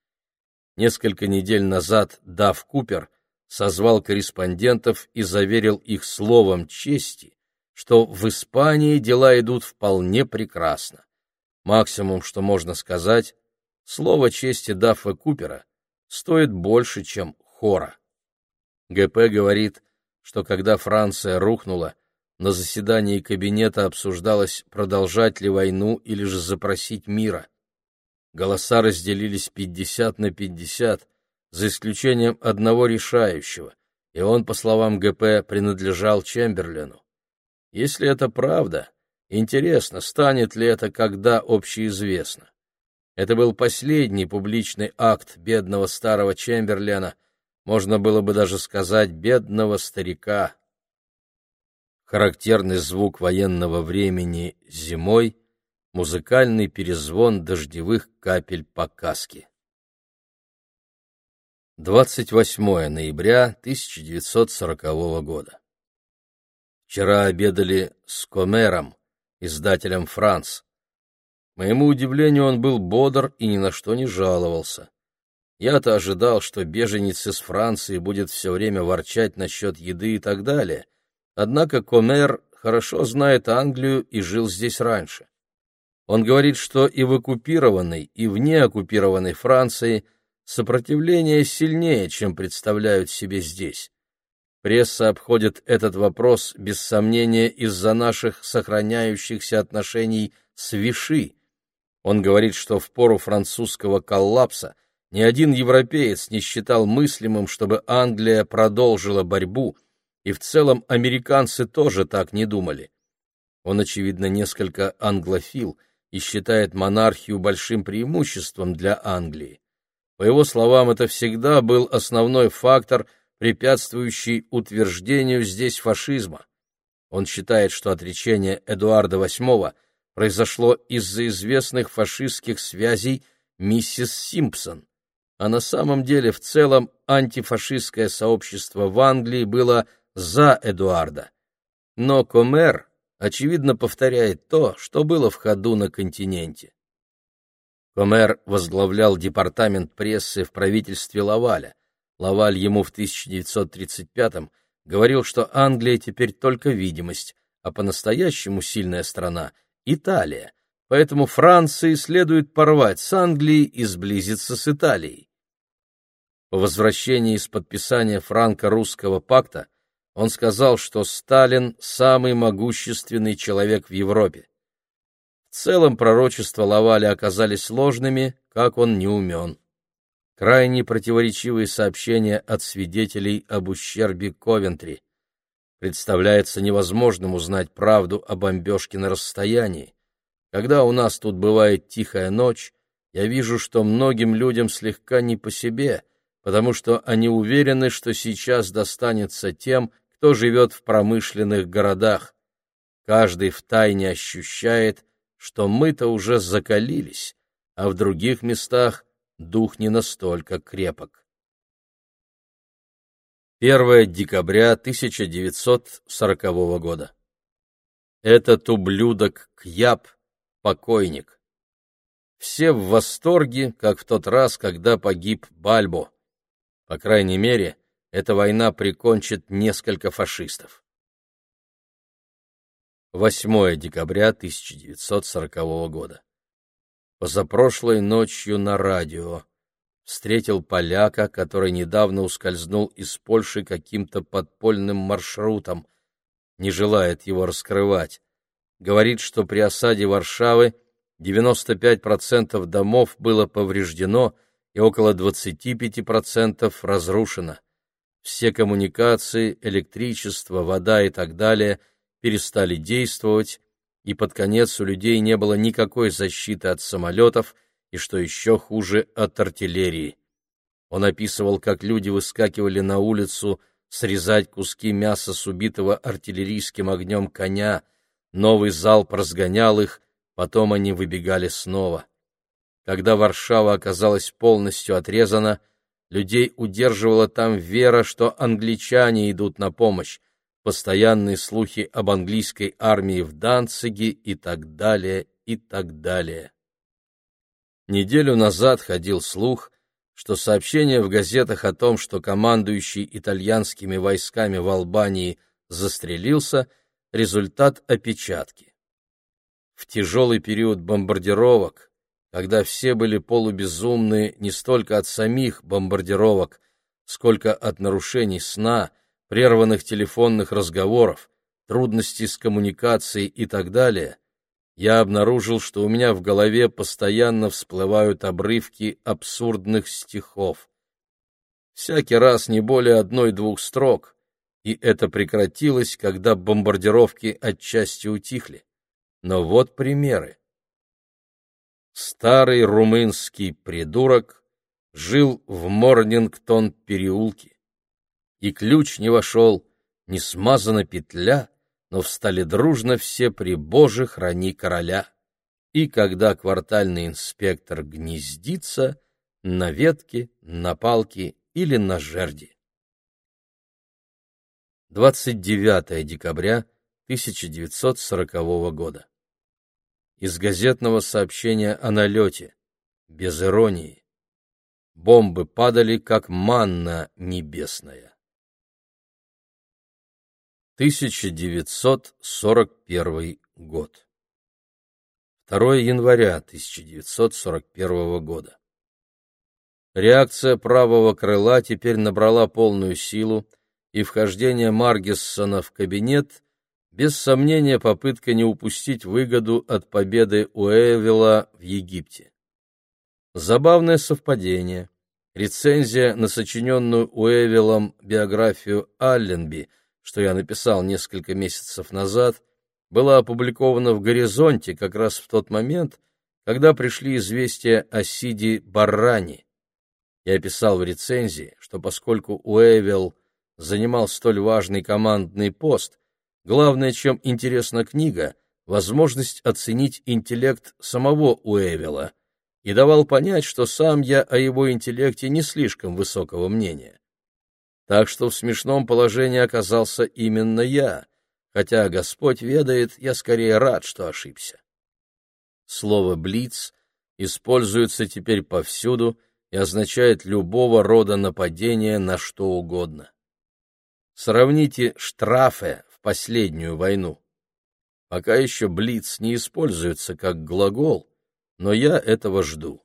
Несколько недель назад Дав Купер созвал корреспондентов и заверил их словом чести, что в Испании дела идут вполне прекрасно. Максимум, что можно сказать, слово чести Даффа Купера стоит больше, чем хора. ГП говорит, что когда Франция рухнула, на заседании кабинета обсуждалось, продолжать ли войну или же запросить мира. Голоса разделились 50 на 50, за исключением одного решающего, и он, по словам ГП, принадлежал Чемберлену. Если это правда, интересно, станет ли это когда общеизвестно. Это был последний публичный акт бедного старого Чемберлена, можно было бы даже сказать бедного старика, характерный звук военного времени зимой, музыкальный перезвон дождевых капель по каске. 28 ноября 1940 года. Вчера обедали с Комером, издателем «Франц». Моему удивлению, он был бодр и ни на что не жаловался. Я-то ожидал, что беженец из Франции будет все время ворчать насчет еды и так далее — Однако Комер хорошо знает Англию и жил здесь раньше. Он говорит, что и в оккупированной, и вне оккупированной Франции сопротивление сильнее, чем представляют себе здесь. Пресса обходит этот вопрос, без сомнения, из-за наших сохраняющихся отношений с Виши. Он говорит, что в пору французского коллапса ни один европеец не считал мыслимым, чтобы Англия продолжила борьбу – и в целом американцы тоже так не думали. Он, очевидно, несколько англофил и считает монархию большим преимуществом для Англии. По его словам, это всегда был основной фактор, препятствующий утверждению здесь фашизма. Он считает, что отречение Эдуарда VIII произошло из-за известных фашистских связей миссис Симпсон, а на самом деле в целом антифашистское сообщество в Англии было – за Эдуарда. Но Комер, очевидно, повторяет то, что было в ходу на континенте. Комер возглавлял департамент прессы в правительстве Лаваля. Лаваль ему в 1935-м говорил, что Англия теперь только видимость, а по-настоящему сильная страна — Италия, поэтому Франции следует порвать с Англией и сблизиться с Италией. По возвращении из подписания франко-русского пакта он сказал, что Сталин – самый могущественный человек в Европе. В целом пророчества Лаваля оказались ложными, как он не умен. Крайне противоречивые сообщения от свидетелей об ущербе Ковентри. Представляется невозможным узнать правду о бомбежке на расстоянии. Когда у нас тут бывает тихая ночь, я вижу, что многим людям слегка не по себе, потому что они уверены, что сейчас достанется тем, кто живет в промышленных городах. Каждый втайне ощущает, что мы-то уже закалились, а в других местах дух не настолько крепок. 1 декабря 1940 года. Этот ублюдок Кьяп — покойник. Все в восторге, как в тот раз, когда погиб Бальбо. По крайней мере, эта война прикончит несколько фашистов. 8 декабря 1940 года. Позапрошлой ночью на радио встретил поляка, который недавно ускользнул из Польши каким-то подпольным маршрутом, не желает его раскрывать. Говорит, что при осаде Варшавы 95% домов было повреждено, и около 25% разрушено. Все коммуникации, электричество, вода и так далее перестали действовать, и под конец у людей не было никакой защиты от самолетов и, что еще хуже, от артиллерии. Он описывал, как люди выскакивали на улицу срезать куски мяса с убитого артиллерийским огнем коня, новый залп разгонял их, потом они выбегали снова. Когда Варшава оказалась полностью отрезана, людей удерживала там вера, что англичане идут на помощь, постоянные слухи об английской армии в Данциге и так далее, и так далее. Неделю назад ходил слух, что сообщение в газетах о том, что командующий итальянскими войсками в Албании застрелился, результат опечатки. В тяжелый период бомбардировок, когда все были полубезумны не столько от самих бомбардировок, сколько от нарушений сна, прерванных телефонных разговоров, трудностей с коммуникацией и так далее, я обнаружил, что у меня в голове постоянно всплывают обрывки абсурдных стихов. Всякий раз не более одной-двух строк, и это прекратилось, когда бомбардировки отчасти утихли. Но вот примеры. Старый румынский придурок жил в Морнингтон-переулке и ключ не вошел, не смазана петля, но встали дружно все при Боже храни короля. И когда квартальный инспектор гнездится на ветке, на палке или на жерди. 29 декабря 1940 года. Из газетного сообщения о налете, без иронии. Бомбы падали, как манна небесная. 1941 год. 2 января 1941 года. Реакция правого крыла теперь набрала полную силу, и вхождение Маргиссона в кабинет без сомнения попытка не упустить выгоду от победы Уэвилла в Египте. Забавное совпадение. Рецензия на сочиненную Уэвиллом биографию Алленби – что я написал несколько месяцев назад, была опубликована в «Горизонте» как раз в тот момент, когда пришли известия о Сиди Баррани. Я писал в рецензии, что поскольку Уэвилл занимал столь важный командный пост, главное, чем интересна книга, возможность оценить интеллект самого Уэвилла, и давал понять, что сам я о его интеллекте не слишком высокого мнения так что в смешном положении оказался именно я, хотя Господь ведает, я скорее рад, что ошибся. Слово «блиц» используется теперь повсюду и означает любого рода нападение на что угодно. Сравните штрафе в последнюю войну. Пока еще «блиц» не используется как глагол, но я этого жду.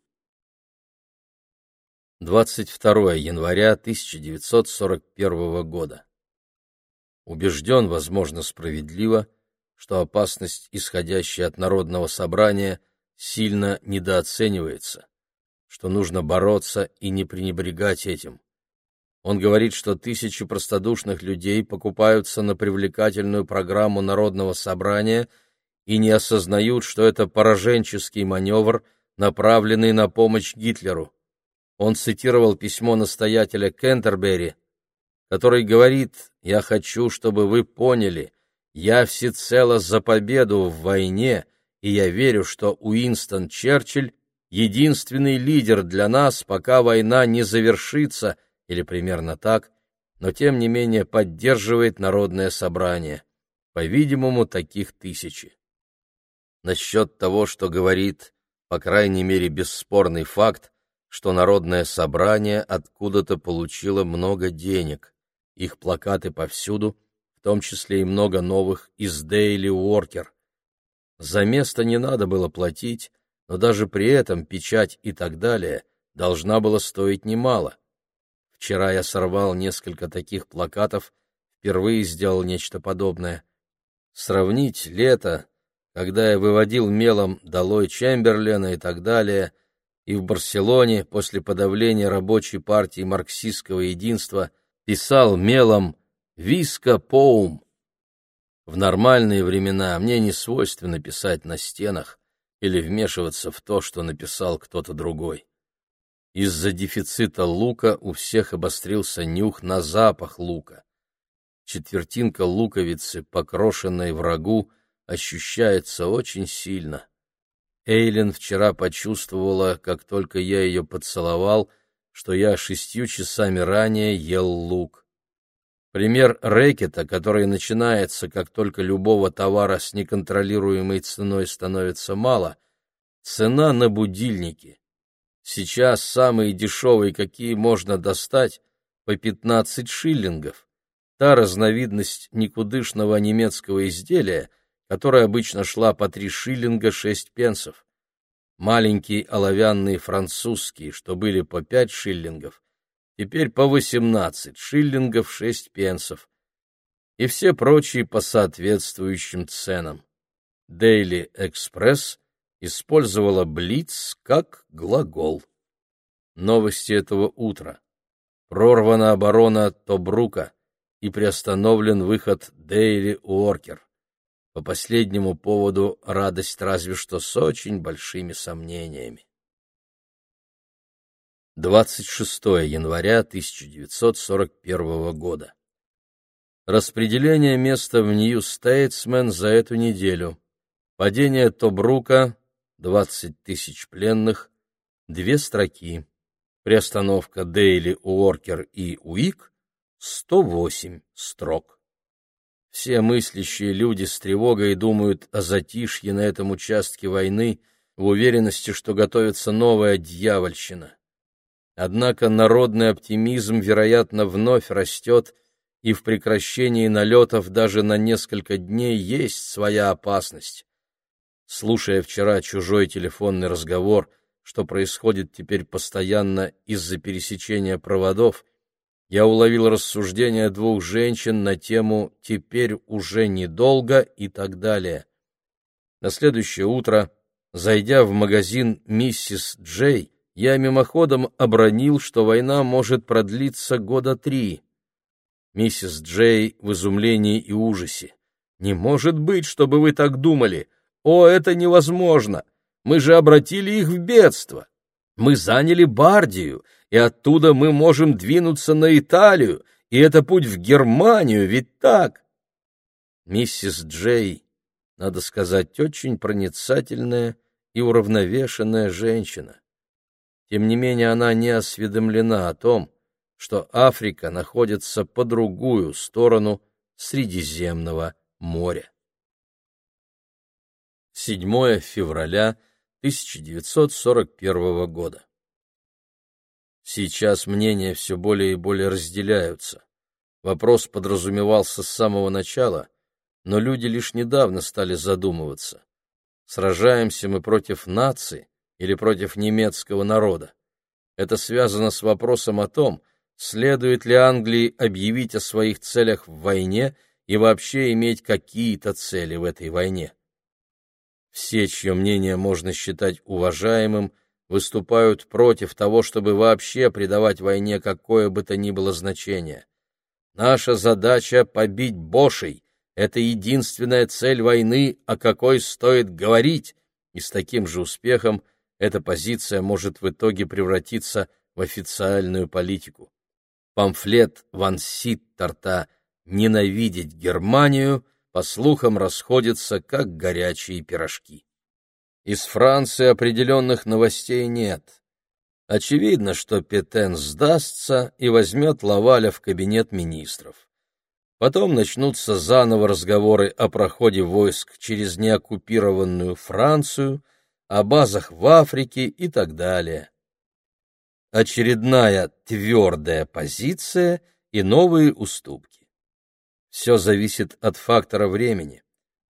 22 января 1941 года. Убежден, возможно, справедливо, что опасность, исходящая от народного собрания, сильно недооценивается, что нужно бороться и не пренебрегать этим. Он говорит, что тысячи простодушных людей покупаются на привлекательную программу народного собрания и не осознают, что это пораженческий маневр, направленный на помощь Гитлеру. Он цитировал письмо настоятеля Кентербери, который говорит «Я хочу, чтобы вы поняли, я всецело за победу в войне, и я верю, что Уинстон Черчилль — единственный лидер для нас, пока война не завершится, или примерно так, но тем не менее поддерживает народное собрание. По-видимому, таких тысячи. Насчет того, что говорит, по крайней мере, бесспорный факт, что Народное собрание откуда-то получило много денег. Их плакаты повсюду, в том числе и много новых из Daily Worker. За место не надо было платить, но даже при этом печать и так далее должна была стоить немало. Вчера я сорвал несколько таких плакатов, впервые сделал нечто подобное. Сравнить лето, когда я выводил мелом «Долой Чемберлена» и так далее — и в Барселоне после подавления рабочей партии марксистского единства писал мелом «Виска поум». В нормальные времена мне не свойственно писать на стенах или вмешиваться в то, что написал кто-то другой. Из-за дефицита лука у всех обострился нюх на запах лука. Четвертинка луковицы, покрошенной врагу, ощущается очень сильно. Эйлин вчера почувствовала, как только я ее поцеловал, что я шестью часами ранее ел лук. Пример рэкета, который начинается, как только любого товара с неконтролируемой ценой становится мало, цена на будильники. Сейчас самые дешевые, какие можно достать, по 15 шиллингов. Та разновидность никудышного немецкого изделия — которая обычно шла по три шиллинга шесть пенсов. Маленькие оловянные французские, что были по пять шиллингов, теперь по восемнадцать шиллингов шесть пенсов. И все прочие по соответствующим ценам. Daily Express использовала «блиц» как глагол. Новости этого утра. Прорвана оборона Тобрука и приостановлен выход Daily Worker. По последнему поводу радость разве что с очень большими сомнениями. 26 января 1941 года. Распределение места в Нью-Стейтсмен за эту неделю. Падение Тобрука, 20 тысяч пленных, две строки. Приостановка Дейли Уоркер и Уик, 108 строк. Все мыслящие люди с тревогой думают о затишье на этом участке войны в уверенности, что готовится новая дьявольщина. Однако народный оптимизм, вероятно, вновь растет, и в прекращении налетов даже на несколько дней есть своя опасность. Слушая вчера чужой телефонный разговор, что происходит теперь постоянно из-за пересечения проводов, я уловил рассуждения двух женщин на тему «теперь уже недолго» и так далее. На следующее утро, зайдя в магазин «Миссис Джей», я мимоходом обронил, что война может продлиться года три. Миссис Джей в изумлении и ужасе. «Не может быть, чтобы вы так думали! О, это невозможно! Мы же обратили их в бедство! Мы заняли Бардию, и оттуда мы можем двинуться на Италию, и это путь в Германию, ведь так? Миссис Джей, надо сказать, очень проницательная и уравновешенная женщина. Тем не менее, она не осведомлена о том, что Африка находится по другую сторону Средиземного моря. 7 февраля 1941 года. Сейчас мнения все более и более разделяются. Вопрос подразумевался с самого начала, но люди лишь недавно стали задумываться. Сражаемся мы против нации или против немецкого народа? Это связано с вопросом о том, следует ли Англии объявить о своих целях в войне и вообще иметь какие-то цели в этой войне. Все, чье мнение можно считать уважаемым, выступают против того, чтобы вообще придавать войне какое бы то ни было значение. Наша задача — побить Бошей. Это единственная цель войны, о какой стоит говорить, и с таким же успехом эта позиция может в итоге превратиться в официальную политику. Памфлет Ван Ситтерта «Ненавидеть Германию» по слухам расходится, как горячие пирожки. Из Франции определенных новостей нет. Очевидно, что Петен сдастся и возьмет Лаваля в кабинет министров. Потом начнутся заново разговоры о проходе войск через неоккупированную Францию, о базах в Африке и так далее. Очередная твердая позиция и новые уступки. Все зависит от фактора времени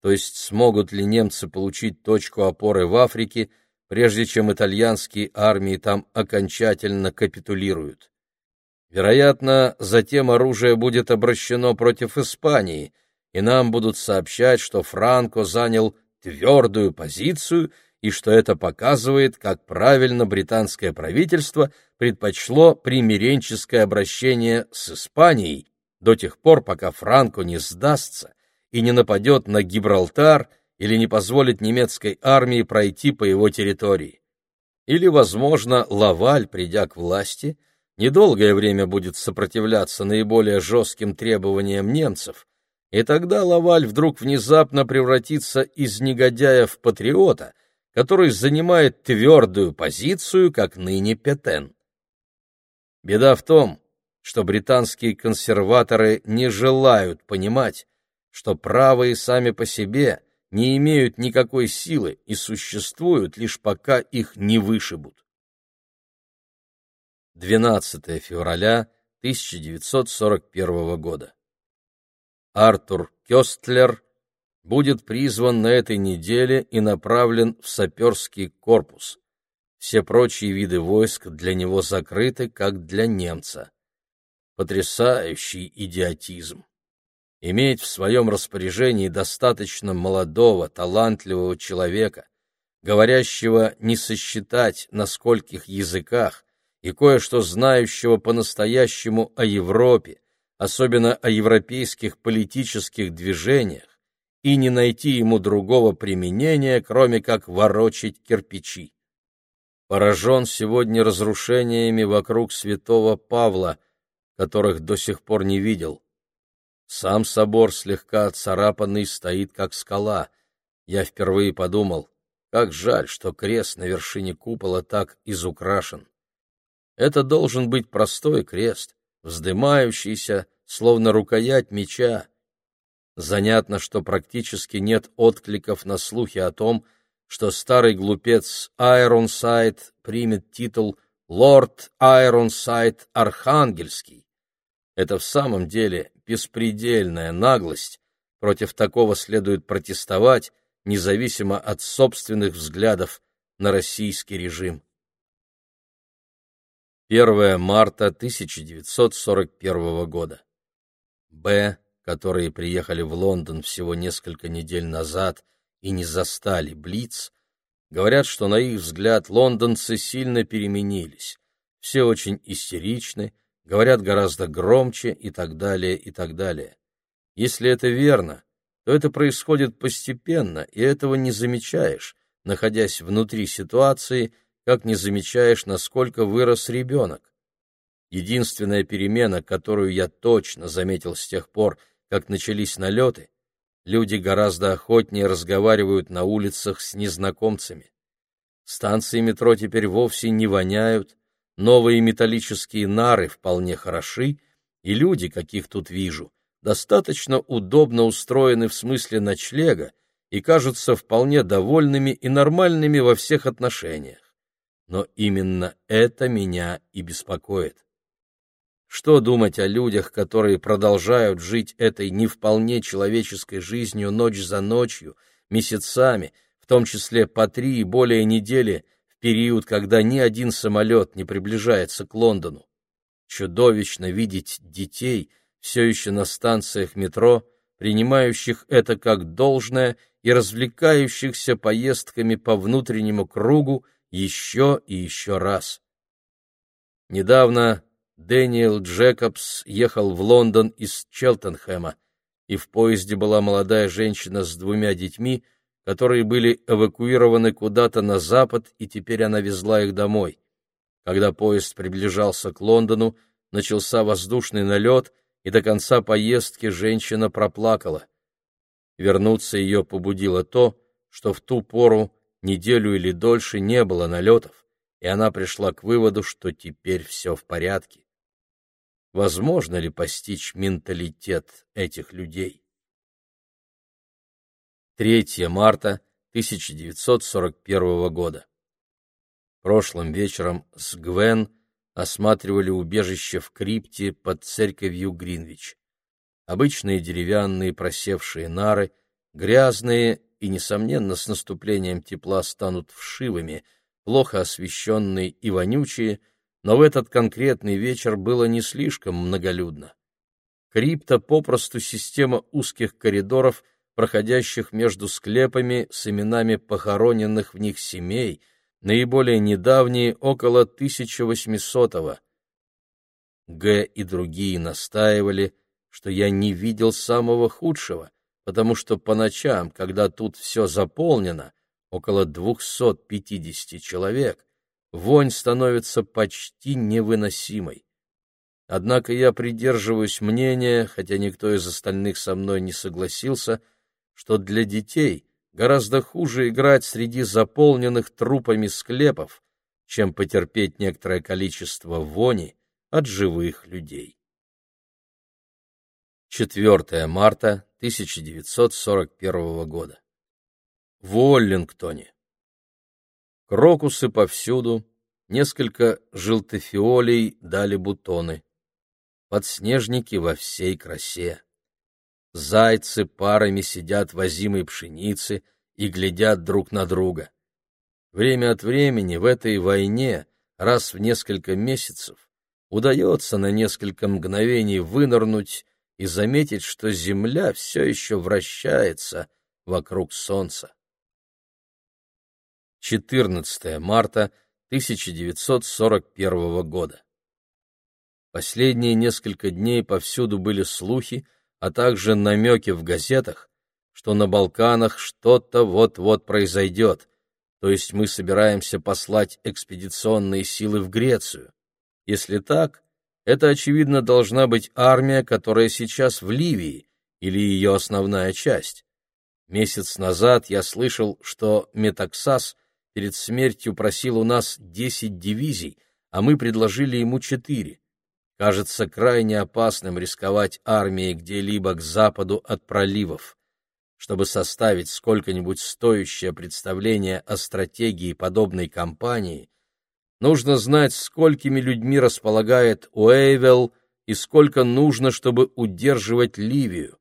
то есть смогут ли немцы получить точку опоры в Африке, прежде чем итальянские армии там окончательно капитулируют. Вероятно, затем оружие будет обращено против Испании, и нам будут сообщать, что Франко занял твердую позицию и что это показывает, как правильно британское правительство предпочло примиренческое обращение с Испанией до тех пор, пока Франко не сдастся и не нападет на Гибралтар или не позволит немецкой армии пройти по его территории. Или, возможно, Лаваль, придя к власти, недолгое время будет сопротивляться наиболее жестким требованиям немцев, и тогда Лаваль вдруг внезапно превратится из негодяя в патриота, который занимает твердую позицию, как ныне Петен. Беда в том, что британские консерваторы не желают понимать, что правые сами по себе не имеют никакой силы и существуют лишь пока их не вышибут. 12 февраля 1941 года. Артур Кёстлер будет призван на этой неделе и направлен в саперский корпус. Все прочие виды войск для него закрыты, как для немца. Потрясающий идиотизм иметь в своем распоряжении достаточно молодого, талантливого человека, говорящего не сосчитать на скольких языках и кое-что знающего по-настоящему о Европе, особенно о европейских политических движениях, и не найти ему другого применения, кроме как ворочить кирпичи. Поражен сегодня разрушениями вокруг святого Павла, которых до сих пор не видел. Сам собор, слегка царапанный, стоит как скала. Я впервые подумал, как жаль, что крест на вершине купола так изукрашен. Это должен быть простой крест, вздымающийся, словно рукоять меча. Занятно, что практически нет откликов на слухи о том, что старый глупец Айронсайд примет титул «Лорд Айронсайд Архангельский». Это в самом деле беспредельная наглость, против такого следует протестовать, независимо от собственных взглядов на российский режим. 1 марта 1941 года. Б, которые приехали в Лондон всего несколько недель назад и не застали Блиц, говорят, что на их взгляд лондонцы сильно переменились. Все очень истеричны, говорят гораздо громче и так далее, и так далее. Если это верно, то это происходит постепенно, и этого не замечаешь, находясь внутри ситуации, как не замечаешь, насколько вырос ребенок. Единственная перемена, которую я точно заметил с тех пор, как начались налеты, люди гораздо охотнее разговаривают на улицах с незнакомцами. Станции метро теперь вовсе не воняют, Новые металлические нары вполне хороши, и люди, каких тут вижу, достаточно удобно устроены в смысле ночлега и кажутся вполне довольными и нормальными во всех отношениях. Но именно это меня и беспокоит. Что думать о людях, которые продолжают жить этой не вполне человеческой жизнью ночь за ночью, месяцами, в том числе по три и более недели, период, когда ни один самолет не приближается к Лондону. Чудовищно видеть детей все еще на станциях метро, принимающих это как должное и развлекающихся поездками по внутреннему кругу еще и еще раз. Недавно Дэниел Джекобс ехал в Лондон из Челтенхэма, и в поезде была молодая женщина с двумя детьми, которые были эвакуированы куда-то на запад, и теперь она везла их домой. Когда поезд приближался к Лондону, начался воздушный налет, и до конца поездки женщина проплакала. Вернуться ее побудило то, что в ту пору неделю или дольше не было налетов, и она пришла к выводу, что теперь все в порядке. Возможно ли постичь менталитет этих людей? 3 марта 1941 года. Прошлым вечером с Гвен осматривали убежище в крипте под церковью Гринвич. Обычные деревянные просевшие нары, грязные и, несомненно, с наступлением тепла станут вшивыми, плохо освещенные и вонючие, но в этот конкретный вечер было не слишком многолюдно. Крипта попросту система узких коридоров проходящих между склепами с именами похороненных в них семей, наиболее недавние около 1800-го. Г. и другие настаивали, что я не видел самого худшего, потому что по ночам, когда тут все заполнено, около 250 человек, вонь становится почти невыносимой. Однако я придерживаюсь мнения, хотя никто из остальных со мной не согласился, что для детей гораздо хуже играть среди заполненных трупами склепов, чем потерпеть некоторое количество вони от живых людей. 4 марта 1941 года. В Уоллингтоне. Крокусы повсюду, несколько желтофиолей дали бутоны. Подснежники во всей красе. Зайцы парами сидят в озимой пшенице и глядят друг на друга. Время от времени в этой войне, раз в несколько месяцев, удается на несколько мгновений вынырнуть и заметить, что Земля все еще вращается вокруг Солнца. 14 марта 1941 года. Последние несколько дней повсюду были слухи, а также намеки в газетах, что на Балканах что-то вот-вот произойдет, то есть мы собираемся послать экспедиционные силы в Грецию. Если так, это, очевидно, должна быть армия, которая сейчас в Ливии, или ее основная часть. Месяц назад я слышал, что Метаксас перед смертью просил у нас 10 дивизий, а мы предложили ему 4. Кажется крайне опасным рисковать армией где-либо к западу от проливов. Чтобы составить сколько-нибудь стоящее представление о стратегии подобной кампании, Нужно знать, сколькими людьми располагает Уэйвелл и сколько нужно, чтобы удерживать Ливию,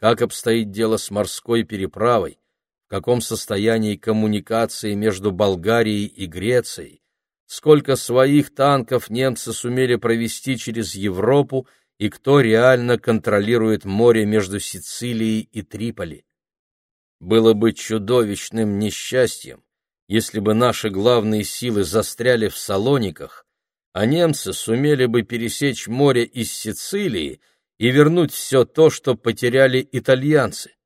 как обстоит дело с морской переправой, в каком состоянии коммуникации между Болгарией и Грецией, сколько своих танков немцы сумели провести через Европу и кто реально контролирует море между Сицилией и Триполи. Было бы чудовищным несчастьем, если бы наши главные силы застряли в Салониках, а немцы сумели бы пересечь море из Сицилии и вернуть все то, что потеряли итальянцы.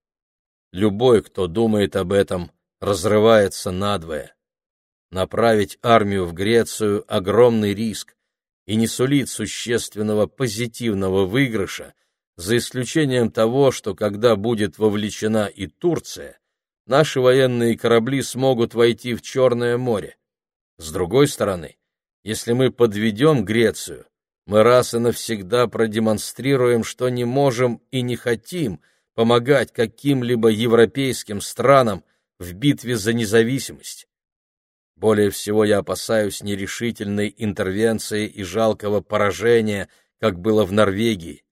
Любой, кто думает об этом, разрывается надвое. Направить армию в Грецию — огромный риск и не сулит существенного позитивного выигрыша, за исключением того, что когда будет вовлечена и Турция, наши военные корабли смогут войти в Черное море. С другой стороны, если мы подведем Грецию, мы раз и навсегда продемонстрируем, что не можем и не хотим помогать каким-либо европейским странам в битве за независимость. Более всего я опасаюсь нерешительной интервенции и жалкого поражения, как было в Норвегии.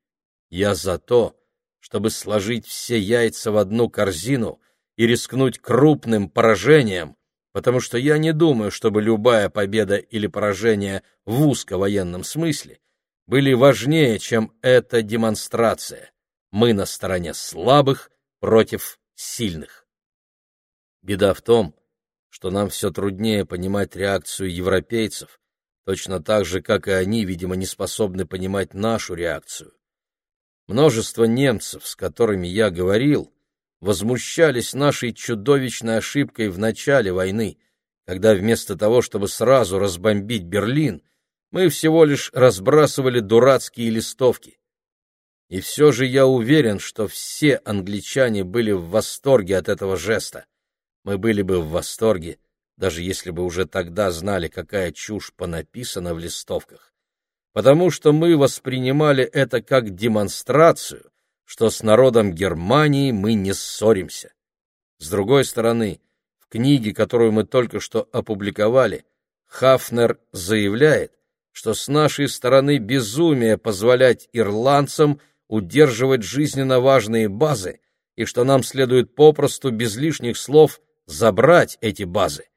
Я за то, чтобы сложить все яйца в одну корзину и рискнуть крупным поражением, потому что я не думаю, чтобы любая победа или поражение в узко-военном смысле были важнее, чем эта демонстрация. Мы на стороне слабых против сильных. Беда в том, что нам все труднее понимать реакцию европейцев, точно так же, как и они, видимо, не способны понимать нашу реакцию. Множество немцев, с которыми я говорил, возмущались нашей чудовищной ошибкой в начале войны, когда вместо того, чтобы сразу разбомбить Берлин, мы всего лишь разбрасывали дурацкие листовки. И все же я уверен, что все англичане были в восторге от этого жеста. Мы были бы в восторге, даже если бы уже тогда знали, какая чушь понаписана в листовках. Потому что мы воспринимали это как демонстрацию, что с народом Германии мы не ссоримся. С другой стороны, в книге, которую мы только что опубликовали, Хафнер заявляет, что с нашей стороны безумие позволять ирландцам удерживать жизненно важные базы и что нам следует попросту без лишних слов забрать эти базы.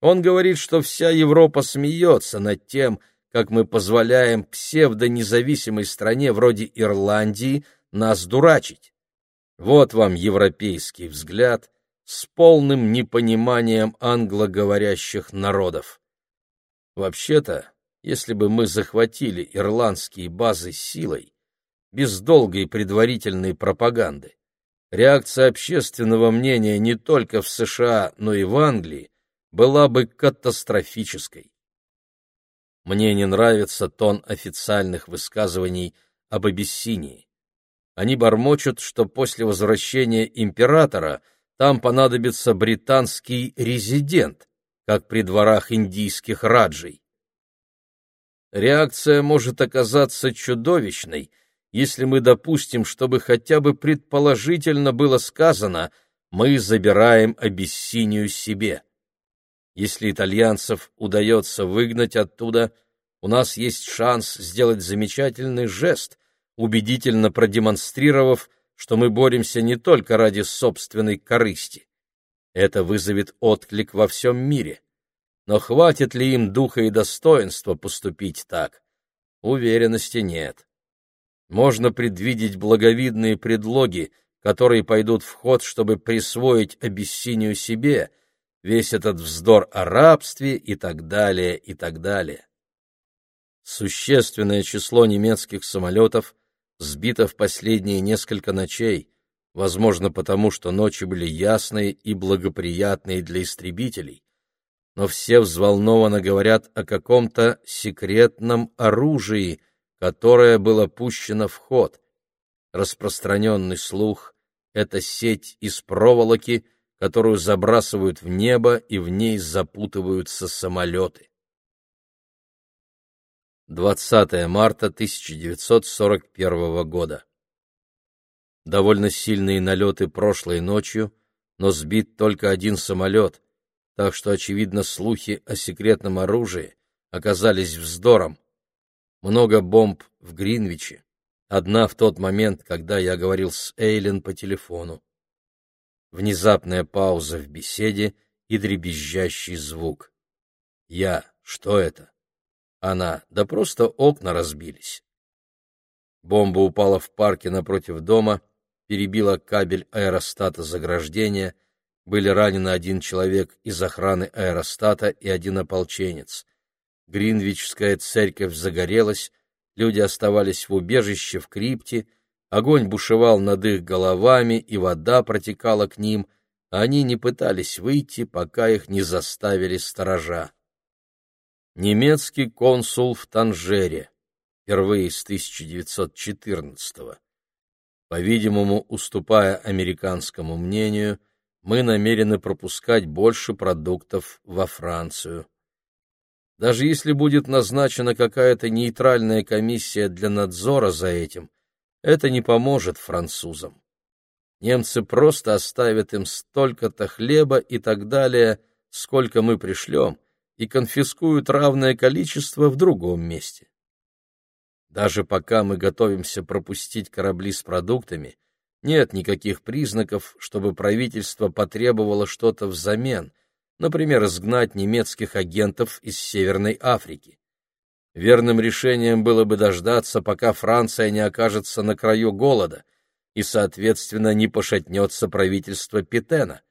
Он говорит, что вся Европа смеется над тем, как мы позволяем псевдонезависимой стране вроде Ирландии нас дурачить. Вот вам европейский взгляд с полным непониманием англоговорящих народов. Вообще-то, если бы мы захватили ирландские базы силой, без долгой предварительной пропаганды, реакция общественного мнения не только в США, но и в Англии была бы катастрофической. Мне не нравится тон официальных высказываний об Абиссинии. Они бормочут, что после возвращения императора там понадобится британский резидент, как при дворах индийских раджей. Реакция может оказаться чудовищной, если мы допустим, чтобы хотя бы предположительно было сказано «мы забираем Абиссинию себе». Если итальянцев удается выгнать оттуда, у нас есть шанс сделать замечательный жест, убедительно продемонстрировав, что мы боремся не только ради собственной корысти. Это вызовет отклик во всем мире. Но хватит ли им духа и достоинства поступить так? Уверенности нет. Можно предвидеть благовидные предлоги, которые пойдут в ход, чтобы присвоить Абиссинию себе, весь этот вздор о рабстве и так далее, и так далее. Существенное число немецких самолетов сбито в последние несколько ночей, возможно потому, что ночи были ясные и благоприятные для истребителей, но все взволнованно говорят о каком-то секретном оружии, которое было пущено в ход. Распространенный слух — это сеть из проволоки, которую забрасывают в небо, и в ней запутываются самолеты. 20 марта 1941 года. Довольно сильные налеты прошлой ночью, но сбит только один самолет, так что, очевидно, слухи о секретном оружии оказались вздором. Много бомб в Гринвиче, одна в тот момент, когда я говорил с Эйлен по телефону. Внезапная пауза в беседе и дребезжащий звук. Я. Что это? Она. Да просто окна разбились. Бомба упала в парке напротив дома, перебила кабель аэростата заграждения — были ранены один человек из охраны аэростата и один ополченец. Гринвичская церковь загорелась, люди оставались в убежище в крипте, огонь бушевал над их головами, и вода протекала к ним, а они не пытались выйти, пока их не заставили сторожа. Немецкий консул в Танжере, впервые с 1914 -го. По-видимому, уступая американскому мнению, мы намерены пропускать больше продуктов во Францию. Даже если будет назначена какая-то нейтральная комиссия для надзора за этим, это не поможет французам. Немцы просто оставят им столько-то хлеба и так далее, сколько мы пришлем, и конфискуют равное количество в другом месте. Даже пока мы готовимся пропустить корабли с продуктами, нет никаких признаков, чтобы правительство потребовало что-то взамен, например, изгнать немецких агентов из Северной Африки. Верным решением было бы дождаться, пока Франция не окажется на краю голода и, соответственно, не пошатнется правительство Петена.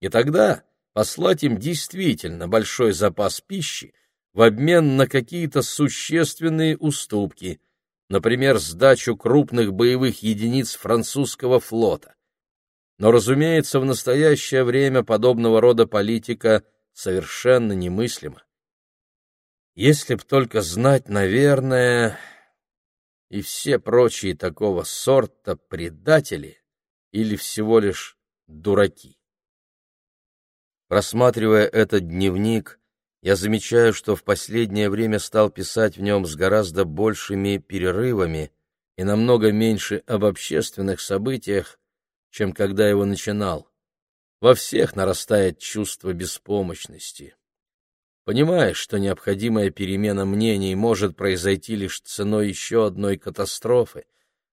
И тогда послать им действительно большой запас пищи в обмен на какие-то существенные уступки – например, сдачу крупных боевых единиц французского флота. Но, разумеется, в настоящее время подобного рода политика совершенно немыслима. Если б только знать, наверное, и все прочие такого сорта предатели или всего лишь дураки. Просматривая этот дневник, я замечаю, что в последнее время стал писать в нем с гораздо большими перерывами и намного меньше об общественных событиях, чем когда его начинал. Во всех нарастает чувство беспомощности. Понимаешь, что необходимая перемена мнений может произойти лишь ценой еще одной катастрофы,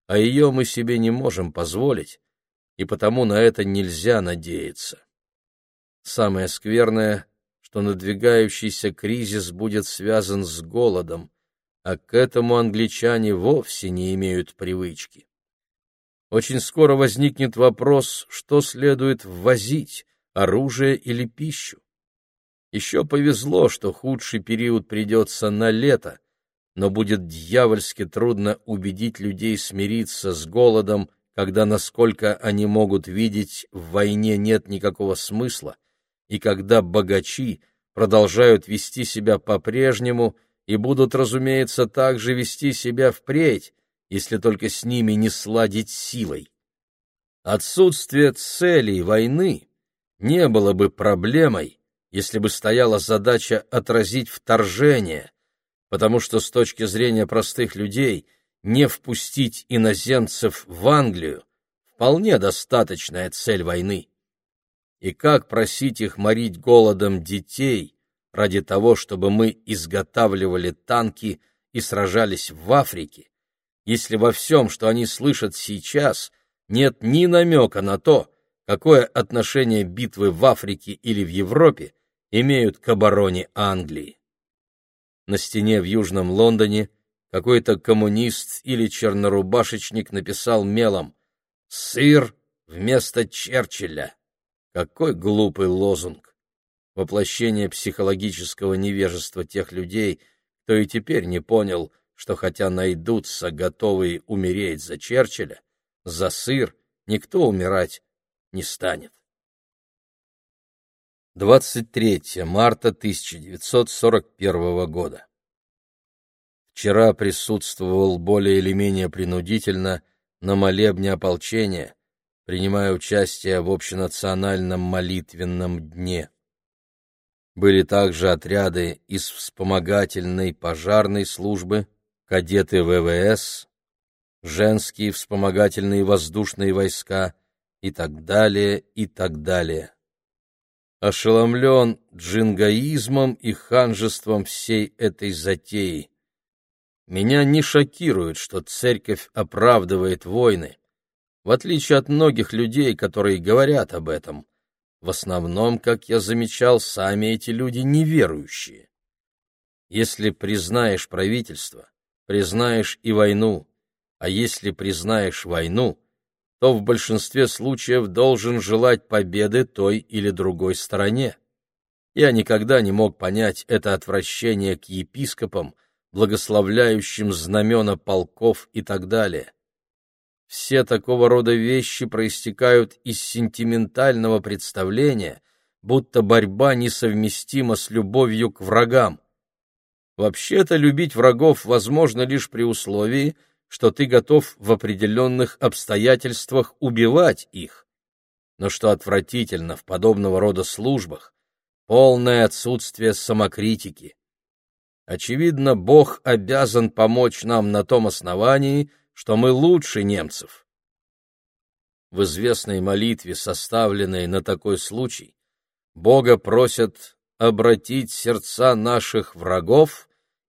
а ее мы себе не можем позволить, и потому на это нельзя надеяться. Самое скверное — что надвигающийся кризис будет связан с голодом, а к этому англичане вовсе не имеют привычки. Очень скоро возникнет вопрос, что следует ввозить – оружие или пищу. Еще повезло, что худший период придется на лето, но будет дьявольски трудно убедить людей смириться с голодом, когда, насколько они могут видеть, в войне нет никакого смысла, и когда богачи продолжают вести себя по-прежнему и будут, разумеется, также вести себя впредь, если только с ними не сладить силой. Отсутствие целей войны не было бы проблемой, если бы стояла задача отразить вторжение, потому что с точки зрения простых людей не впустить иноземцев в Англию вполне достаточная цель войны. И как просить их морить голодом детей ради того, чтобы мы изготавливали танки и сражались в Африке, если во всем, что они слышат сейчас, нет ни намека на то, какое отношение битвы в Африке или в Европе имеют к обороне Англии. На стене в Южном Лондоне какой-то коммунист или чернорубашечник написал мелом «Сыр вместо Черчилля». Какой глупый лозунг! Воплощение психологического невежества тех людей, кто и теперь не понял, что хотя найдутся готовые умереть за Черчилля, за сыр никто умирать не станет. 23 марта 1941 года. Вчера присутствовал более или менее принудительно на молебне ополчения, принимая участие в общенациональном молитвенном дне. Были также отряды из вспомогательной пожарной службы, кадеты ВВС, женские вспомогательные воздушные войска и так далее, и так далее. Ошеломлен джингаизмом и ханжеством всей этой затеи. Меня не шокирует, что церковь оправдывает войны, в отличие от многих людей, которые говорят об этом. В основном, как я замечал, сами эти люди неверующие. Если признаешь правительство, признаешь и войну, а если признаешь войну, то в большинстве случаев должен желать победы той или другой стороне. Я никогда не мог понять это отвращение к епископам, благословляющим знамена полков и так далее. Все такого рода вещи проистекают из сентиментального представления, будто борьба несовместима с любовью к врагам. Вообще-то любить врагов возможно лишь при условии, что ты готов в определенных обстоятельствах убивать их. Но что отвратительно в подобного рода службах, полное отсутствие самокритики. Очевидно, Бог обязан помочь нам на том основании, что мы лучше немцев. В известной молитве, составленной на такой случай, Бога просят обратить сердца наших врагов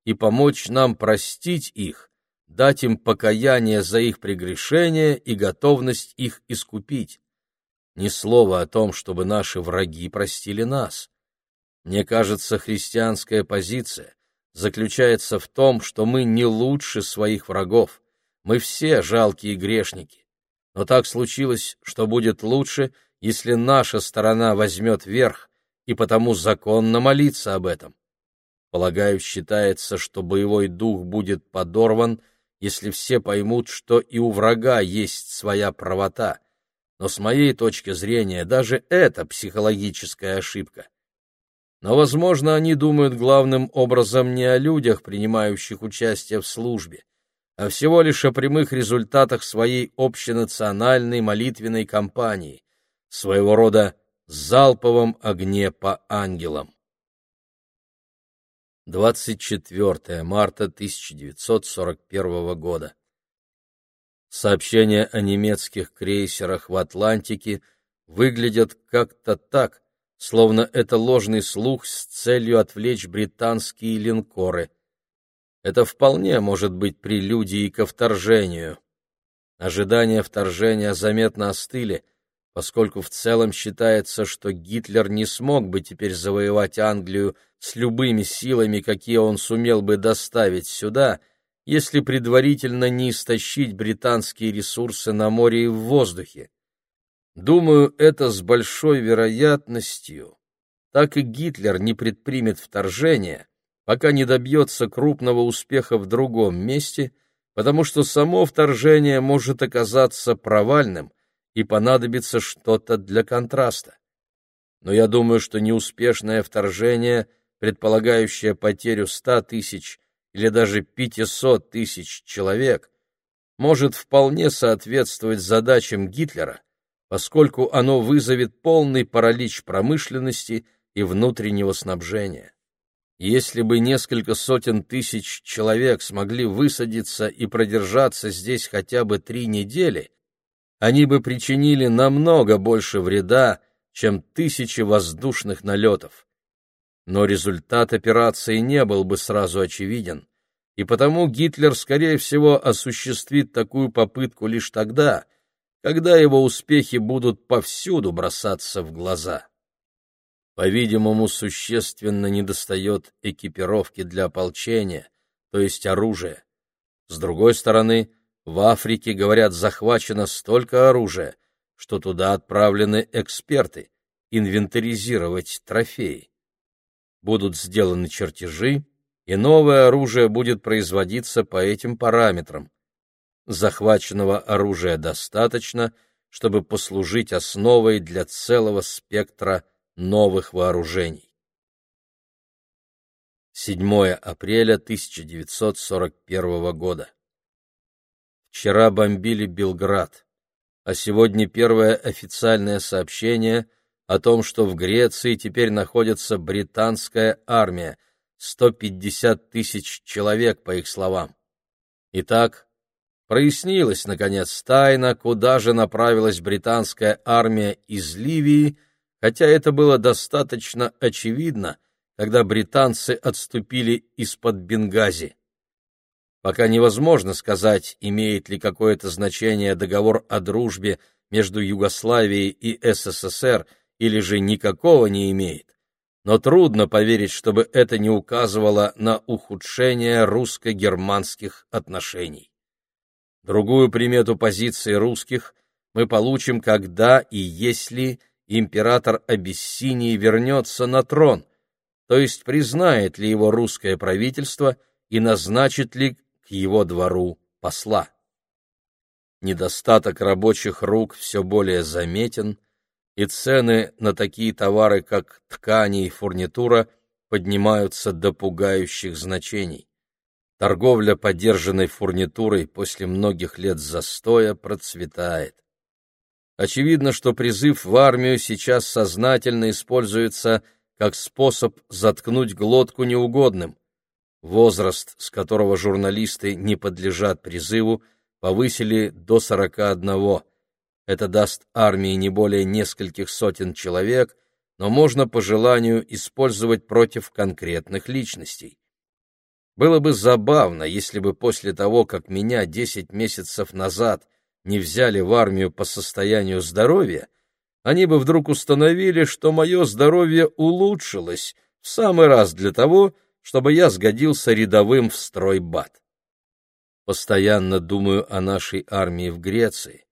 и помочь нам простить их, дать им покаяние за их прегрешения и готовность их искупить. Ни слова о том, чтобы наши враги простили нас. Мне кажется, христианская позиция заключается в том, что мы не лучше своих врагов. Мы все жалкие грешники. Но так случилось, что будет лучше, если наша сторона возьмет верх, и потому законно молиться об этом. Полагаю, считается, что боевой дух будет подорван – если все поймут, что и у врага есть своя правота. Но с моей точки зрения даже это психологическая ошибка. Но, возможно, они думают главным образом не о людях, принимающих участие в службе, а всего лишь о прямых результатах своей общенациональной молитвенной кампании, своего рода залповом огне по ангелам. 24 марта 1941 года. Сообщения о немецких крейсерах в Атлантике выглядят как-то так, словно это ложный слух с целью отвлечь британские линкоры. Это вполне может быть прелюдией ко вторжению. Ожидания вторжения заметно остыли, поскольку в целом считается, что Гитлер не смог бы теперь завоевать Англию с любыми силами, какие он сумел бы доставить сюда, если предварительно не истощить британские ресурсы на море и в воздухе. Думаю, это с большой вероятностью. Так и Гитлер не предпримет вторжение, пока не добьется крупного успеха в другом месте, потому что само вторжение может оказаться провальным и понадобится что-то для контраста. Но я думаю, что неуспешное вторжение, предполагающее потерю ста тысяч или даже 500 тысяч человек, может вполне соответствовать задачам Гитлера, поскольку оно вызовет полный паралич промышленности и внутреннего снабжения. Если бы несколько сотен тысяч человек смогли высадиться и продержаться здесь хотя бы три недели, они бы причинили намного больше вреда, чем тысячи воздушных налетов но результат операции не был бы сразу очевиден, и потому Гитлер, скорее всего, осуществит такую попытку лишь тогда, когда его успехи будут повсюду бросаться в глаза. По-видимому, существенно недостает экипировки для ополчения, то есть оружия. С другой стороны, в Африке, говорят, захвачено столько оружия, что туда отправлены эксперты инвентаризировать трофеи будут сделаны чертежи, и новое оружие будет производиться по этим параметрам. Захваченного оружия достаточно, чтобы послужить основой для целого спектра новых вооружений. 7 апреля 1941 года. Вчера бомбили Белград, а сегодня первое официальное сообщение о том, что в Греции теперь находится британская армия, 150 тысяч человек, по их словам. Итак, прояснилось, наконец, тайна, куда же направилась британская армия из Ливии, хотя это было достаточно очевидно, когда британцы отступили из-под Бенгази. Пока невозможно сказать, имеет ли какое-то значение договор о дружбе между Югославией и СССР или же никакого не имеет. Но трудно поверить, чтобы это не указывало на ухудшение русско-германских отношений. Другую примету позиции русских мы получим, когда и если император Абиссинии вернется на трон, то есть признает ли его русское правительство и назначит ли его двору посла. Недостаток рабочих рук все более заметен, и цены на такие товары, как ткани и фурнитура, поднимаются до пугающих значений. Торговля подержанной фурнитурой после многих лет застоя процветает. Очевидно, что призыв в армию сейчас сознательно используется как способ заткнуть глотку неугодным. Возраст, с которого журналисты не подлежат призыву, повысили до 41 это даст армии не более нескольких сотен человек, но можно по желанию использовать против конкретных личностей. Было бы забавно, если бы после того, как меня десять месяцев назад не взяли в армию по состоянию здоровья, они бы вдруг установили, что мое здоровье улучшилось в самый раз для того, чтобы я сгодился рядовым в стройбат. Постоянно думаю о нашей армии в Греции,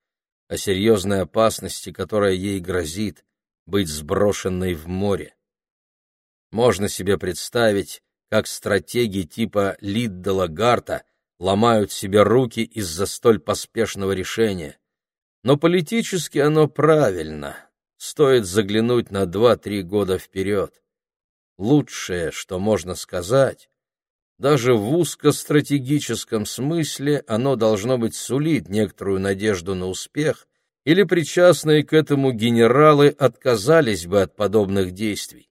о серьезной опасности, которая ей грозит, быть сброшенной в море. Можно себе представить, как стратеги типа Лиддела Гарта ломают себе руки из-за столь поспешного решения. Но политически оно правильно. Стоит заглянуть на два-три года вперед. Лучшее, что можно сказать, даже в узкостратегическом смысле оно должно быть сулит некоторую надежду на успех, или причастные к этому генералы отказались бы от подобных действий.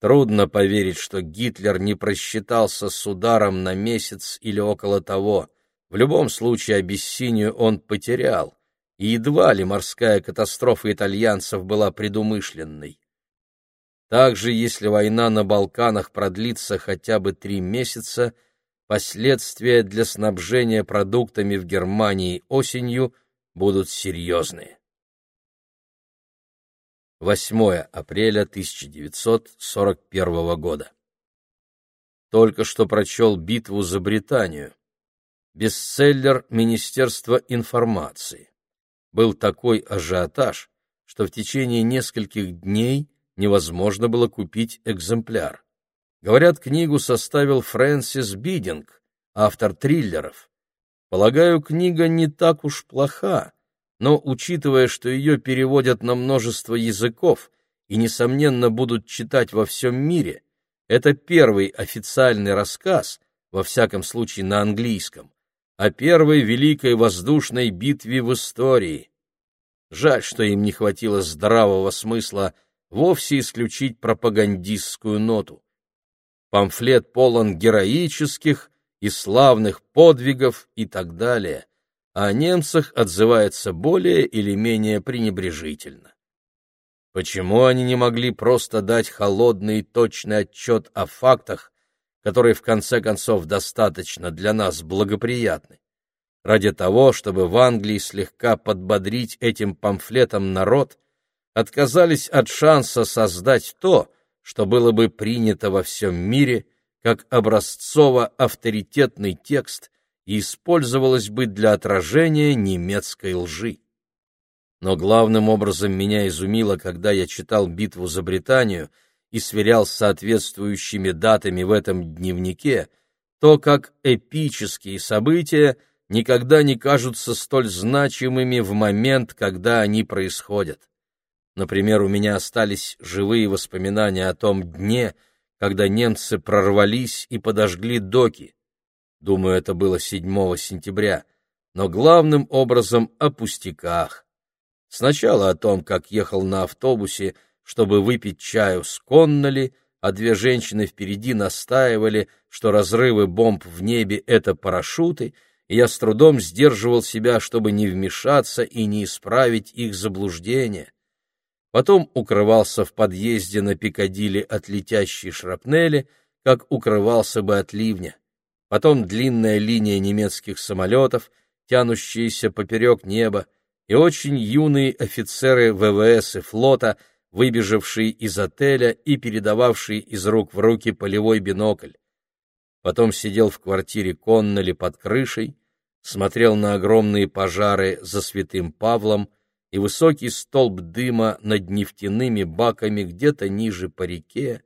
Трудно поверить, что Гитлер не просчитался с ударом на месяц или около того. В любом случае Абиссинию он потерял, и едва ли морская катастрофа итальянцев была предумышленной. Также, если война на Балканах продлится хотя бы три месяца, последствия для снабжения продуктами в Германии осенью будут серьезные. 8 апреля 1941 года. Только что прочел «Битву за Британию». бестселлер Министерства информации. Был такой ажиотаж, что в течение нескольких дней невозможно было купить экземпляр. Говорят, книгу составил Фрэнсис Бидинг, автор триллеров. Полагаю, книга не так уж плоха, но, учитывая, что ее переводят на множество языков и, несомненно, будут читать во всем мире, это первый официальный рассказ, во всяком случае на английском, о первой великой воздушной битве в истории. Жаль, что им не хватило здравого смысла вовсе исключить пропагандистскую ноту. Памфлет полон героических и славных подвигов и так далее, а о немцах отзывается более или менее пренебрежительно. Почему они не могли просто дать холодный и точный отчет о фактах, которые в конце концов достаточно для нас благоприятны? Ради того, чтобы в Англии слегка подбодрить этим памфлетом народ, отказались от шанса создать то, что было бы принято во всем мире как образцово-авторитетный текст и использовалось бы для отражения немецкой лжи. Но главным образом меня изумило, когда я читал «Битву за Британию» и сверял с соответствующими датами в этом дневнике, то, как эпические события никогда не кажутся столь значимыми в момент, когда они происходят. Например, у меня остались живые воспоминания о том дне, когда немцы прорвались и подожгли доки. Думаю, это было 7 сентября, но главным образом о пустяках. Сначала о том, как ехал на автобусе, чтобы выпить чаю с Конноли, а две женщины впереди настаивали, что разрывы бомб в небе — это парашюты, и я с трудом сдерживал себя, чтобы не вмешаться и не исправить их заблуждение потом укрывался в подъезде на Пикадилли от летящей шрапнели, как укрывался бы от ливня. Потом длинная линия немецких самолетов, тянущаяся поперек неба, и очень юные офицеры ВВС и флота, выбежавшие из отеля и передававшие из рук в руки полевой бинокль. Потом сидел в квартире Конноли под крышей, смотрел на огромные пожары за Святым Павлом, и высокий столб дыма над нефтяными баками где-то ниже по реке,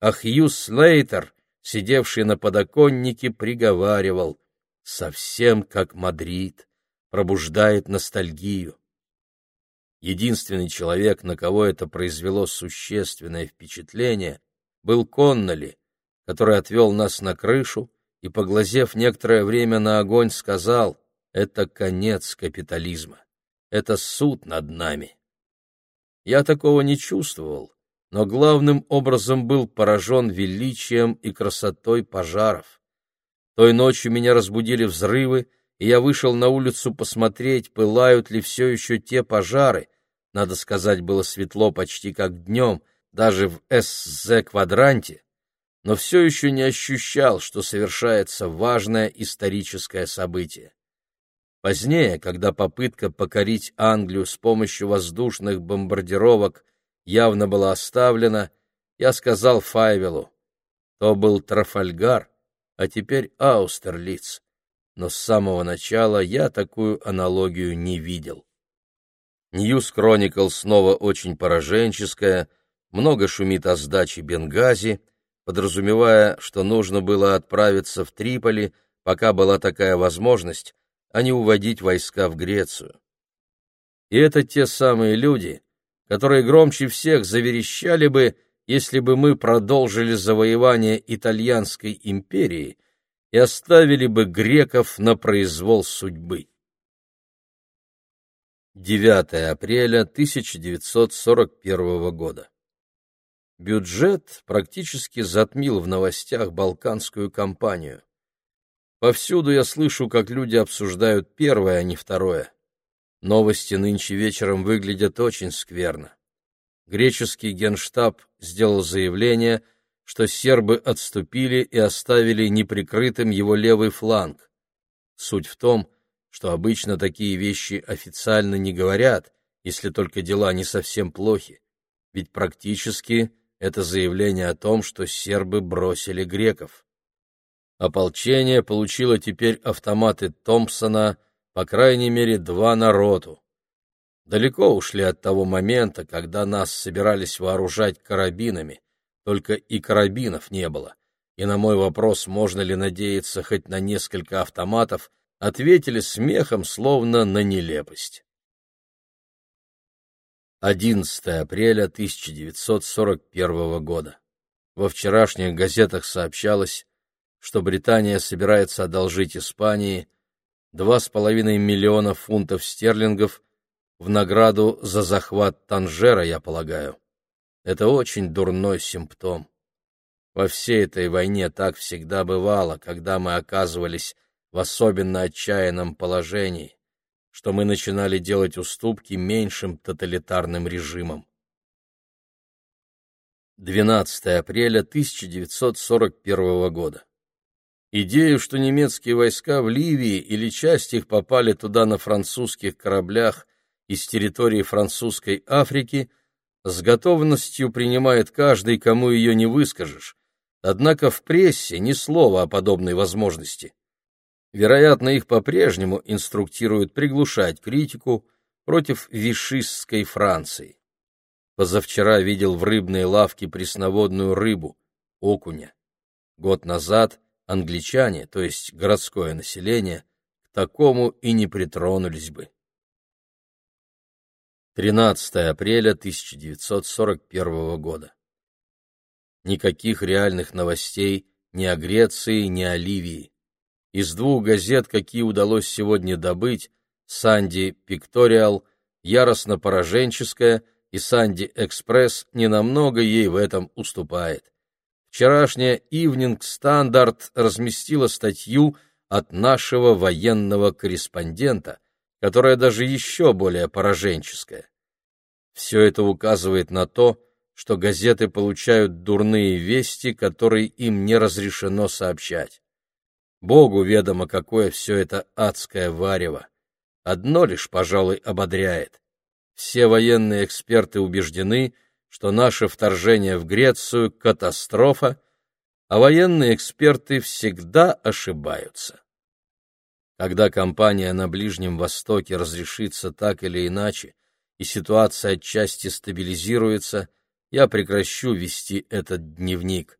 а Хью Слейтер, сидевший на подоконнике, приговаривал «Совсем как Мадрид, пробуждает ностальгию». Единственный человек, на кого это произвело существенное впечатление, был Конноли, который отвел нас на крышу и, поглазев некоторое время на огонь, сказал «Это конец капитализма» это суд над нами. Я такого не чувствовал, но главным образом был поражен величием и красотой пожаров. Той ночью меня разбудили взрывы, и я вышел на улицу посмотреть, пылают ли все еще те пожары. Надо сказать, было светло почти как днем, даже в СЗ-квадранте, но все еще не ощущал, что совершается важное историческое событие. Позднее, когда попытка покорить Англию с помощью воздушных бомбардировок явно была оставлена, я сказал Файвелу, то был Трафальгар, а теперь Аустерлиц, но с самого начала я такую аналогию не видел. Ньюс Кроникл снова очень пораженческая, много шумит о сдаче Бенгази, подразумевая, что нужно было отправиться в Триполи, пока была такая возможность, а не уводить войска в Грецию. И это те самые люди, которые громче всех заверещали бы, если бы мы продолжили завоевание итальянской империи и оставили бы греков на произвол судьбы. 9 апреля 1941 года. Бюджет практически затмил в новостях балканскую кампанию. Повсюду я слышу, как люди обсуждают первое, а не второе. Новости нынче вечером выглядят очень скверно. Греческий генштаб сделал заявление, что сербы отступили и оставили неприкрытым его левый фланг. Суть в том, что обычно такие вещи официально не говорят, если только дела не совсем плохи, ведь практически это заявление о том, что сербы бросили греков. Ополчение получило теперь автоматы Томпсона, по крайней мере, два на роту. Далеко ушли от того момента, когда нас собирались вооружать карабинами, только и карабинов не было. И на мой вопрос, можно ли надеяться хоть на несколько автоматов, ответили смехом, словно на нелепость. 11 апреля 1941 года. Во вчерашних газетах сообщалось, что Британия собирается одолжить Испании 2,5 миллиона фунтов стерлингов в награду за захват Танжера, я полагаю. Это очень дурной симптом. Во всей этой войне так всегда бывало, когда мы оказывались в особенно отчаянном положении, что мы начинали делать уступки меньшим тоталитарным режимам. 12 апреля 1941 года. Идею, что немецкие войска в Ливии или часть их попали туда на французских кораблях из территории французской Африки, с готовностью принимает каждый, кому ее не выскажешь, однако в прессе ни слова о подобной возможности. Вероятно, их по-прежнему инструктируют приглушать критику против вишистской Франции. Позавчера видел в рыбной лавке пресноводную рыбу, окуня. Год назад англичане, то есть городское население, к такому и не притронулись бы. 13 апреля 1941 года. Никаких реальных новостей ни о Греции, ни о Ливии. Из двух газет, какие удалось сегодня добыть, Санди Пикториал, яростно пораженческая, и Санди Экспресс ненамного ей в этом уступает. Вчерашняя Ивнинг Стандарт разместила статью от нашего военного корреспондента, которая даже еще более пораженческая. Все это указывает на то, что газеты получают дурные вести, которые им не разрешено сообщать. Богу ведомо, какое все это адское варево. Одно лишь, пожалуй, ободряет. Все военные эксперты убеждены, что наше вторжение в Грецию — катастрофа, а военные эксперты всегда ошибаются. Когда кампания на Ближнем Востоке разрешится так или иначе, и ситуация отчасти стабилизируется, я прекращу вести этот дневник.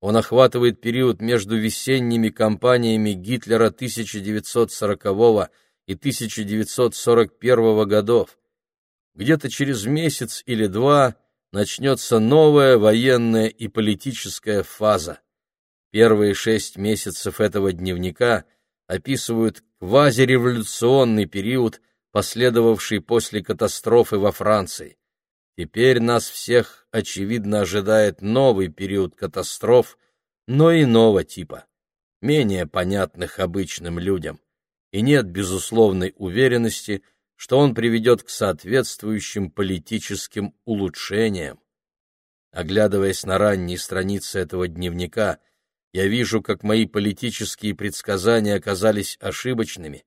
Он охватывает период между весенними кампаниями Гитлера 1940 и 1941 годов. Где-то через месяц или два начнется новая военная и политическая фаза. Первые шесть месяцев этого дневника описывают квазиреволюционный период, последовавший после катастрофы во Франции. Теперь нас всех, очевидно, ожидает новый период катастроф, но иного типа, менее понятных обычным людям, и нет безусловной уверенности, что он приведет к соответствующим политическим улучшениям. Оглядываясь на ранние страницы этого дневника, я вижу, как мои политические предсказания оказались ошибочными,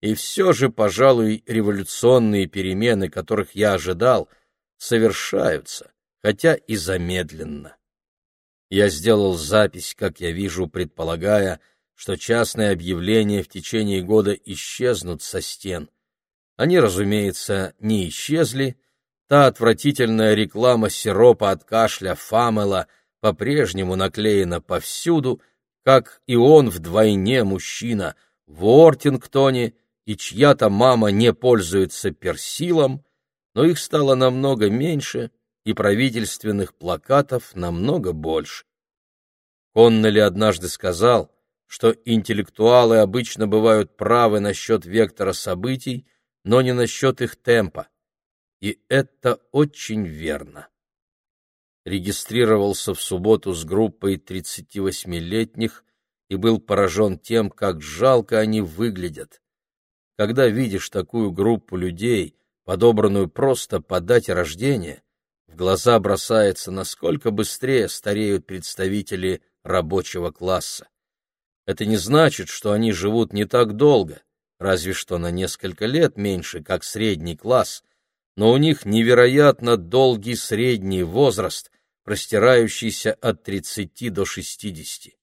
и все же, пожалуй, революционные перемены, которых я ожидал, совершаются, хотя и замедленно. Я сделал запись, как я вижу, предполагая, что частные объявления в течение года исчезнут со стен — они, разумеется, не исчезли. Та отвратительная реклама сиропа от кашля Фамела по-прежнему наклеена повсюду, как и он вдвойне мужчина в Ортингтоне, и чья-то мама не пользуется персилом, но их стало намного меньше, и правительственных плакатов намного больше. Коннелли однажды сказал, что интеллектуалы обычно бывают правы насчет вектора событий, но не насчет их темпа. И это очень верно. Регистрировался в субботу с группой 38-летних и был поражен тем, как жалко они выглядят. Когда видишь такую группу людей, подобранную просто по дате рождения, в глаза бросается, насколько быстрее стареют представители рабочего класса. Это не значит, что они живут не так долго, разве что на несколько лет меньше, как средний класс, но у них невероятно долгий средний возраст, простирающийся от 30 до 60.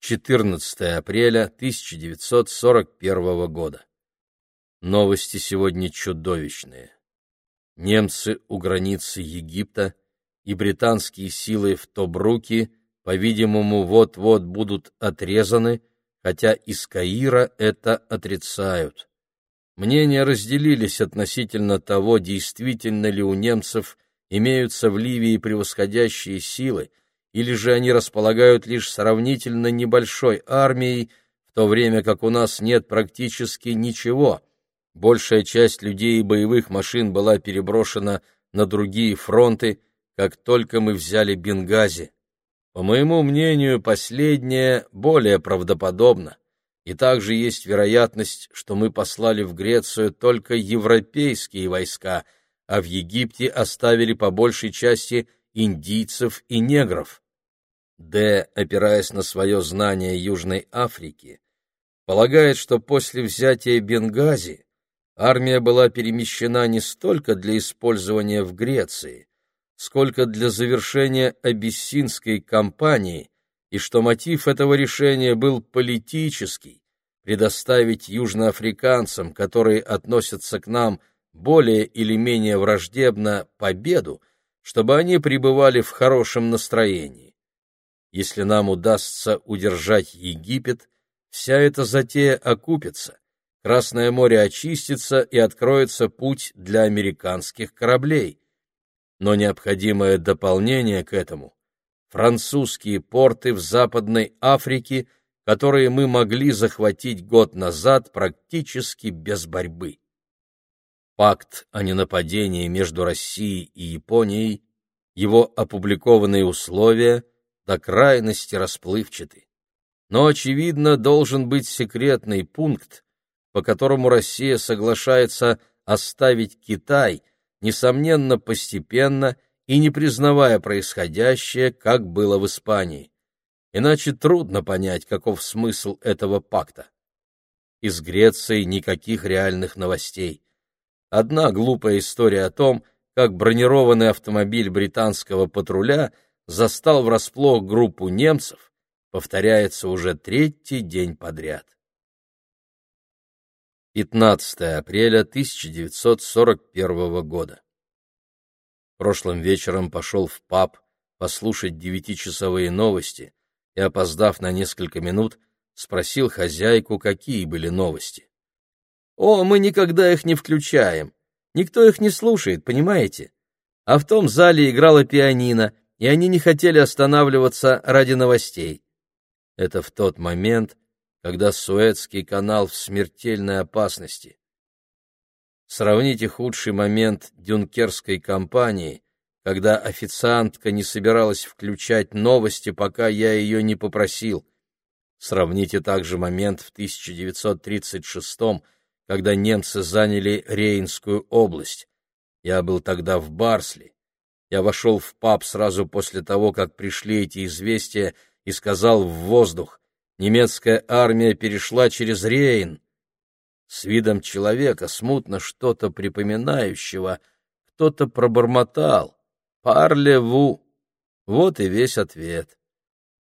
14 апреля 1941 года. Новости сегодня чудовищные. Немцы у границы Египта и британские силы в Тобруке, по-видимому, вот-вот будут отрезаны, хотя из Каира это отрицают. Мнения разделились относительно того, действительно ли у немцев имеются в Ливии превосходящие силы, или же они располагают лишь сравнительно небольшой армией, в то время как у нас нет практически ничего. Большая часть людей и боевых машин была переброшена на другие фронты, как только мы взяли Бенгази. По моему мнению, последнее более правдоподобно, и также есть вероятность, что мы послали в Грецию только европейские войска, а в Египте оставили по большей части индийцев и негров. Д, опираясь на свое знание Южной Африки, полагает, что после взятия Бенгази армия была перемещена не столько для использования в Греции, сколько для завершения абиссинской кампании, и что мотив этого решения был политический – предоставить южноафриканцам, которые относятся к нам более или менее враждебно, победу, чтобы они пребывали в хорошем настроении. Если нам удастся удержать Египет, вся эта затея окупится, Красное море очистится и откроется путь для американских кораблей. Но необходимое дополнение к этому — французские порты в Западной Африке, которые мы могли захватить год назад практически без борьбы. Пакт о ненападении между Россией и Японией, его опубликованные условия до крайности расплывчаты. Но, очевидно, должен быть секретный пункт, по которому Россия соглашается оставить Китай, несомненно, постепенно и не признавая происходящее, как было в Испании. Иначе трудно понять, каков смысл этого пакта. Из Греции никаких реальных новостей. Одна глупая история о том, как бронированный автомобиль британского патруля застал врасплох группу немцев, повторяется уже третий день подряд. 15 апреля 1941 года. Прошлым вечером пошел в паб послушать девятичасовые новости и, опоздав на несколько минут, спросил хозяйку, какие были новости. «О, мы никогда их не включаем. Никто их не слушает, понимаете? А в том зале играла пианино, и они не хотели останавливаться ради новостей». Это в тот момент, когда Суэцкий канал в смертельной опасности. Сравните худший момент Дюнкерской кампании, когда официантка не собиралась включать новости, пока я ее не попросил. Сравните также момент в 1936 когда немцы заняли Рейнскую область. Я был тогда в Барсли. Я вошел в паб сразу после того, как пришли эти известия, и сказал в воздух немецкая армия перешла через Рейн. С видом человека, смутно что-то припоминающего, кто-то пробормотал «Парлеву». Вот и весь ответ.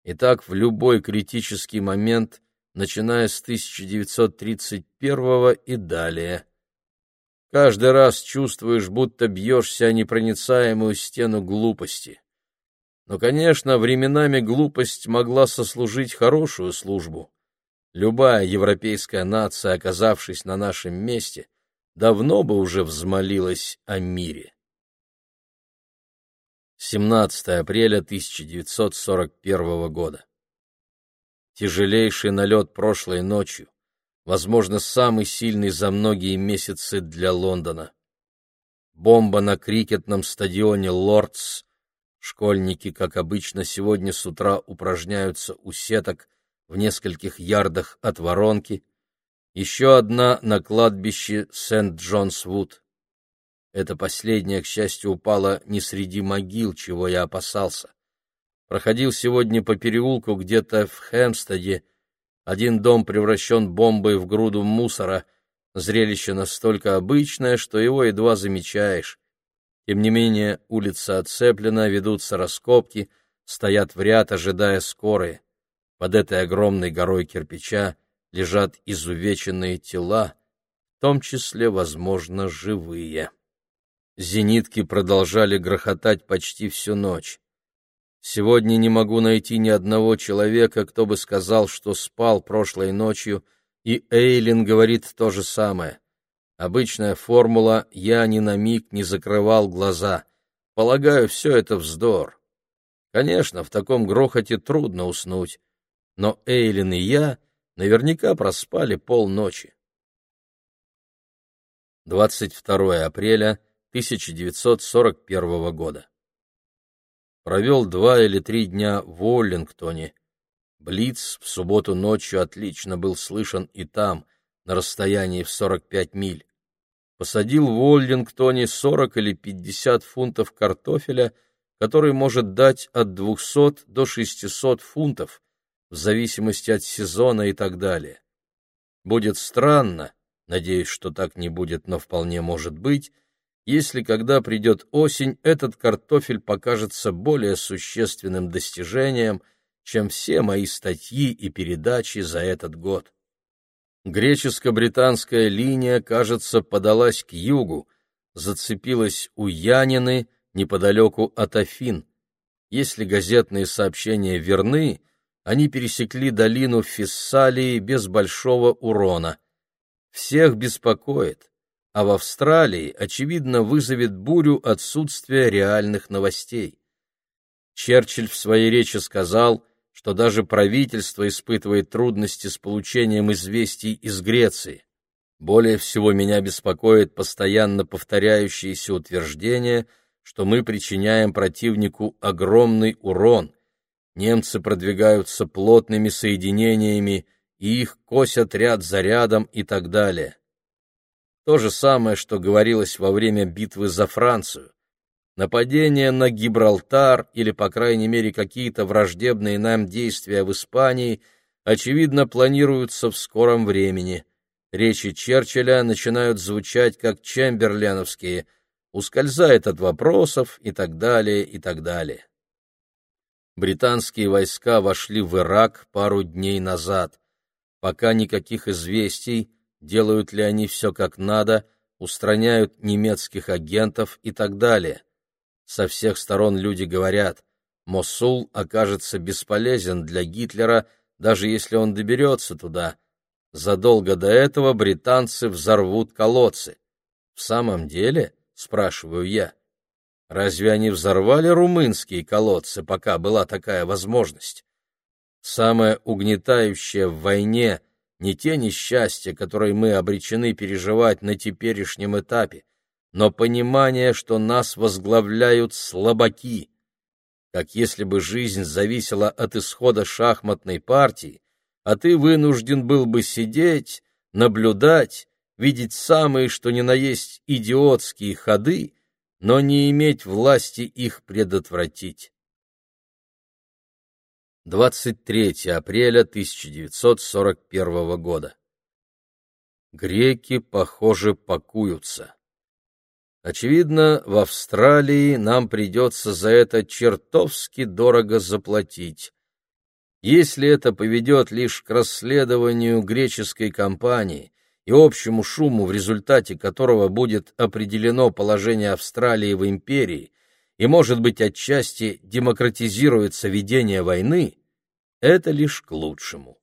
И так в любой критический момент, начиная с 1931 и далее. Каждый раз чувствуешь, будто бьешься о непроницаемую стену глупости. Но, конечно, временами глупость могла сослужить хорошую службу. Любая европейская нация, оказавшись на нашем месте, давно бы уже взмолилась о мире. 17 апреля 1941 года. Тяжелейший налет прошлой ночью, возможно, самый сильный за многие месяцы для Лондона. Бомба на крикетном стадионе «Лордс» Школьники, как обычно, сегодня с утра упражняются у сеток в нескольких ярдах от воронки. Еще одна на кладбище Сент-Джонс-Вуд. Это последняя, к счастью, упала не среди могил, чего я опасался. Проходил сегодня по переулку где-то в Хэмстеде. Один дом превращен бомбой в груду мусора. Зрелище настолько обычное, что его едва замечаешь. Тем не менее, улица оцеплена, ведутся раскопки, стоят в ряд, ожидая скорые. Под этой огромной горой кирпича лежат изувеченные тела, в том числе, возможно, живые. Зенитки продолжали грохотать почти всю ночь. Сегодня не могу найти ни одного человека, кто бы сказал, что спал прошлой ночью, и Эйлин говорит то же самое. Обычная формула «я ни на миг не закрывал глаза». Полагаю, все это вздор. Конечно, в таком грохоте трудно уснуть, но Эйлин и я наверняка проспали полночи. 22 апреля 1941 года. Провел два или три дня в Уоллингтоне. Блиц в субботу ночью отлично был слышен и там, на расстоянии в 45 миль. Посадил в Уоллингтоне 40 или 50 фунтов картофеля, который может дать от 200 до 600 фунтов, в зависимости от сезона и так далее. Будет странно, надеюсь, что так не будет, но вполне может быть, если когда придет осень, этот картофель покажется более существенным достижением, чем все мои статьи и передачи за этот год. Греческо-британская линия, кажется, подалась к югу, зацепилась у Янины неподалеку от Афин. Если газетные сообщения верны, они пересекли долину Фессалии без большого урона. Всех беспокоит, а в Австралии, очевидно, вызовет бурю отсутствие реальных новостей. Черчилль в своей речи сказал, что даже правительство испытывает трудности с получением известий из Греции. Более всего меня беспокоит постоянно повторяющееся утверждение, что мы причиняем противнику огромный урон – немцы продвигаются плотными соединениями, и их косят ряд за рядом и так далее. То же самое, что говорилось во время битвы за Францию. Нападение на Гибралтар или, по крайней мере, какие-то враждебные нам действия в Испании, очевидно, планируются в скором времени. Речи Черчилля начинают звучать как чемберленовские, ускользает от вопросов и так далее, и так далее британские войска вошли в Ирак пару дней назад. Пока никаких известий, делают ли они все как надо, устраняют немецких агентов и так далее. Со всех сторон люди говорят, Мосул окажется бесполезен для Гитлера, даже если он доберется туда. Задолго до этого британцы взорвут колодцы. В самом деле, спрашиваю я, Разве они взорвали румынские колодцы, пока была такая возможность? Самое угнетающее в войне не те несчастья, которые мы обречены переживать на теперешнем этапе, но понимание, что нас возглавляют слабаки. Как если бы жизнь зависела от исхода шахматной партии, а ты вынужден был бы сидеть, наблюдать, видеть самые что ни на есть идиотские ходы, но не иметь власти их предотвратить. 23 апреля 1941 года. Греки, похоже, пакуются. Очевидно, в Австралии нам придется за это чертовски дорого заплатить. Если это поведет лишь к расследованию греческой компании и общему шуму, в результате которого будет определено положение Австралии в империи и, может быть, отчасти демократизируется ведение войны, это лишь к лучшему.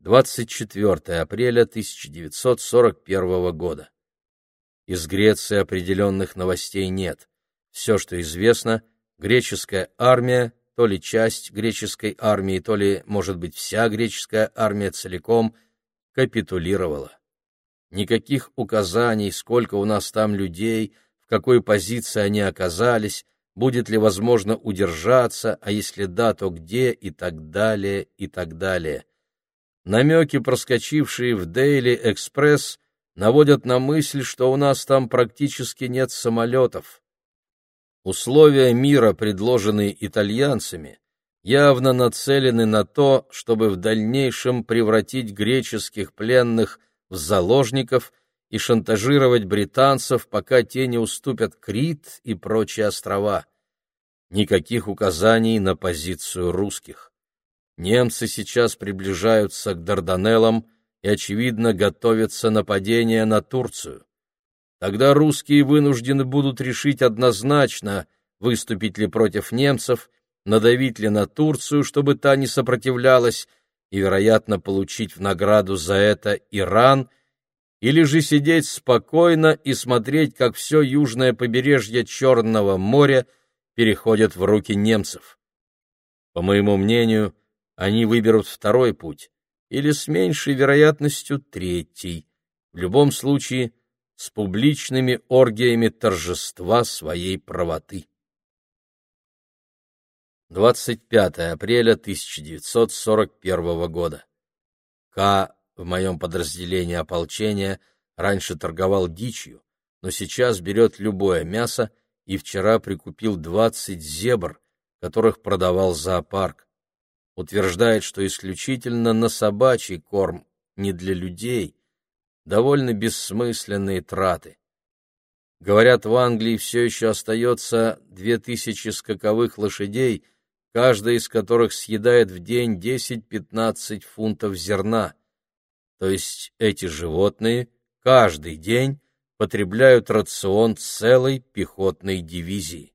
24 апреля 1941 года. Из Греции определенных новостей нет. Все, что известно, греческая армия, то ли часть греческой армии, то ли, может быть, вся греческая армия целиком – капитулировала. Никаких указаний, сколько у нас там людей, в какой позиции они оказались, будет ли возможно удержаться, а если да, то где и так далее, и так далее. Намеки, проскочившие в Дейли Экспресс, наводят на мысль, что у нас там практически нет самолетов. Условия мира, предложенные итальянцами, явно нацелены на то, чтобы в дальнейшем превратить греческих пленных в заложников и шантажировать британцев, пока те не уступят Крит и прочие острова. никаких указаний на позицию русских. Немцы сейчас приближаются к Дарданеллам и, очевидно, готовятся нападение на Турцию. Тогда русские вынуждены будут решить однозначно, выступить ли против немцев, надавить ли на Турцию, чтобы та не сопротивлялась, и, вероятно, получить в награду за это Иран, или же сидеть спокойно и смотреть, как все южное побережье Черного моря переходит в руки немцев. По моему мнению, они выберут второй путь, или с меньшей вероятностью третий, в любом случае с публичными оргиями торжества своей правоты. 25 апреля 1941 года. К. в моем подразделении ополчения раньше торговал дичью, но сейчас берет любое мясо и вчера прикупил 20 зебр, которых продавал зоопарк утверждает, что исключительно на собачий корм, не для людей, довольно бессмысленные траты. Говорят, в Англии все еще остается две тысячи скаковых лошадей, каждая из которых съедает в день 10-15 фунтов зерна. То есть эти животные каждый день потребляют рацион целой пехотной дивизии.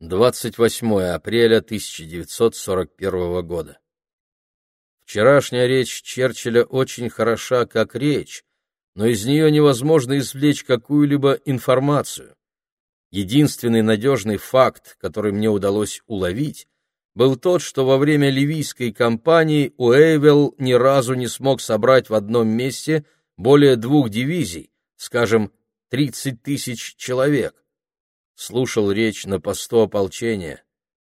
28 апреля 1941 года. Вчерашняя речь Черчилля очень хороша как речь, но из нее невозможно извлечь какую-либо информацию. Единственный надежный факт, который мне удалось уловить, был тот, что во время ливийской кампании Уэйвелл ни разу не смог собрать в одном месте более двух дивизий, скажем, 30 тысяч человек слушал речь на посту ополчения.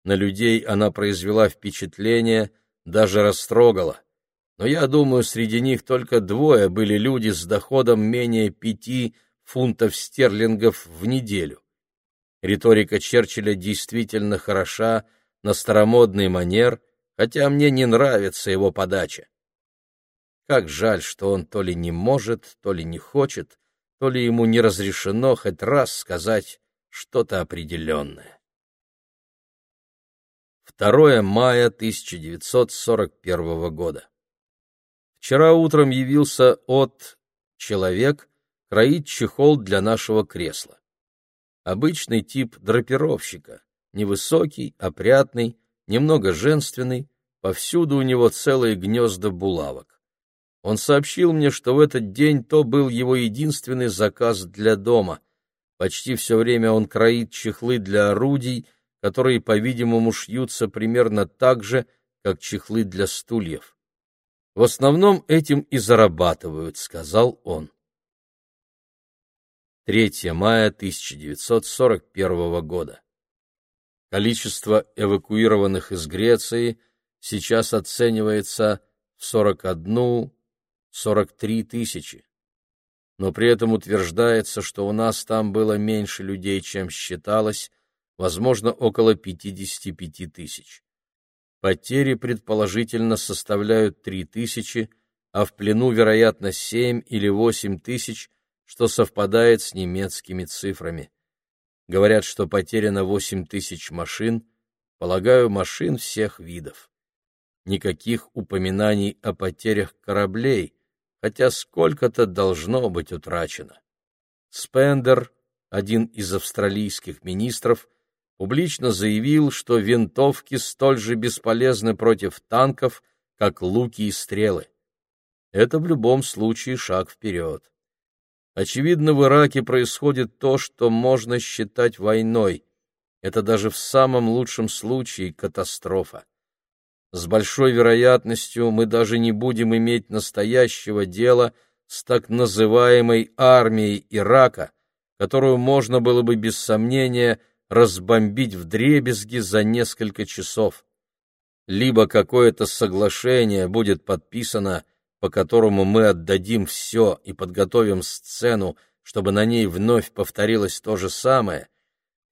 На людей она произвела впечатление, даже растрогала. Но я думаю, среди них только двое были люди с доходом менее пяти фунтов стерлингов в неделю. Риторика Черчилля действительно хороша, на старомодный манер, хотя мне не нравится его подача. Как жаль, что он то ли не может, то ли не хочет, то ли ему не разрешено хоть раз сказать что-то определенное. 2 мая 1941 года. Вчера утром явился от человек кроить чехол для нашего кресла. Обычный тип драпировщика, невысокий, опрятный, немного женственный, повсюду у него целые гнезда булавок. Он сообщил мне, что в этот день то был его единственный заказ для дома, Почти все время он кроит чехлы для орудий, которые, по-видимому, шьются примерно так же, как чехлы для стульев. В основном этим и зарабатывают, сказал он. 3 мая 1941 года. Количество эвакуированных из Греции сейчас оценивается в 41-43 тысячи но при этом утверждается, что у нас там было меньше людей, чем считалось, возможно, около 55 тысяч. Потери, предположительно, составляют 3 тысячи, а в плену, вероятно, 7 или 8 тысяч, что совпадает с немецкими цифрами. Говорят, что потеряно 8 тысяч машин, полагаю, машин всех видов. Никаких упоминаний о потерях кораблей, хотя сколько-то должно быть утрачено. Спендер, один из австралийских министров, публично заявил, что винтовки столь же бесполезны против танков, как луки и стрелы. Это в любом случае шаг вперед. Очевидно, в Ираке происходит то, что можно считать войной. Это даже в самом лучшем случае катастрофа. С большой вероятностью мы даже не будем иметь настоящего дела с так называемой армией Ирака, которую можно было бы без сомнения разбомбить вдребезги за несколько часов. Либо какое-то соглашение будет подписано, по которому мы отдадим все и подготовим сцену, чтобы на ней вновь повторилось то же самое,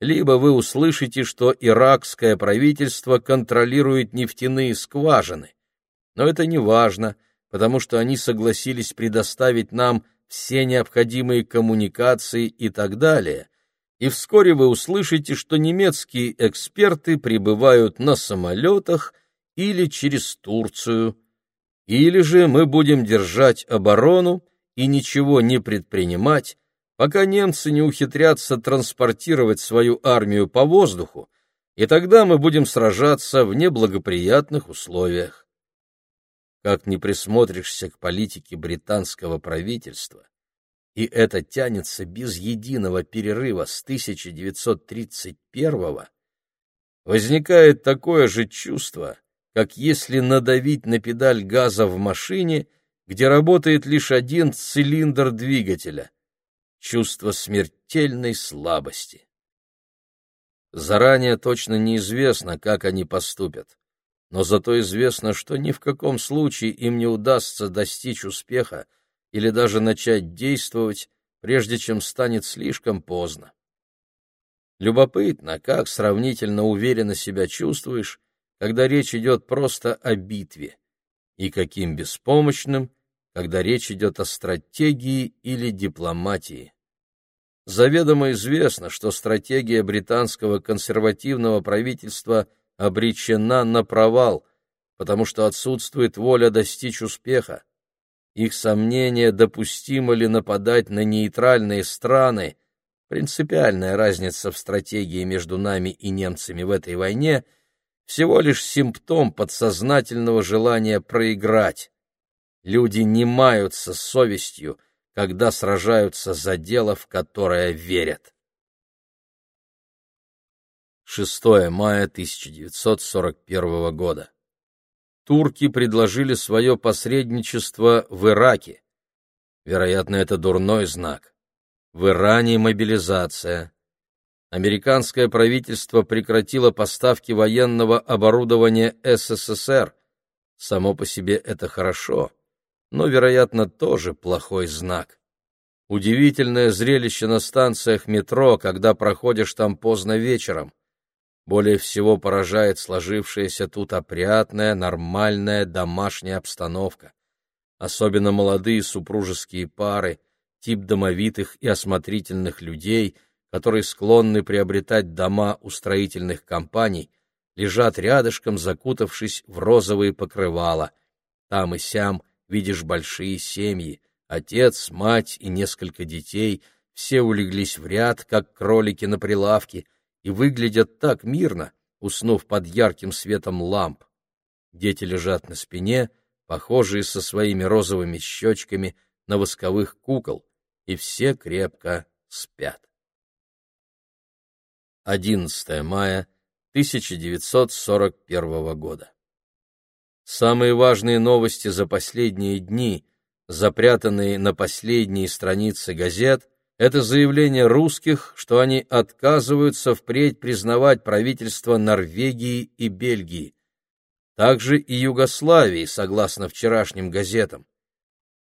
либо вы услышите, что иракское правительство контролирует нефтяные скважины. Но это не важно, потому что они согласились предоставить нам все необходимые коммуникации и так далее, и вскоре вы услышите, что немецкие эксперты прибывают на самолетах или через Турцию, или же мы будем держать оборону и ничего не предпринимать, пока немцы не ухитрятся транспортировать свою армию по воздуху, и тогда мы будем сражаться в неблагоприятных условиях. Как ни присмотришься к политике британского правительства, и это тянется без единого перерыва с 1931 возникает такое же чувство, как если надавить на педаль газа в машине, где работает лишь один цилиндр двигателя. Чувство смертельной слабости. Заранее точно неизвестно, как они поступят, но зато известно, что ни в каком случае им не удастся достичь успеха или даже начать действовать, прежде чем станет слишком поздно. Любопытно, как сравнительно уверенно себя чувствуешь, когда речь идет просто о битве, и каким беспомощным, когда речь идет о стратегии или дипломатии. Заведомо известно, что стратегия британского консервативного правительства обречена на провал, потому что отсутствует воля достичь успеха. Их сомнения, допустимо ли нападать на нейтральные страны, принципиальная разница в стратегии между нами и немцами в этой войне – всего лишь симптом подсознательного желания проиграть. Люди не маются совестью, когда сражаются за дело, в которое верят. 6 мая 1941 года. Турки предложили свое посредничество в Ираке. Вероятно, это дурной знак. В Иране мобилизация. Американское правительство прекратило поставки военного оборудования СССР. Само по себе это хорошо но, вероятно, тоже плохой знак. Удивительное зрелище на станциях метро, когда проходишь там поздно вечером. Более всего поражает сложившаяся тут опрятная, нормальная домашняя обстановка. Особенно молодые супружеские пары, тип домовитых и осмотрительных людей, которые склонны приобретать дома у строительных компаний, лежат рядышком, закутавшись в розовые покрывала. Там и сям – видишь большие семьи, отец, мать и несколько детей, все улеглись в ряд, как кролики на прилавке, и выглядят так мирно, уснув под ярким светом ламп. Дети лежат на спине, похожие со своими розовыми щечками на восковых кукол, и все крепко спят. 11 мая 1941 года. Самые важные новости за последние дни, запрятанные на последние страницы газет, это заявление русских, что они отказываются впредь признавать правительства Норвегии и Бельгии. Также и Югославии, согласно вчерашним газетам.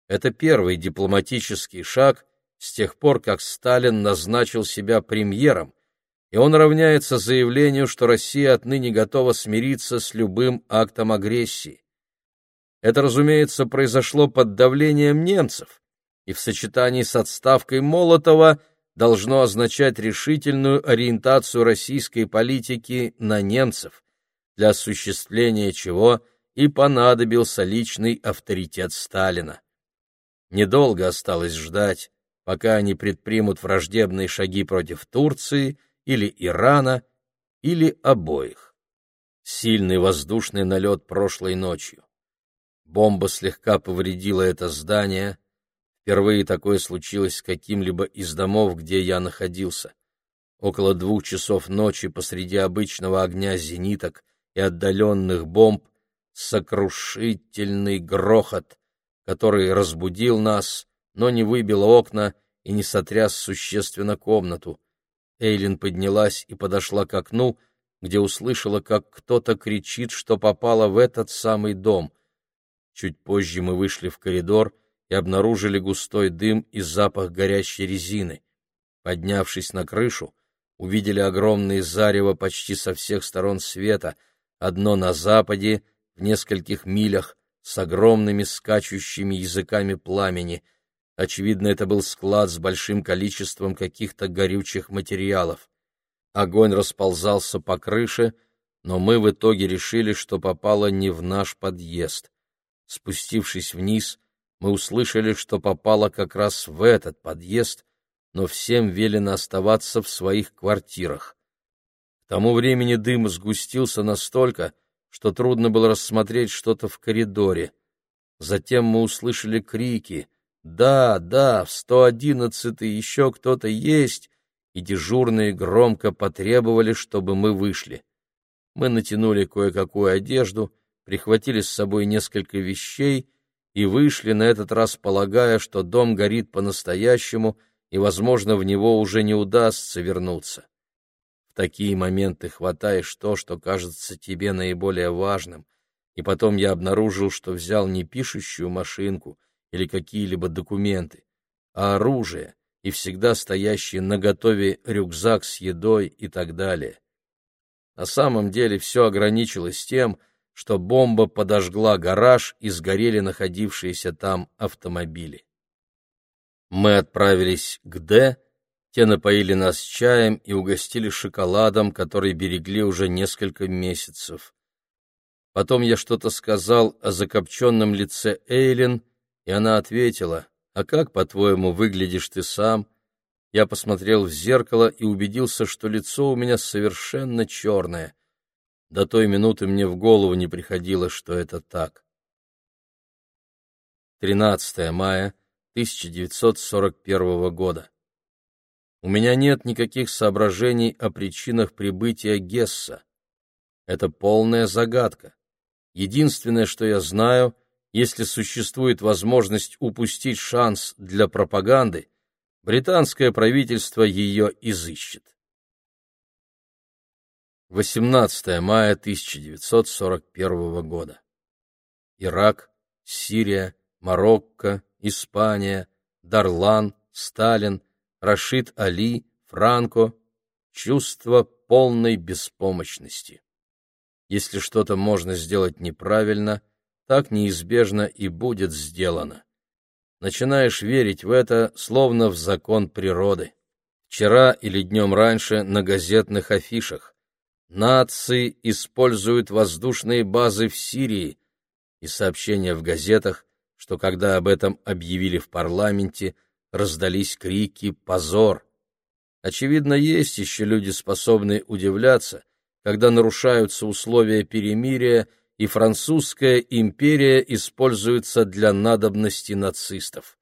Это первый дипломатический шаг с тех пор, как Сталин назначил себя премьером, и он равняется заявлению, что Россия отныне готова смириться с любым актом агрессии. Это, разумеется, произошло под давлением немцев, и в сочетании с отставкой Молотова должно означать решительную ориентацию российской политики на немцев, для осуществления чего и понадобился личный авторитет Сталина. Недолго осталось ждать, пока они предпримут враждебные шаги против Турции – или Ирана, или обоих. Сильный воздушный налет прошлой ночью. Бомба слегка повредила это здание. Впервые такое случилось с каким-либо из домов, где я находился. Около двух часов ночи посреди обычного огня зениток и отдаленных бомб сокрушительный грохот, который разбудил нас, но не выбил окна и не сотряс существенно комнату. Эйлин поднялась и подошла к окну, где услышала, как кто-то кричит, что попала в этот самый дом. Чуть позже мы вышли в коридор и обнаружили густой дым и запах горящей резины. Поднявшись на крышу, увидели огромные зарево почти со всех сторон света, одно на западе, в нескольких милях, с огромными скачущими языками пламени, Очевидно, это был склад с большим количеством каких-то горючих материалов. Огонь расползался по крыше, но мы в итоге решили, что попало не в наш подъезд. Спустившись вниз, мы услышали, что попало как раз в этот подъезд, но всем велено оставаться в своих квартирах. К тому времени дым сгустился настолько, что трудно было рассмотреть что-то в коридоре. Затем мы услышали крики «Да, да, в 111-й еще кто-то есть!» и дежурные громко потребовали, чтобы мы вышли. Мы натянули кое-какую одежду, прихватили с собой несколько вещей и вышли на этот раз, полагая, что дом горит по-настоящему и, возможно, в него уже не удастся вернуться. В такие моменты хватаешь то, что кажется тебе наиболее важным, и потом я обнаружил, что взял не пишущую машинку или какие-либо документы, а оружие и всегда стоящий наготове рюкзак с едой и так далее. На самом деле все ограничилось тем, что бомба подожгла гараж и сгорели находившиеся там автомобили. Мы отправились к Д, те напоили нас чаем и угостили шоколадом, который берегли уже несколько месяцев. Потом я что-то сказал о закопченном лице Эйлин, и она ответила, «А как, по-твоему, выглядишь ты сам?» Я посмотрел в зеркало и убедился, что лицо у меня совершенно черное. До той минуты мне в голову не приходило, что это так. 13 мая 1941 года. У меня нет никаких соображений о причинах прибытия Гесса. Это полная загадка. Единственное, что я знаю, если существует возможность упустить шанс для пропаганды, британское правительство ее изыщет. 18 мая 1941 года. Ирак, Сирия, Марокко, Испания, Дарлан, Сталин, Рашид Али, Франко. Чувство полной беспомощности. Если что-то можно сделать неправильно, так неизбежно и будет сделано. Начинаешь верить в это, словно в закон природы. Вчера или днем раньше на газетных афишах. Нации используют воздушные базы в Сирии, и сообщения в газетах что когда об этом объявили в парламенте, раздались крики «Позор!». Очевидно, есть еще люди, способные удивляться, когда нарушаются условия перемирия, и французская империя используется для надобности нацистов.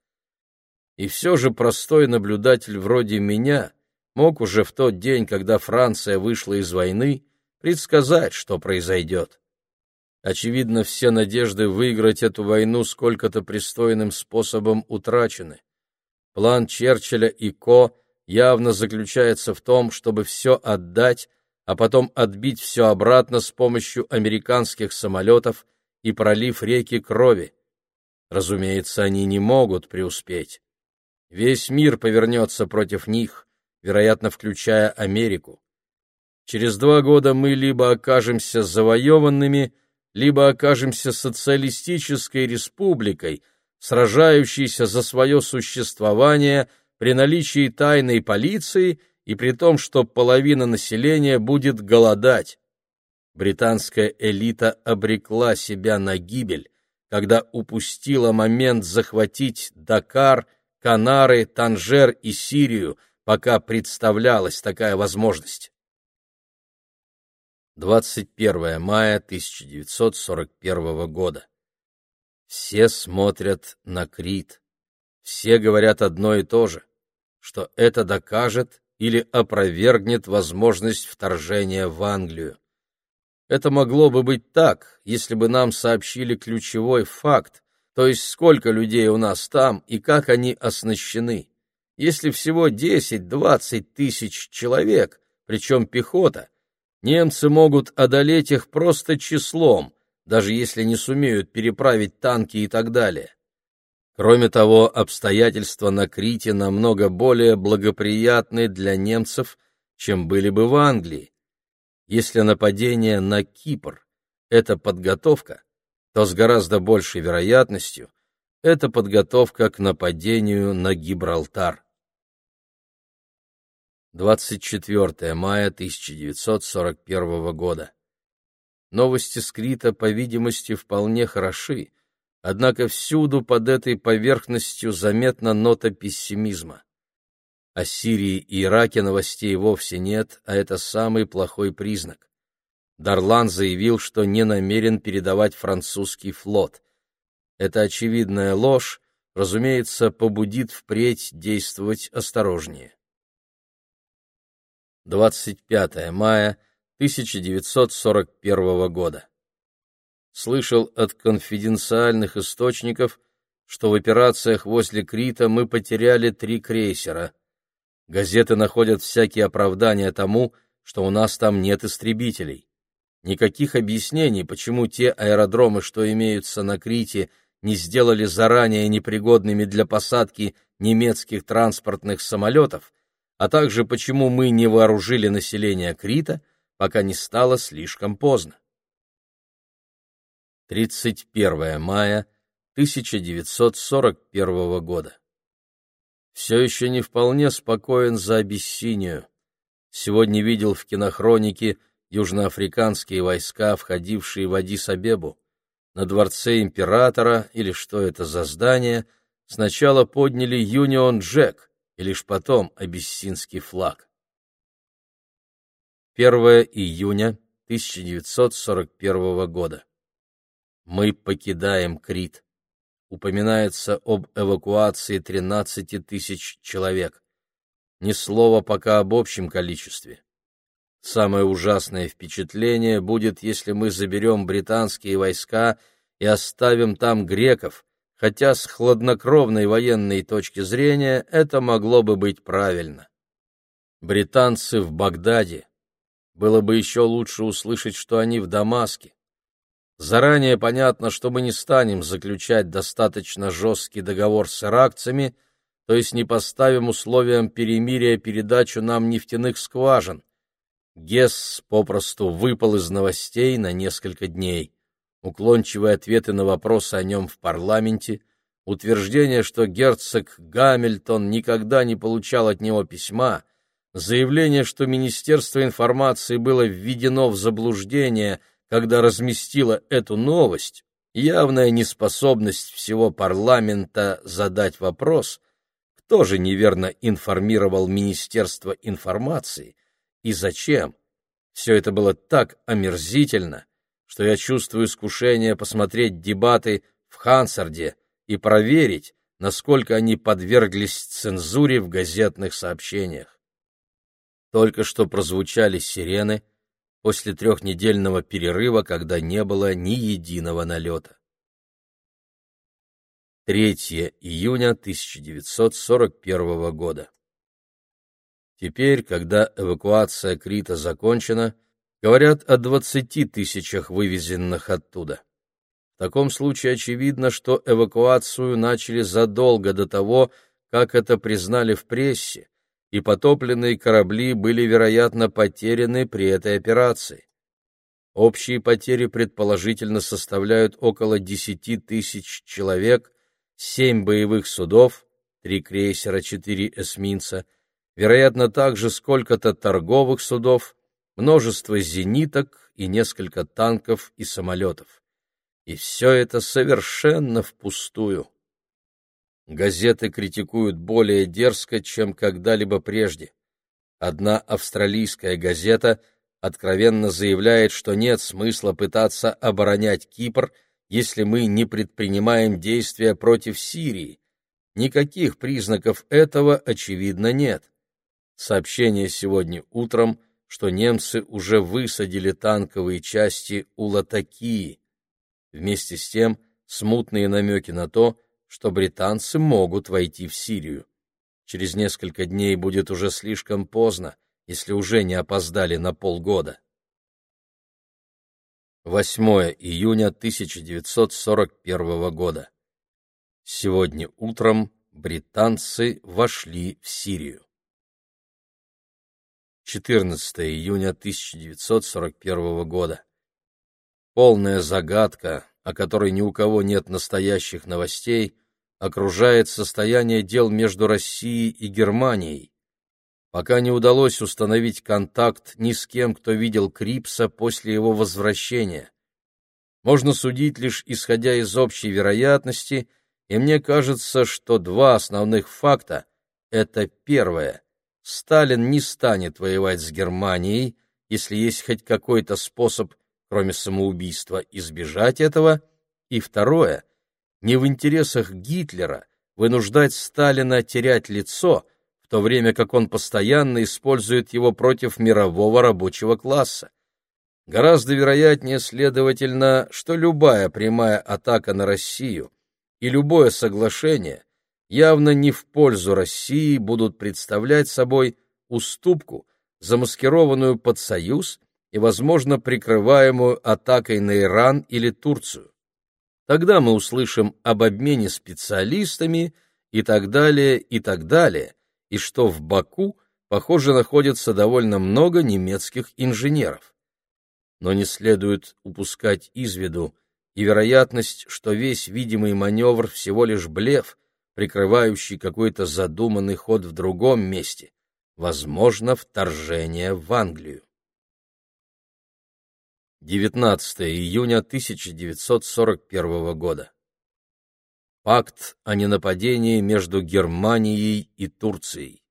И все же простой наблюдатель вроде меня мог уже в тот день, когда Франция вышла из войны, предсказать, что произойдет. Очевидно, все надежды выиграть эту войну сколько-то пристойным способом утрачены. План Черчилля и Ко явно заключается в том, чтобы все отдать, а потом отбить все обратно с помощью американских самолетов и пролив реки крови. Разумеется, они не могут преуспеть. Весь мир повернется против них, вероятно, включая Америку. Через два года мы либо окажемся завоеванными, либо окажемся социалистической республикой, сражающейся за свое существование при наличии тайной полиции и при том, что половина населения будет голодать. Британская элита обрекла себя на гибель, когда упустила момент захватить Дакар, Канары, Танжер и Сирию, пока представлялась такая возможность. 21 мая 1941 года. Все смотрят на Крит. Все говорят одно и то же, что это докажет или опровергнет возможность вторжения в Англию. Это могло бы быть так, если бы нам сообщили ключевой факт, то есть сколько людей у нас там и как они оснащены. Если всего 10-20 тысяч человек, причем пехота, Немцы могут одолеть их просто числом, даже если не сумеют переправить танки и так далее. Кроме того, обстоятельства на Крите намного более благоприятны для немцев, чем были бы в Англии. Если нападение на Кипр — это подготовка, то с гораздо большей вероятностью — это подготовка к нападению на Гибралтар. 24 мая 1941 года. Новости Скрита, по видимости, вполне хороши, однако всюду под этой поверхностью заметна нота пессимизма. О Сирии и Ираке новостей вовсе нет, а это самый плохой признак. Дарлан заявил, что не намерен передавать французский флот. Эта очевидная ложь, разумеется, побудит впредь действовать осторожнее. 25 мая 1941 года. Слышал от конфиденциальных источников, что в операциях возле Крита мы потеряли три крейсера. Газеты находят всякие оправдания тому, что у нас там нет истребителей. Никаких объяснений, почему те аэродромы, что имеются на Крите, не сделали заранее непригодными для посадки немецких транспортных самолетов, а также почему мы не вооружили население Крита, пока не стало слишком поздно. 31 мая 1941 года все еще не вполне спокоен за Абиссинию. Сегодня видел в кинохронике южноафриканские войска, входившие в Адис-Абебу. На дворце императора, или что это за здание, сначала подняли Юнион Джек, и лишь потом абиссинский флаг. 1 июня 1941 года. Мы покидаем Крит упоминается об эвакуации 13 тысяч человек. Ни слова пока об общем количестве. Самое ужасное впечатление будет, если мы заберем британские войска и оставим там греков, хотя с хладнокровной военной точки зрения это могло бы быть правильно. Британцы в Багдаде. Было бы еще лучше услышать, что они в Дамаске. Заранее понятно, что мы не станем заключать достаточно жесткий договор с иракцами, то есть не поставим условиям перемирия передачу нам нефтяных скважин. Гесс попросту выпал из новостей на несколько дней. Уклончивые ответы на вопросы о нем в парламенте, утверждение, что герцог Гамильтон никогда не получал от него письма, заявление, что Министерство информации было введено в заблуждение – когда разместила эту новость, явная неспособность всего парламента задать вопрос, кто же неверно информировал Министерство информации и зачем. Все это было так омерзительно, что я чувствую искушение посмотреть дебаты в Хансарде и проверить, насколько они подверглись цензуре в газетных сообщениях. Только что прозвучали сирены — после трехнедельного перерыва, когда не было ни единого налета. 3 июня 1941 года. Теперь, когда эвакуация Крита закончена, говорят о 20 тысячах вывезенных оттуда. В таком случае очевидно, что эвакуацию начали задолго до того, как это признали в прессе, и потопленные корабли были, вероятно, потеряны при этой операции. Общие потери предположительно составляют около 10 тысяч человек, 7 боевых судов, 3 крейсера, 4 эсминца, вероятно, также сколько-то торговых судов, множество зениток и несколько танков и самолетов. И все это совершенно впустую. Газеты критикуют более дерзко, чем когда-либо прежде. Одна австралийская газета откровенно заявляет, что нет смысла пытаться оборонять Кипр, если мы не предпринимаем действия против Сирии. Никаких признаков этого, очевидно, нет. Сообщение сегодня утром, что немцы уже высадили танковые части у Латакии. Вместе с тем, смутные намеки на то, что британцы могут войти в Сирию. Через несколько дней будет уже слишком поздно, если уже не опоздали на полгода. 8 июня 1941 года. Сегодня утром британцы вошли в Сирию. 14 июня 1941 года. Полная загадка, о которой ни у кого нет настоящих новостей, окружает состояние дел между Россией и Германией. Пока не удалось установить контакт ни с кем, кто видел Крипса после его возвращения. Можно судить лишь исходя из общей вероятности, и мне кажется, что два основных факта — это первое — Сталин не станет воевать с Германией, если есть хоть какой-то способ, кроме самоубийства, избежать этого, и второе — не в интересах Гитлера вынуждать Сталина терять лицо, в то время как он постоянно использует его против мирового рабочего класса. Гораздо вероятнее, следовательно, что любая прямая атака на Россию и любое соглашение явно не в пользу России будут представлять собой уступку, замаскированную под союз и, возможно, прикрываемую атакой на Иран или Турцию. Тогда мы услышим об обмене специалистами и так далее, и так далее, и что в Баку, похоже, находится довольно много немецких инженеров. Но не следует упускать из виду и вероятность, что весь видимый маневр всего лишь блеф, прикрывающий какой-то задуманный ход в другом месте, возможно, вторжение в Англию. 19 июня 1941 года. Пакт о ненападении между Германией и Турцией.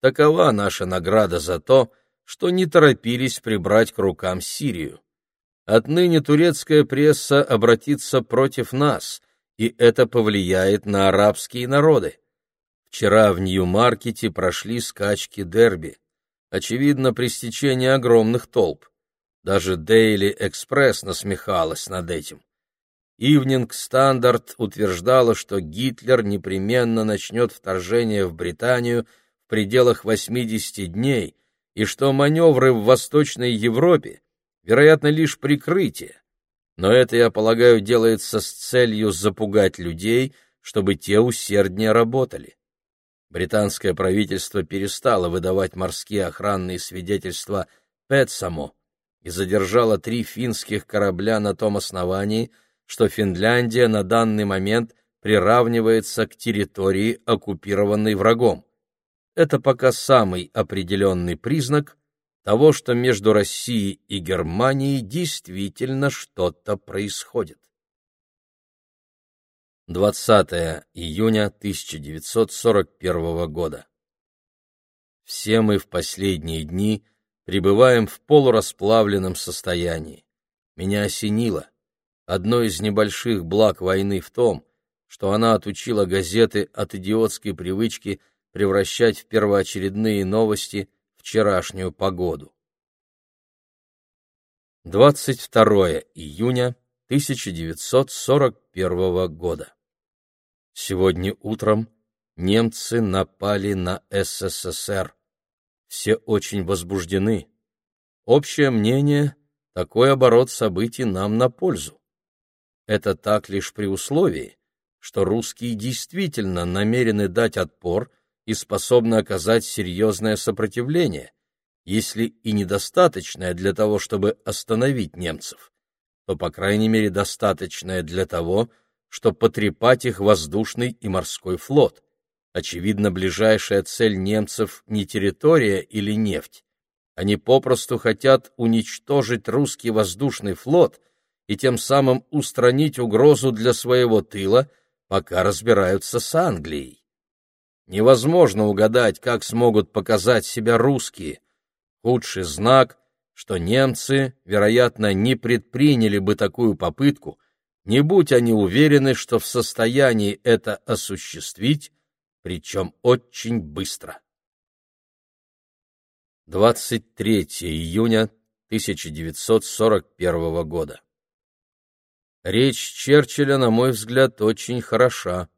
Такова наша награда за то, что не торопились прибрать к рукам Сирию. Отныне турецкая пресса обратится против нас, и это повлияет на арабские народы. Вчера в Нью-Маркете прошли скачки дерби. Очевидно, при стечении огромных толп. Даже Daily Express насмехалась над этим. Ивнинг Стандарт утверждала, что Гитлер непременно начнет вторжение в Британию в пределах 80 дней и что маневры в Восточной Европе, вероятно, лишь прикрытие. Но это, я полагаю, делается с целью запугать людей, чтобы те усерднее работали. Британское правительство перестало выдавать морские охранные свидетельства Петсамо, и задержала три финских корабля на том основании, что Финляндия на данный момент приравнивается к территории, оккупированной врагом. Это пока самый определенный признак того, что между Россией и Германией действительно что-то происходит. 20 июня 1941 года. Все мы в последние дни – пребываем в полурасплавленном состоянии. Меня осенило. Одно из небольших благ войны в том, что она отучила газеты от идиотской привычки превращать в первоочередные новости вчерашнюю погоду. 22 июня 1941 года. Сегодня утром немцы напали на СССР. Все очень возбуждены. Общее мнение — такой оборот событий нам на пользу. Это так лишь при условии, что русские действительно намерены дать отпор и способны оказать серьезное сопротивление, если и недостаточное для того, чтобы остановить немцев, то, по крайней мере, достаточное для того, чтобы потрепать их воздушный и морской флот. Очевидно, ближайшая цель немцев не территория или нефть. Они попросту хотят уничтожить русский воздушный флот и тем самым устранить угрозу для своего тыла, пока разбираются с Англией. Невозможно угадать, как смогут показать себя русские. Худший знак, что немцы, вероятно, не предприняли бы такую попытку, не будь они уверены, что в состоянии это осуществить, причем очень быстро. 23 июня 1941 года. Речь Черчилля, на мой взгляд, очень хороша.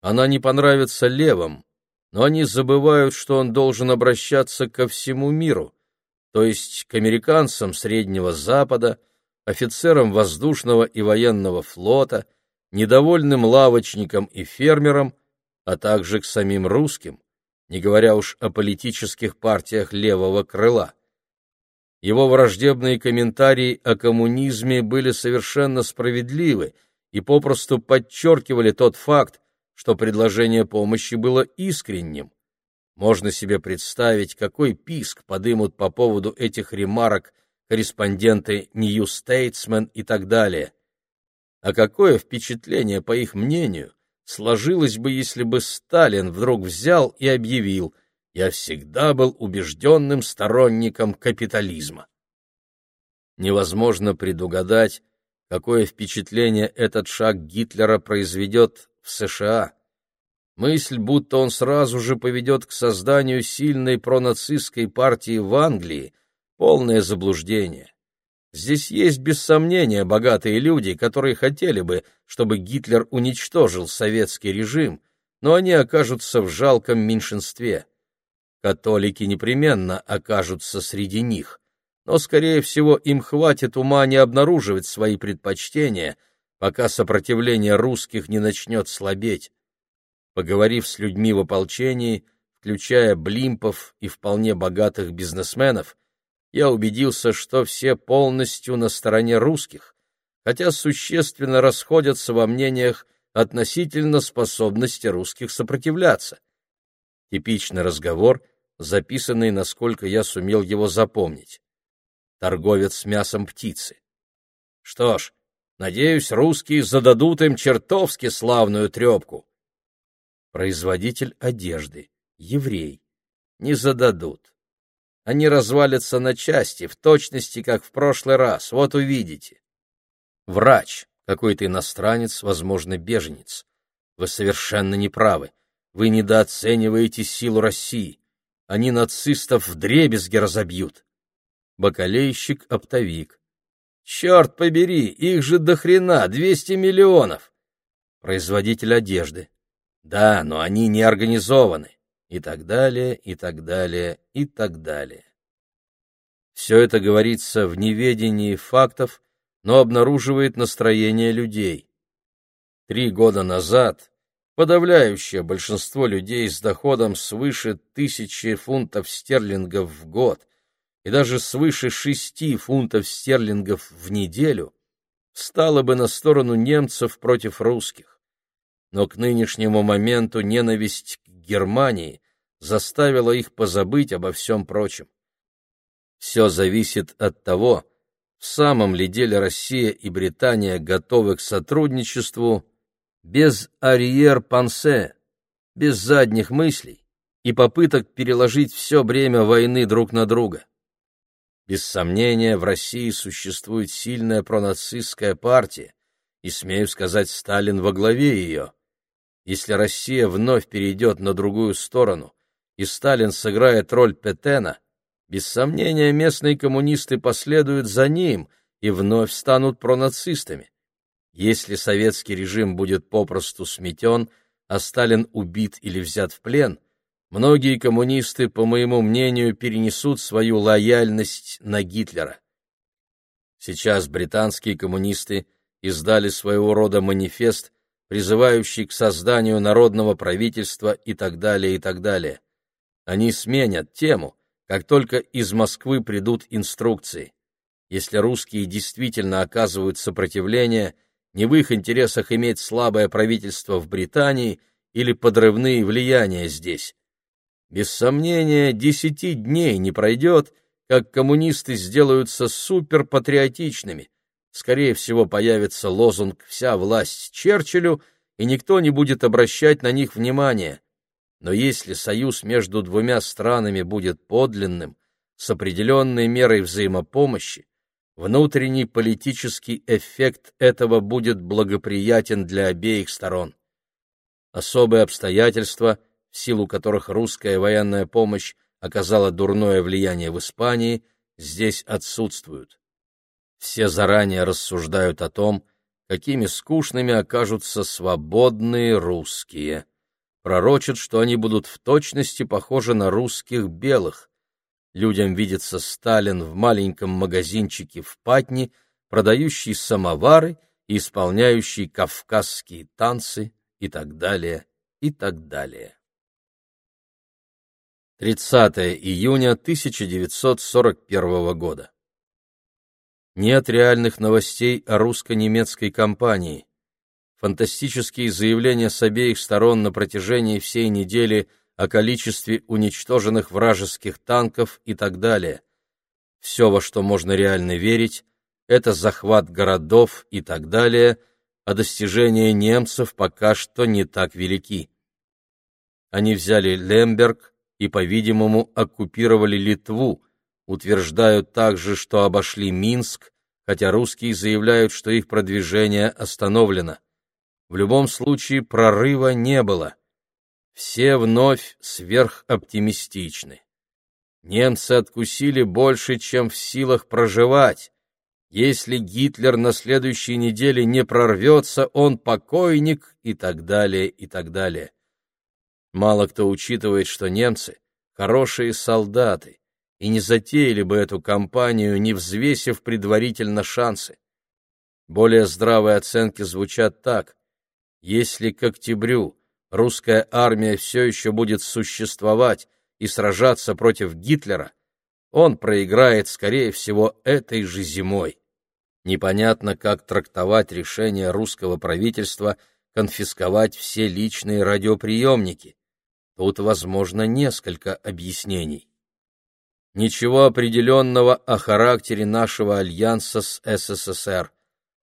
Она не понравится левым, но они забывают, что он должен обращаться ко всему миру, то есть к американцам Среднего Запада, офицерам воздушного и военного флота, недовольным лавочникам и фермерам, а также к самим русским, не говоря уж о политических партиях левого крыла. Его враждебные комментарии о коммунизме были совершенно справедливы, и попросту подчеркивали тот факт, что предложение помощи было искренним. Можно себе представить, какой писк подымут по поводу этих ремарок корреспонденты New Statesman и так далее. А какое впечатление, по их мнению, сложилось бы, если бы Сталин вдруг взял и объявил «Я всегда был убежденным сторонником капитализма». Невозможно предугадать, какое впечатление этот шаг Гитлера произведет в США. Мысль, будто он сразу же поведет к созданию сильной пронацистской партии в Англии, полное заблуждение. Здесь есть без сомнения богатые люди, которые хотели бы, чтобы Гитлер уничтожил советский режим, но они окажутся в жалком меньшинстве. Католики непременно окажутся среди них, но, скорее всего, им хватит ума не обнаруживать свои предпочтения, пока сопротивление русских не начнет слабеть. Поговорив с людьми в ополчении, включая блимпов и вполне богатых бизнесменов, я убедился, что все полностью на стороне русских, хотя существенно расходятся во мнениях относительно способности русских сопротивляться. Типичный разговор, записанный, насколько я сумел его запомнить. Торговец с мясом птицы. Что ж, надеюсь, русские зададут им чертовски славную трепку. Производитель одежды, еврей. Не зададут. Они развалятся на части, в точности, как в прошлый раз, вот увидите. Врач, какой-то иностранец, возможно, беженец. Вы совершенно не правы. Вы недооцениваете силу России. Они нацистов вдребезги разобьют. Бакалейщик-оптовик. Черт побери, их же до хрена, двести миллионов. Производитель одежды. Да, но они не организованы и так далее, и так далее, и так далее. Все это говорится в неведении фактов, но обнаруживает настроение людей. Три года назад подавляющее большинство людей с доходом свыше тысячи фунтов стерлингов в год и даже свыше шести фунтов стерлингов в неделю стало бы на сторону немцев против русских. Но к нынешнему моменту ненависть к Германии заставила их позабыть обо всем прочем. Все зависит от того, в самом ли деле Россия и Британия готовы к сотрудничеству без арьер-пансе, без задних мыслей и попыток переложить все бремя войны друг на друга. Без сомнения, в России существует сильная пронацистская партия, и, смею сказать, Сталин во главе ее. Если Россия вновь перейдет на другую сторону и Сталин сыграет роль Петена, без сомнения местные коммунисты последуют за ним и вновь станут пронацистами. Если советский режим будет попросту сметен, а Сталин убит или взят в плен, многие коммунисты, по моему мнению, перенесут свою лояльность на Гитлера. Сейчас британские коммунисты издали своего рода манифест, призывающий к созданию народного правительства и так далее, и так далее. Они сменят тему, как только из Москвы придут инструкции. Если русские действительно оказывают сопротивление, не в их интересах иметь слабое правительство в Британии или подрывные влияния здесь. Без сомнения, десяти дней не пройдет, как коммунисты сделаются суперпатриотичными. Скорее всего, появится лозунг «Вся власть Черчиллю», и никто не будет обращать на них внимания. Но если союз между двумя странами будет подлинным, с определенной мерой взаимопомощи, внутренний политический эффект этого будет благоприятен для обеих сторон. Особые обстоятельства, в силу которых русская военная помощь оказала дурное влияние в Испании, здесь отсутствуют. Все заранее рассуждают о том, какими скучными окажутся свободные русские пророчат, что они будут в точности похожи на русских белых. Людям видится Сталин в маленьком магазинчике в Патне, продающий самовары и исполняющий кавказские танцы и так далее, и так далее. 30 июня 1941 года. Нет реальных новостей о русско-немецкой кампании. Фантастические заявления с обеих сторон на протяжении всей недели о количестве уничтоженных вражеских танков и так далее. Все, во что можно реально верить, это захват городов и так далее, а достижения немцев пока что не так велики. Они взяли Лемберг и, по-видимому, оккупировали Литву, утверждают также, что обошли Минск, хотя русские заявляют, что их продвижение остановлено. В любом случае прорыва не было. Все вновь сверхоптимистичны. Немцы откусили больше, чем в силах проживать. Если Гитлер на следующей неделе не прорвется, он покойник и так далее, и так далее. Мало кто учитывает, что немцы — хорошие солдаты, и не затеяли бы эту кампанию, не взвесив предварительно шансы. Более здравые оценки звучат так. Если к октябрю русская армия все еще будет существовать и сражаться против Гитлера, он проиграет, скорее всего, этой же зимой. Непонятно, как трактовать решение русского правительства конфисковать все личные радиоприемники. Тут возможно несколько объяснений. Ничего определенного о характере нашего альянса с СССР.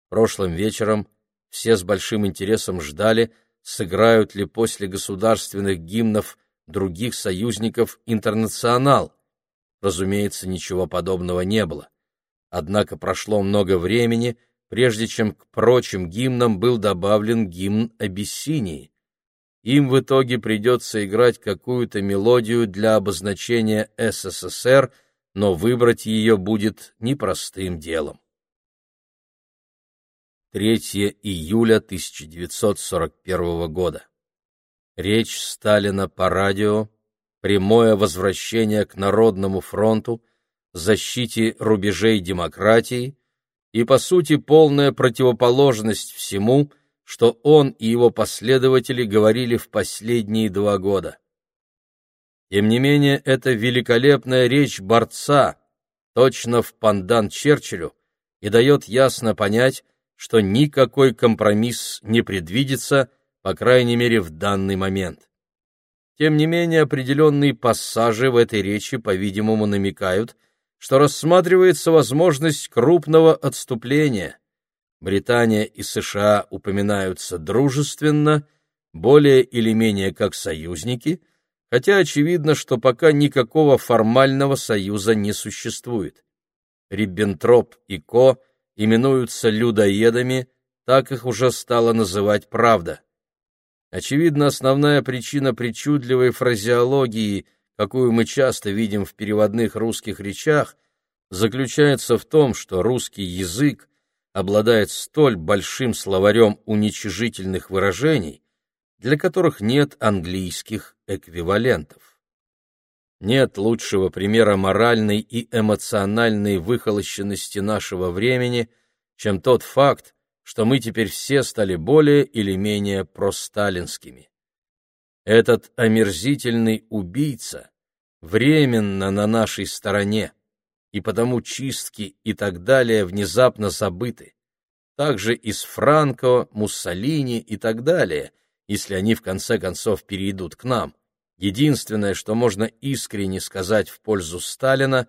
Прошлым вечером все с большим интересом ждали, сыграют ли после государственных гимнов других союзников интернационал. Разумеется, ничего подобного не было. Однако прошло много времени, прежде чем к прочим гимнам был добавлен гимн Абиссинии им в итоге придется играть какую-то мелодию для обозначения СССР, но выбрать ее будет непростым делом. 3 июля 1941 года. Речь Сталина по радио, прямое возвращение к Народному фронту, защите рубежей демократии и, по сути, полная противоположность всему – что он и его последователи говорили в последние два года. Тем не менее, это великолепная речь борца, точно в пандан Черчиллю, и дает ясно понять, что никакой компромисс не предвидится, по крайней мере, в данный момент. Тем не менее, определенные пассажи в этой речи, по-видимому, намекают, что рассматривается возможность крупного отступления – Британия и США упоминаются дружественно, более или менее как союзники, хотя очевидно, что пока никакого формального союза не существует. Риббентроп и Ко именуются людоедами, так их уже стала называть правда. Очевидно, основная причина причудливой фразеологии, какую мы часто видим в переводных русских речах, заключается в том, что русский язык обладает столь большим словарем уничижительных выражений, для которых нет английских эквивалентов. Нет лучшего примера моральной и эмоциональной выхолощенности нашего времени, чем тот факт, что мы теперь все стали более или менее просталинскими. Этот омерзительный убийца временно на нашей стороне, и потому чистки и так далее внезапно забыты. Также и с Франко, Муссолини и так далее, если они в конце концов перейдут к нам. Единственное, что можно искренне сказать в пользу Сталина,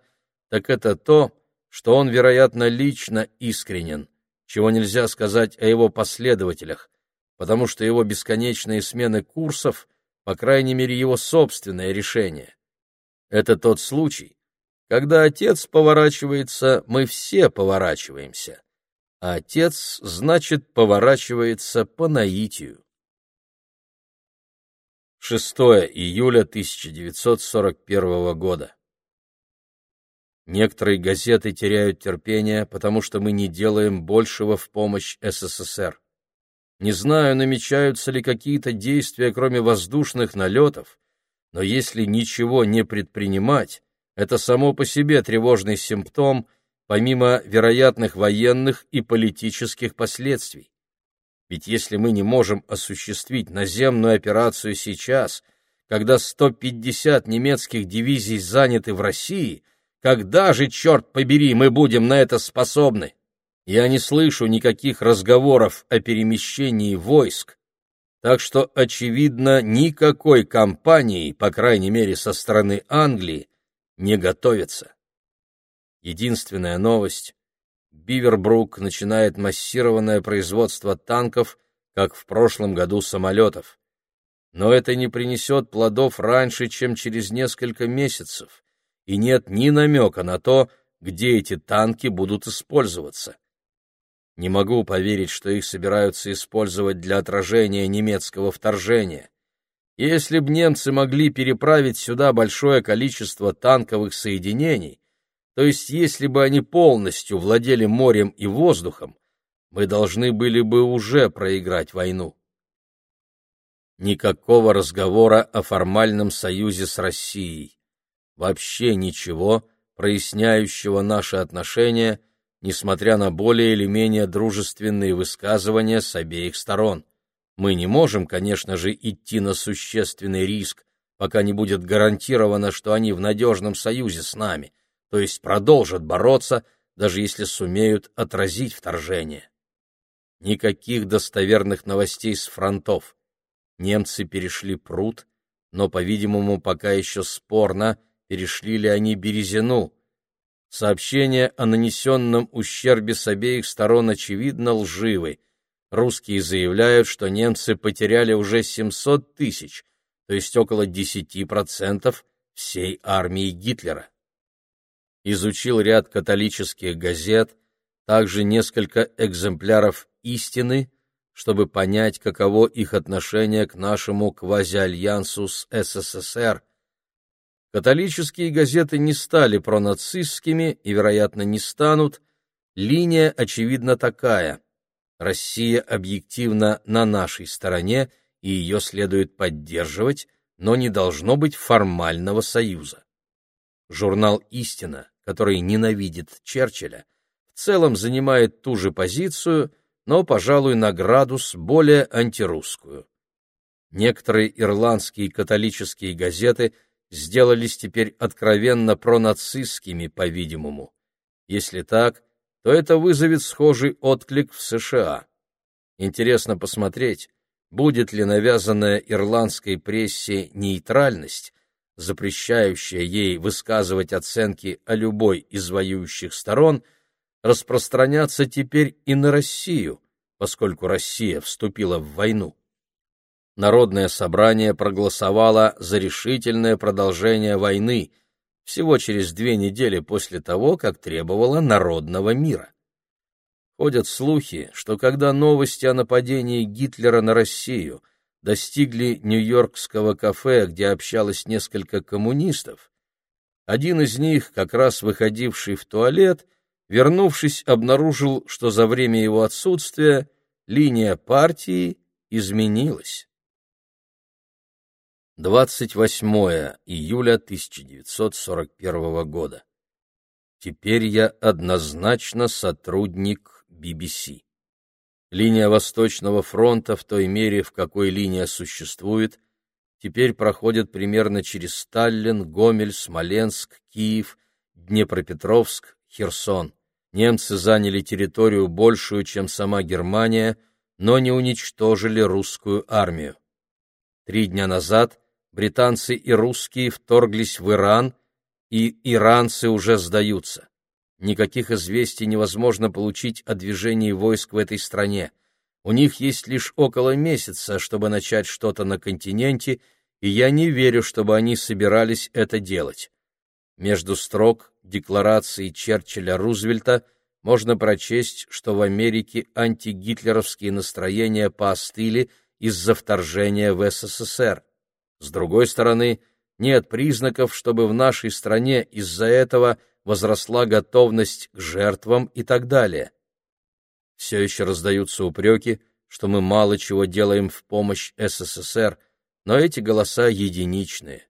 так это то, что он, вероятно, лично искренен, чего нельзя сказать о его последователях, потому что его бесконечные смены курсов, по крайней мере, его собственное решение. Это тот случай, когда отец поворачивается, мы все поворачиваемся, а отец, значит, поворачивается по наитию. 6 июля 1941 года. Некоторые газеты теряют терпение, потому что мы не делаем большего в помощь СССР. Не знаю, намечаются ли какие-то действия, кроме воздушных налетов, но если ничего не предпринимать, это само по себе тревожный симптом, помимо вероятных военных и политических последствий. Ведь если мы не можем осуществить наземную операцию сейчас, когда 150 немецких дивизий заняты в России, когда же, черт побери, мы будем на это способны? Я не слышу никаких разговоров о перемещении войск, так что, очевидно, никакой кампании, по крайней мере со стороны Англии, не готовится. Единственная новость — Бивербрук начинает массированное производство танков, как в прошлом году самолетов. Но это не принесет плодов раньше, чем через несколько месяцев, и нет ни намека на то, где эти танки будут использоваться. Не могу поверить, что их собираются использовать для отражения немецкого вторжения. Если б немцы могли переправить сюда большое количество танковых соединений, то есть если бы они полностью владели морем и воздухом, мы должны были бы уже проиграть войну. Никакого разговора о формальном союзе с Россией. Вообще ничего, проясняющего наши отношения – несмотря на более или менее дружественные высказывания с обеих сторон. Мы не можем, конечно же, идти на существенный риск, пока не будет гарантировано, что они в надежном союзе с нами, то есть продолжат бороться, даже если сумеют отразить вторжение. Никаких достоверных новостей с фронтов. Немцы перешли пруд, но, по-видимому, пока еще спорно, перешли ли они Березину, Сообщения о нанесенном ущербе с обеих сторон очевидно лживы. Русские заявляют, что немцы потеряли уже 700 тысяч, то есть около 10% всей армии Гитлера. Изучил ряд католических газет, также несколько экземпляров «Истины», чтобы понять, каково их отношение к нашему квазиальянсу с СССР – Католические газеты не стали пронацистскими и, вероятно, не станут. Линия, очевидно, такая. Россия объективно на нашей стороне, и ее следует поддерживать, но не должно быть формального союза. Журнал «Истина», который ненавидит Черчилля, в целом занимает ту же позицию, но, пожалуй, на градус более антирусскую. Некоторые ирландские католические газеты – сделались теперь откровенно пронацистскими, по-видимому. Если так, то это вызовет схожий отклик в США. Интересно посмотреть, будет ли навязанная ирландской прессе нейтральность, запрещающая ей высказывать оценки о любой из воюющих сторон, распространяться теперь и на Россию, поскольку Россия вступила в войну. Народное собрание проголосовало за решительное продолжение войны всего через две недели после того, как требовало народного мира. Ходят слухи, что когда новости о нападении Гитлера на Россию достигли нью-йоркского кафе, где общалось несколько коммунистов, один из них, как раз выходивший в туалет, вернувшись, обнаружил, что за время его отсутствия линия партии изменилась. 28 июля 1941 года. Теперь я однозначно сотрудник BBC. Линия Восточного фронта в той мере, в какой линия существует, теперь проходит примерно через Сталин, Гомель, Смоленск, Киев, Днепропетровск, Херсон. Немцы заняли территорию большую, чем сама Германия, но не уничтожили русскую армию. Три дня назад британцы и русские вторглись в Иран, и иранцы уже сдаются. Никаких известий невозможно получить о движении войск в этой стране. У них есть лишь около месяца, чтобы начать что-то на континенте, и я не верю, чтобы они собирались это делать. Между строк декларации Черчилля-Рузвельта можно прочесть, что в Америке антигитлеровские настроения поостыли из-за вторжения в СССР. С другой стороны, нет признаков, чтобы в нашей стране из-за этого возросла готовность к жертвам и так далее. Все еще раздаются упреки, что мы мало чего делаем в помощь СССР, но эти голоса единичные.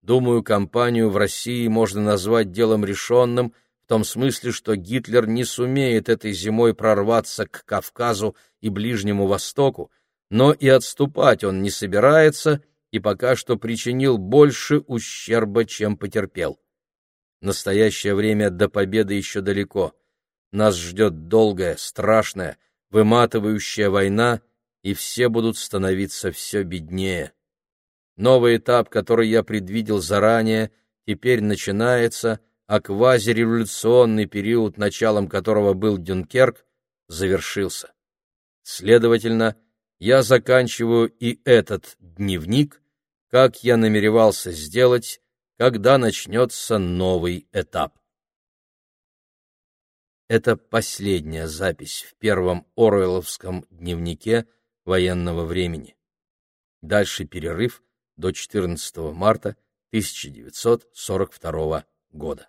Думаю, кампанию в России можно назвать делом решенным, в том смысле, что Гитлер не сумеет этой зимой прорваться к Кавказу и Ближнему Востоку, но и отступать он не собирается и пока что причинил больше ущерба, чем потерпел. Настоящее время до победы еще далеко. Нас ждет долгая, страшная, выматывающая война, и все будут становиться все беднее. Новый этап, который я предвидел заранее, теперь начинается, а квазиреволюционный период, началом которого был Дюнкерк, завершился. Следовательно, я заканчиваю и этот дневник, как я намеревался сделать, когда начнется новый этап. Это последняя запись в первом Оруэлловском дневнике военного времени. Дальше перерыв до 14 марта 1942 года.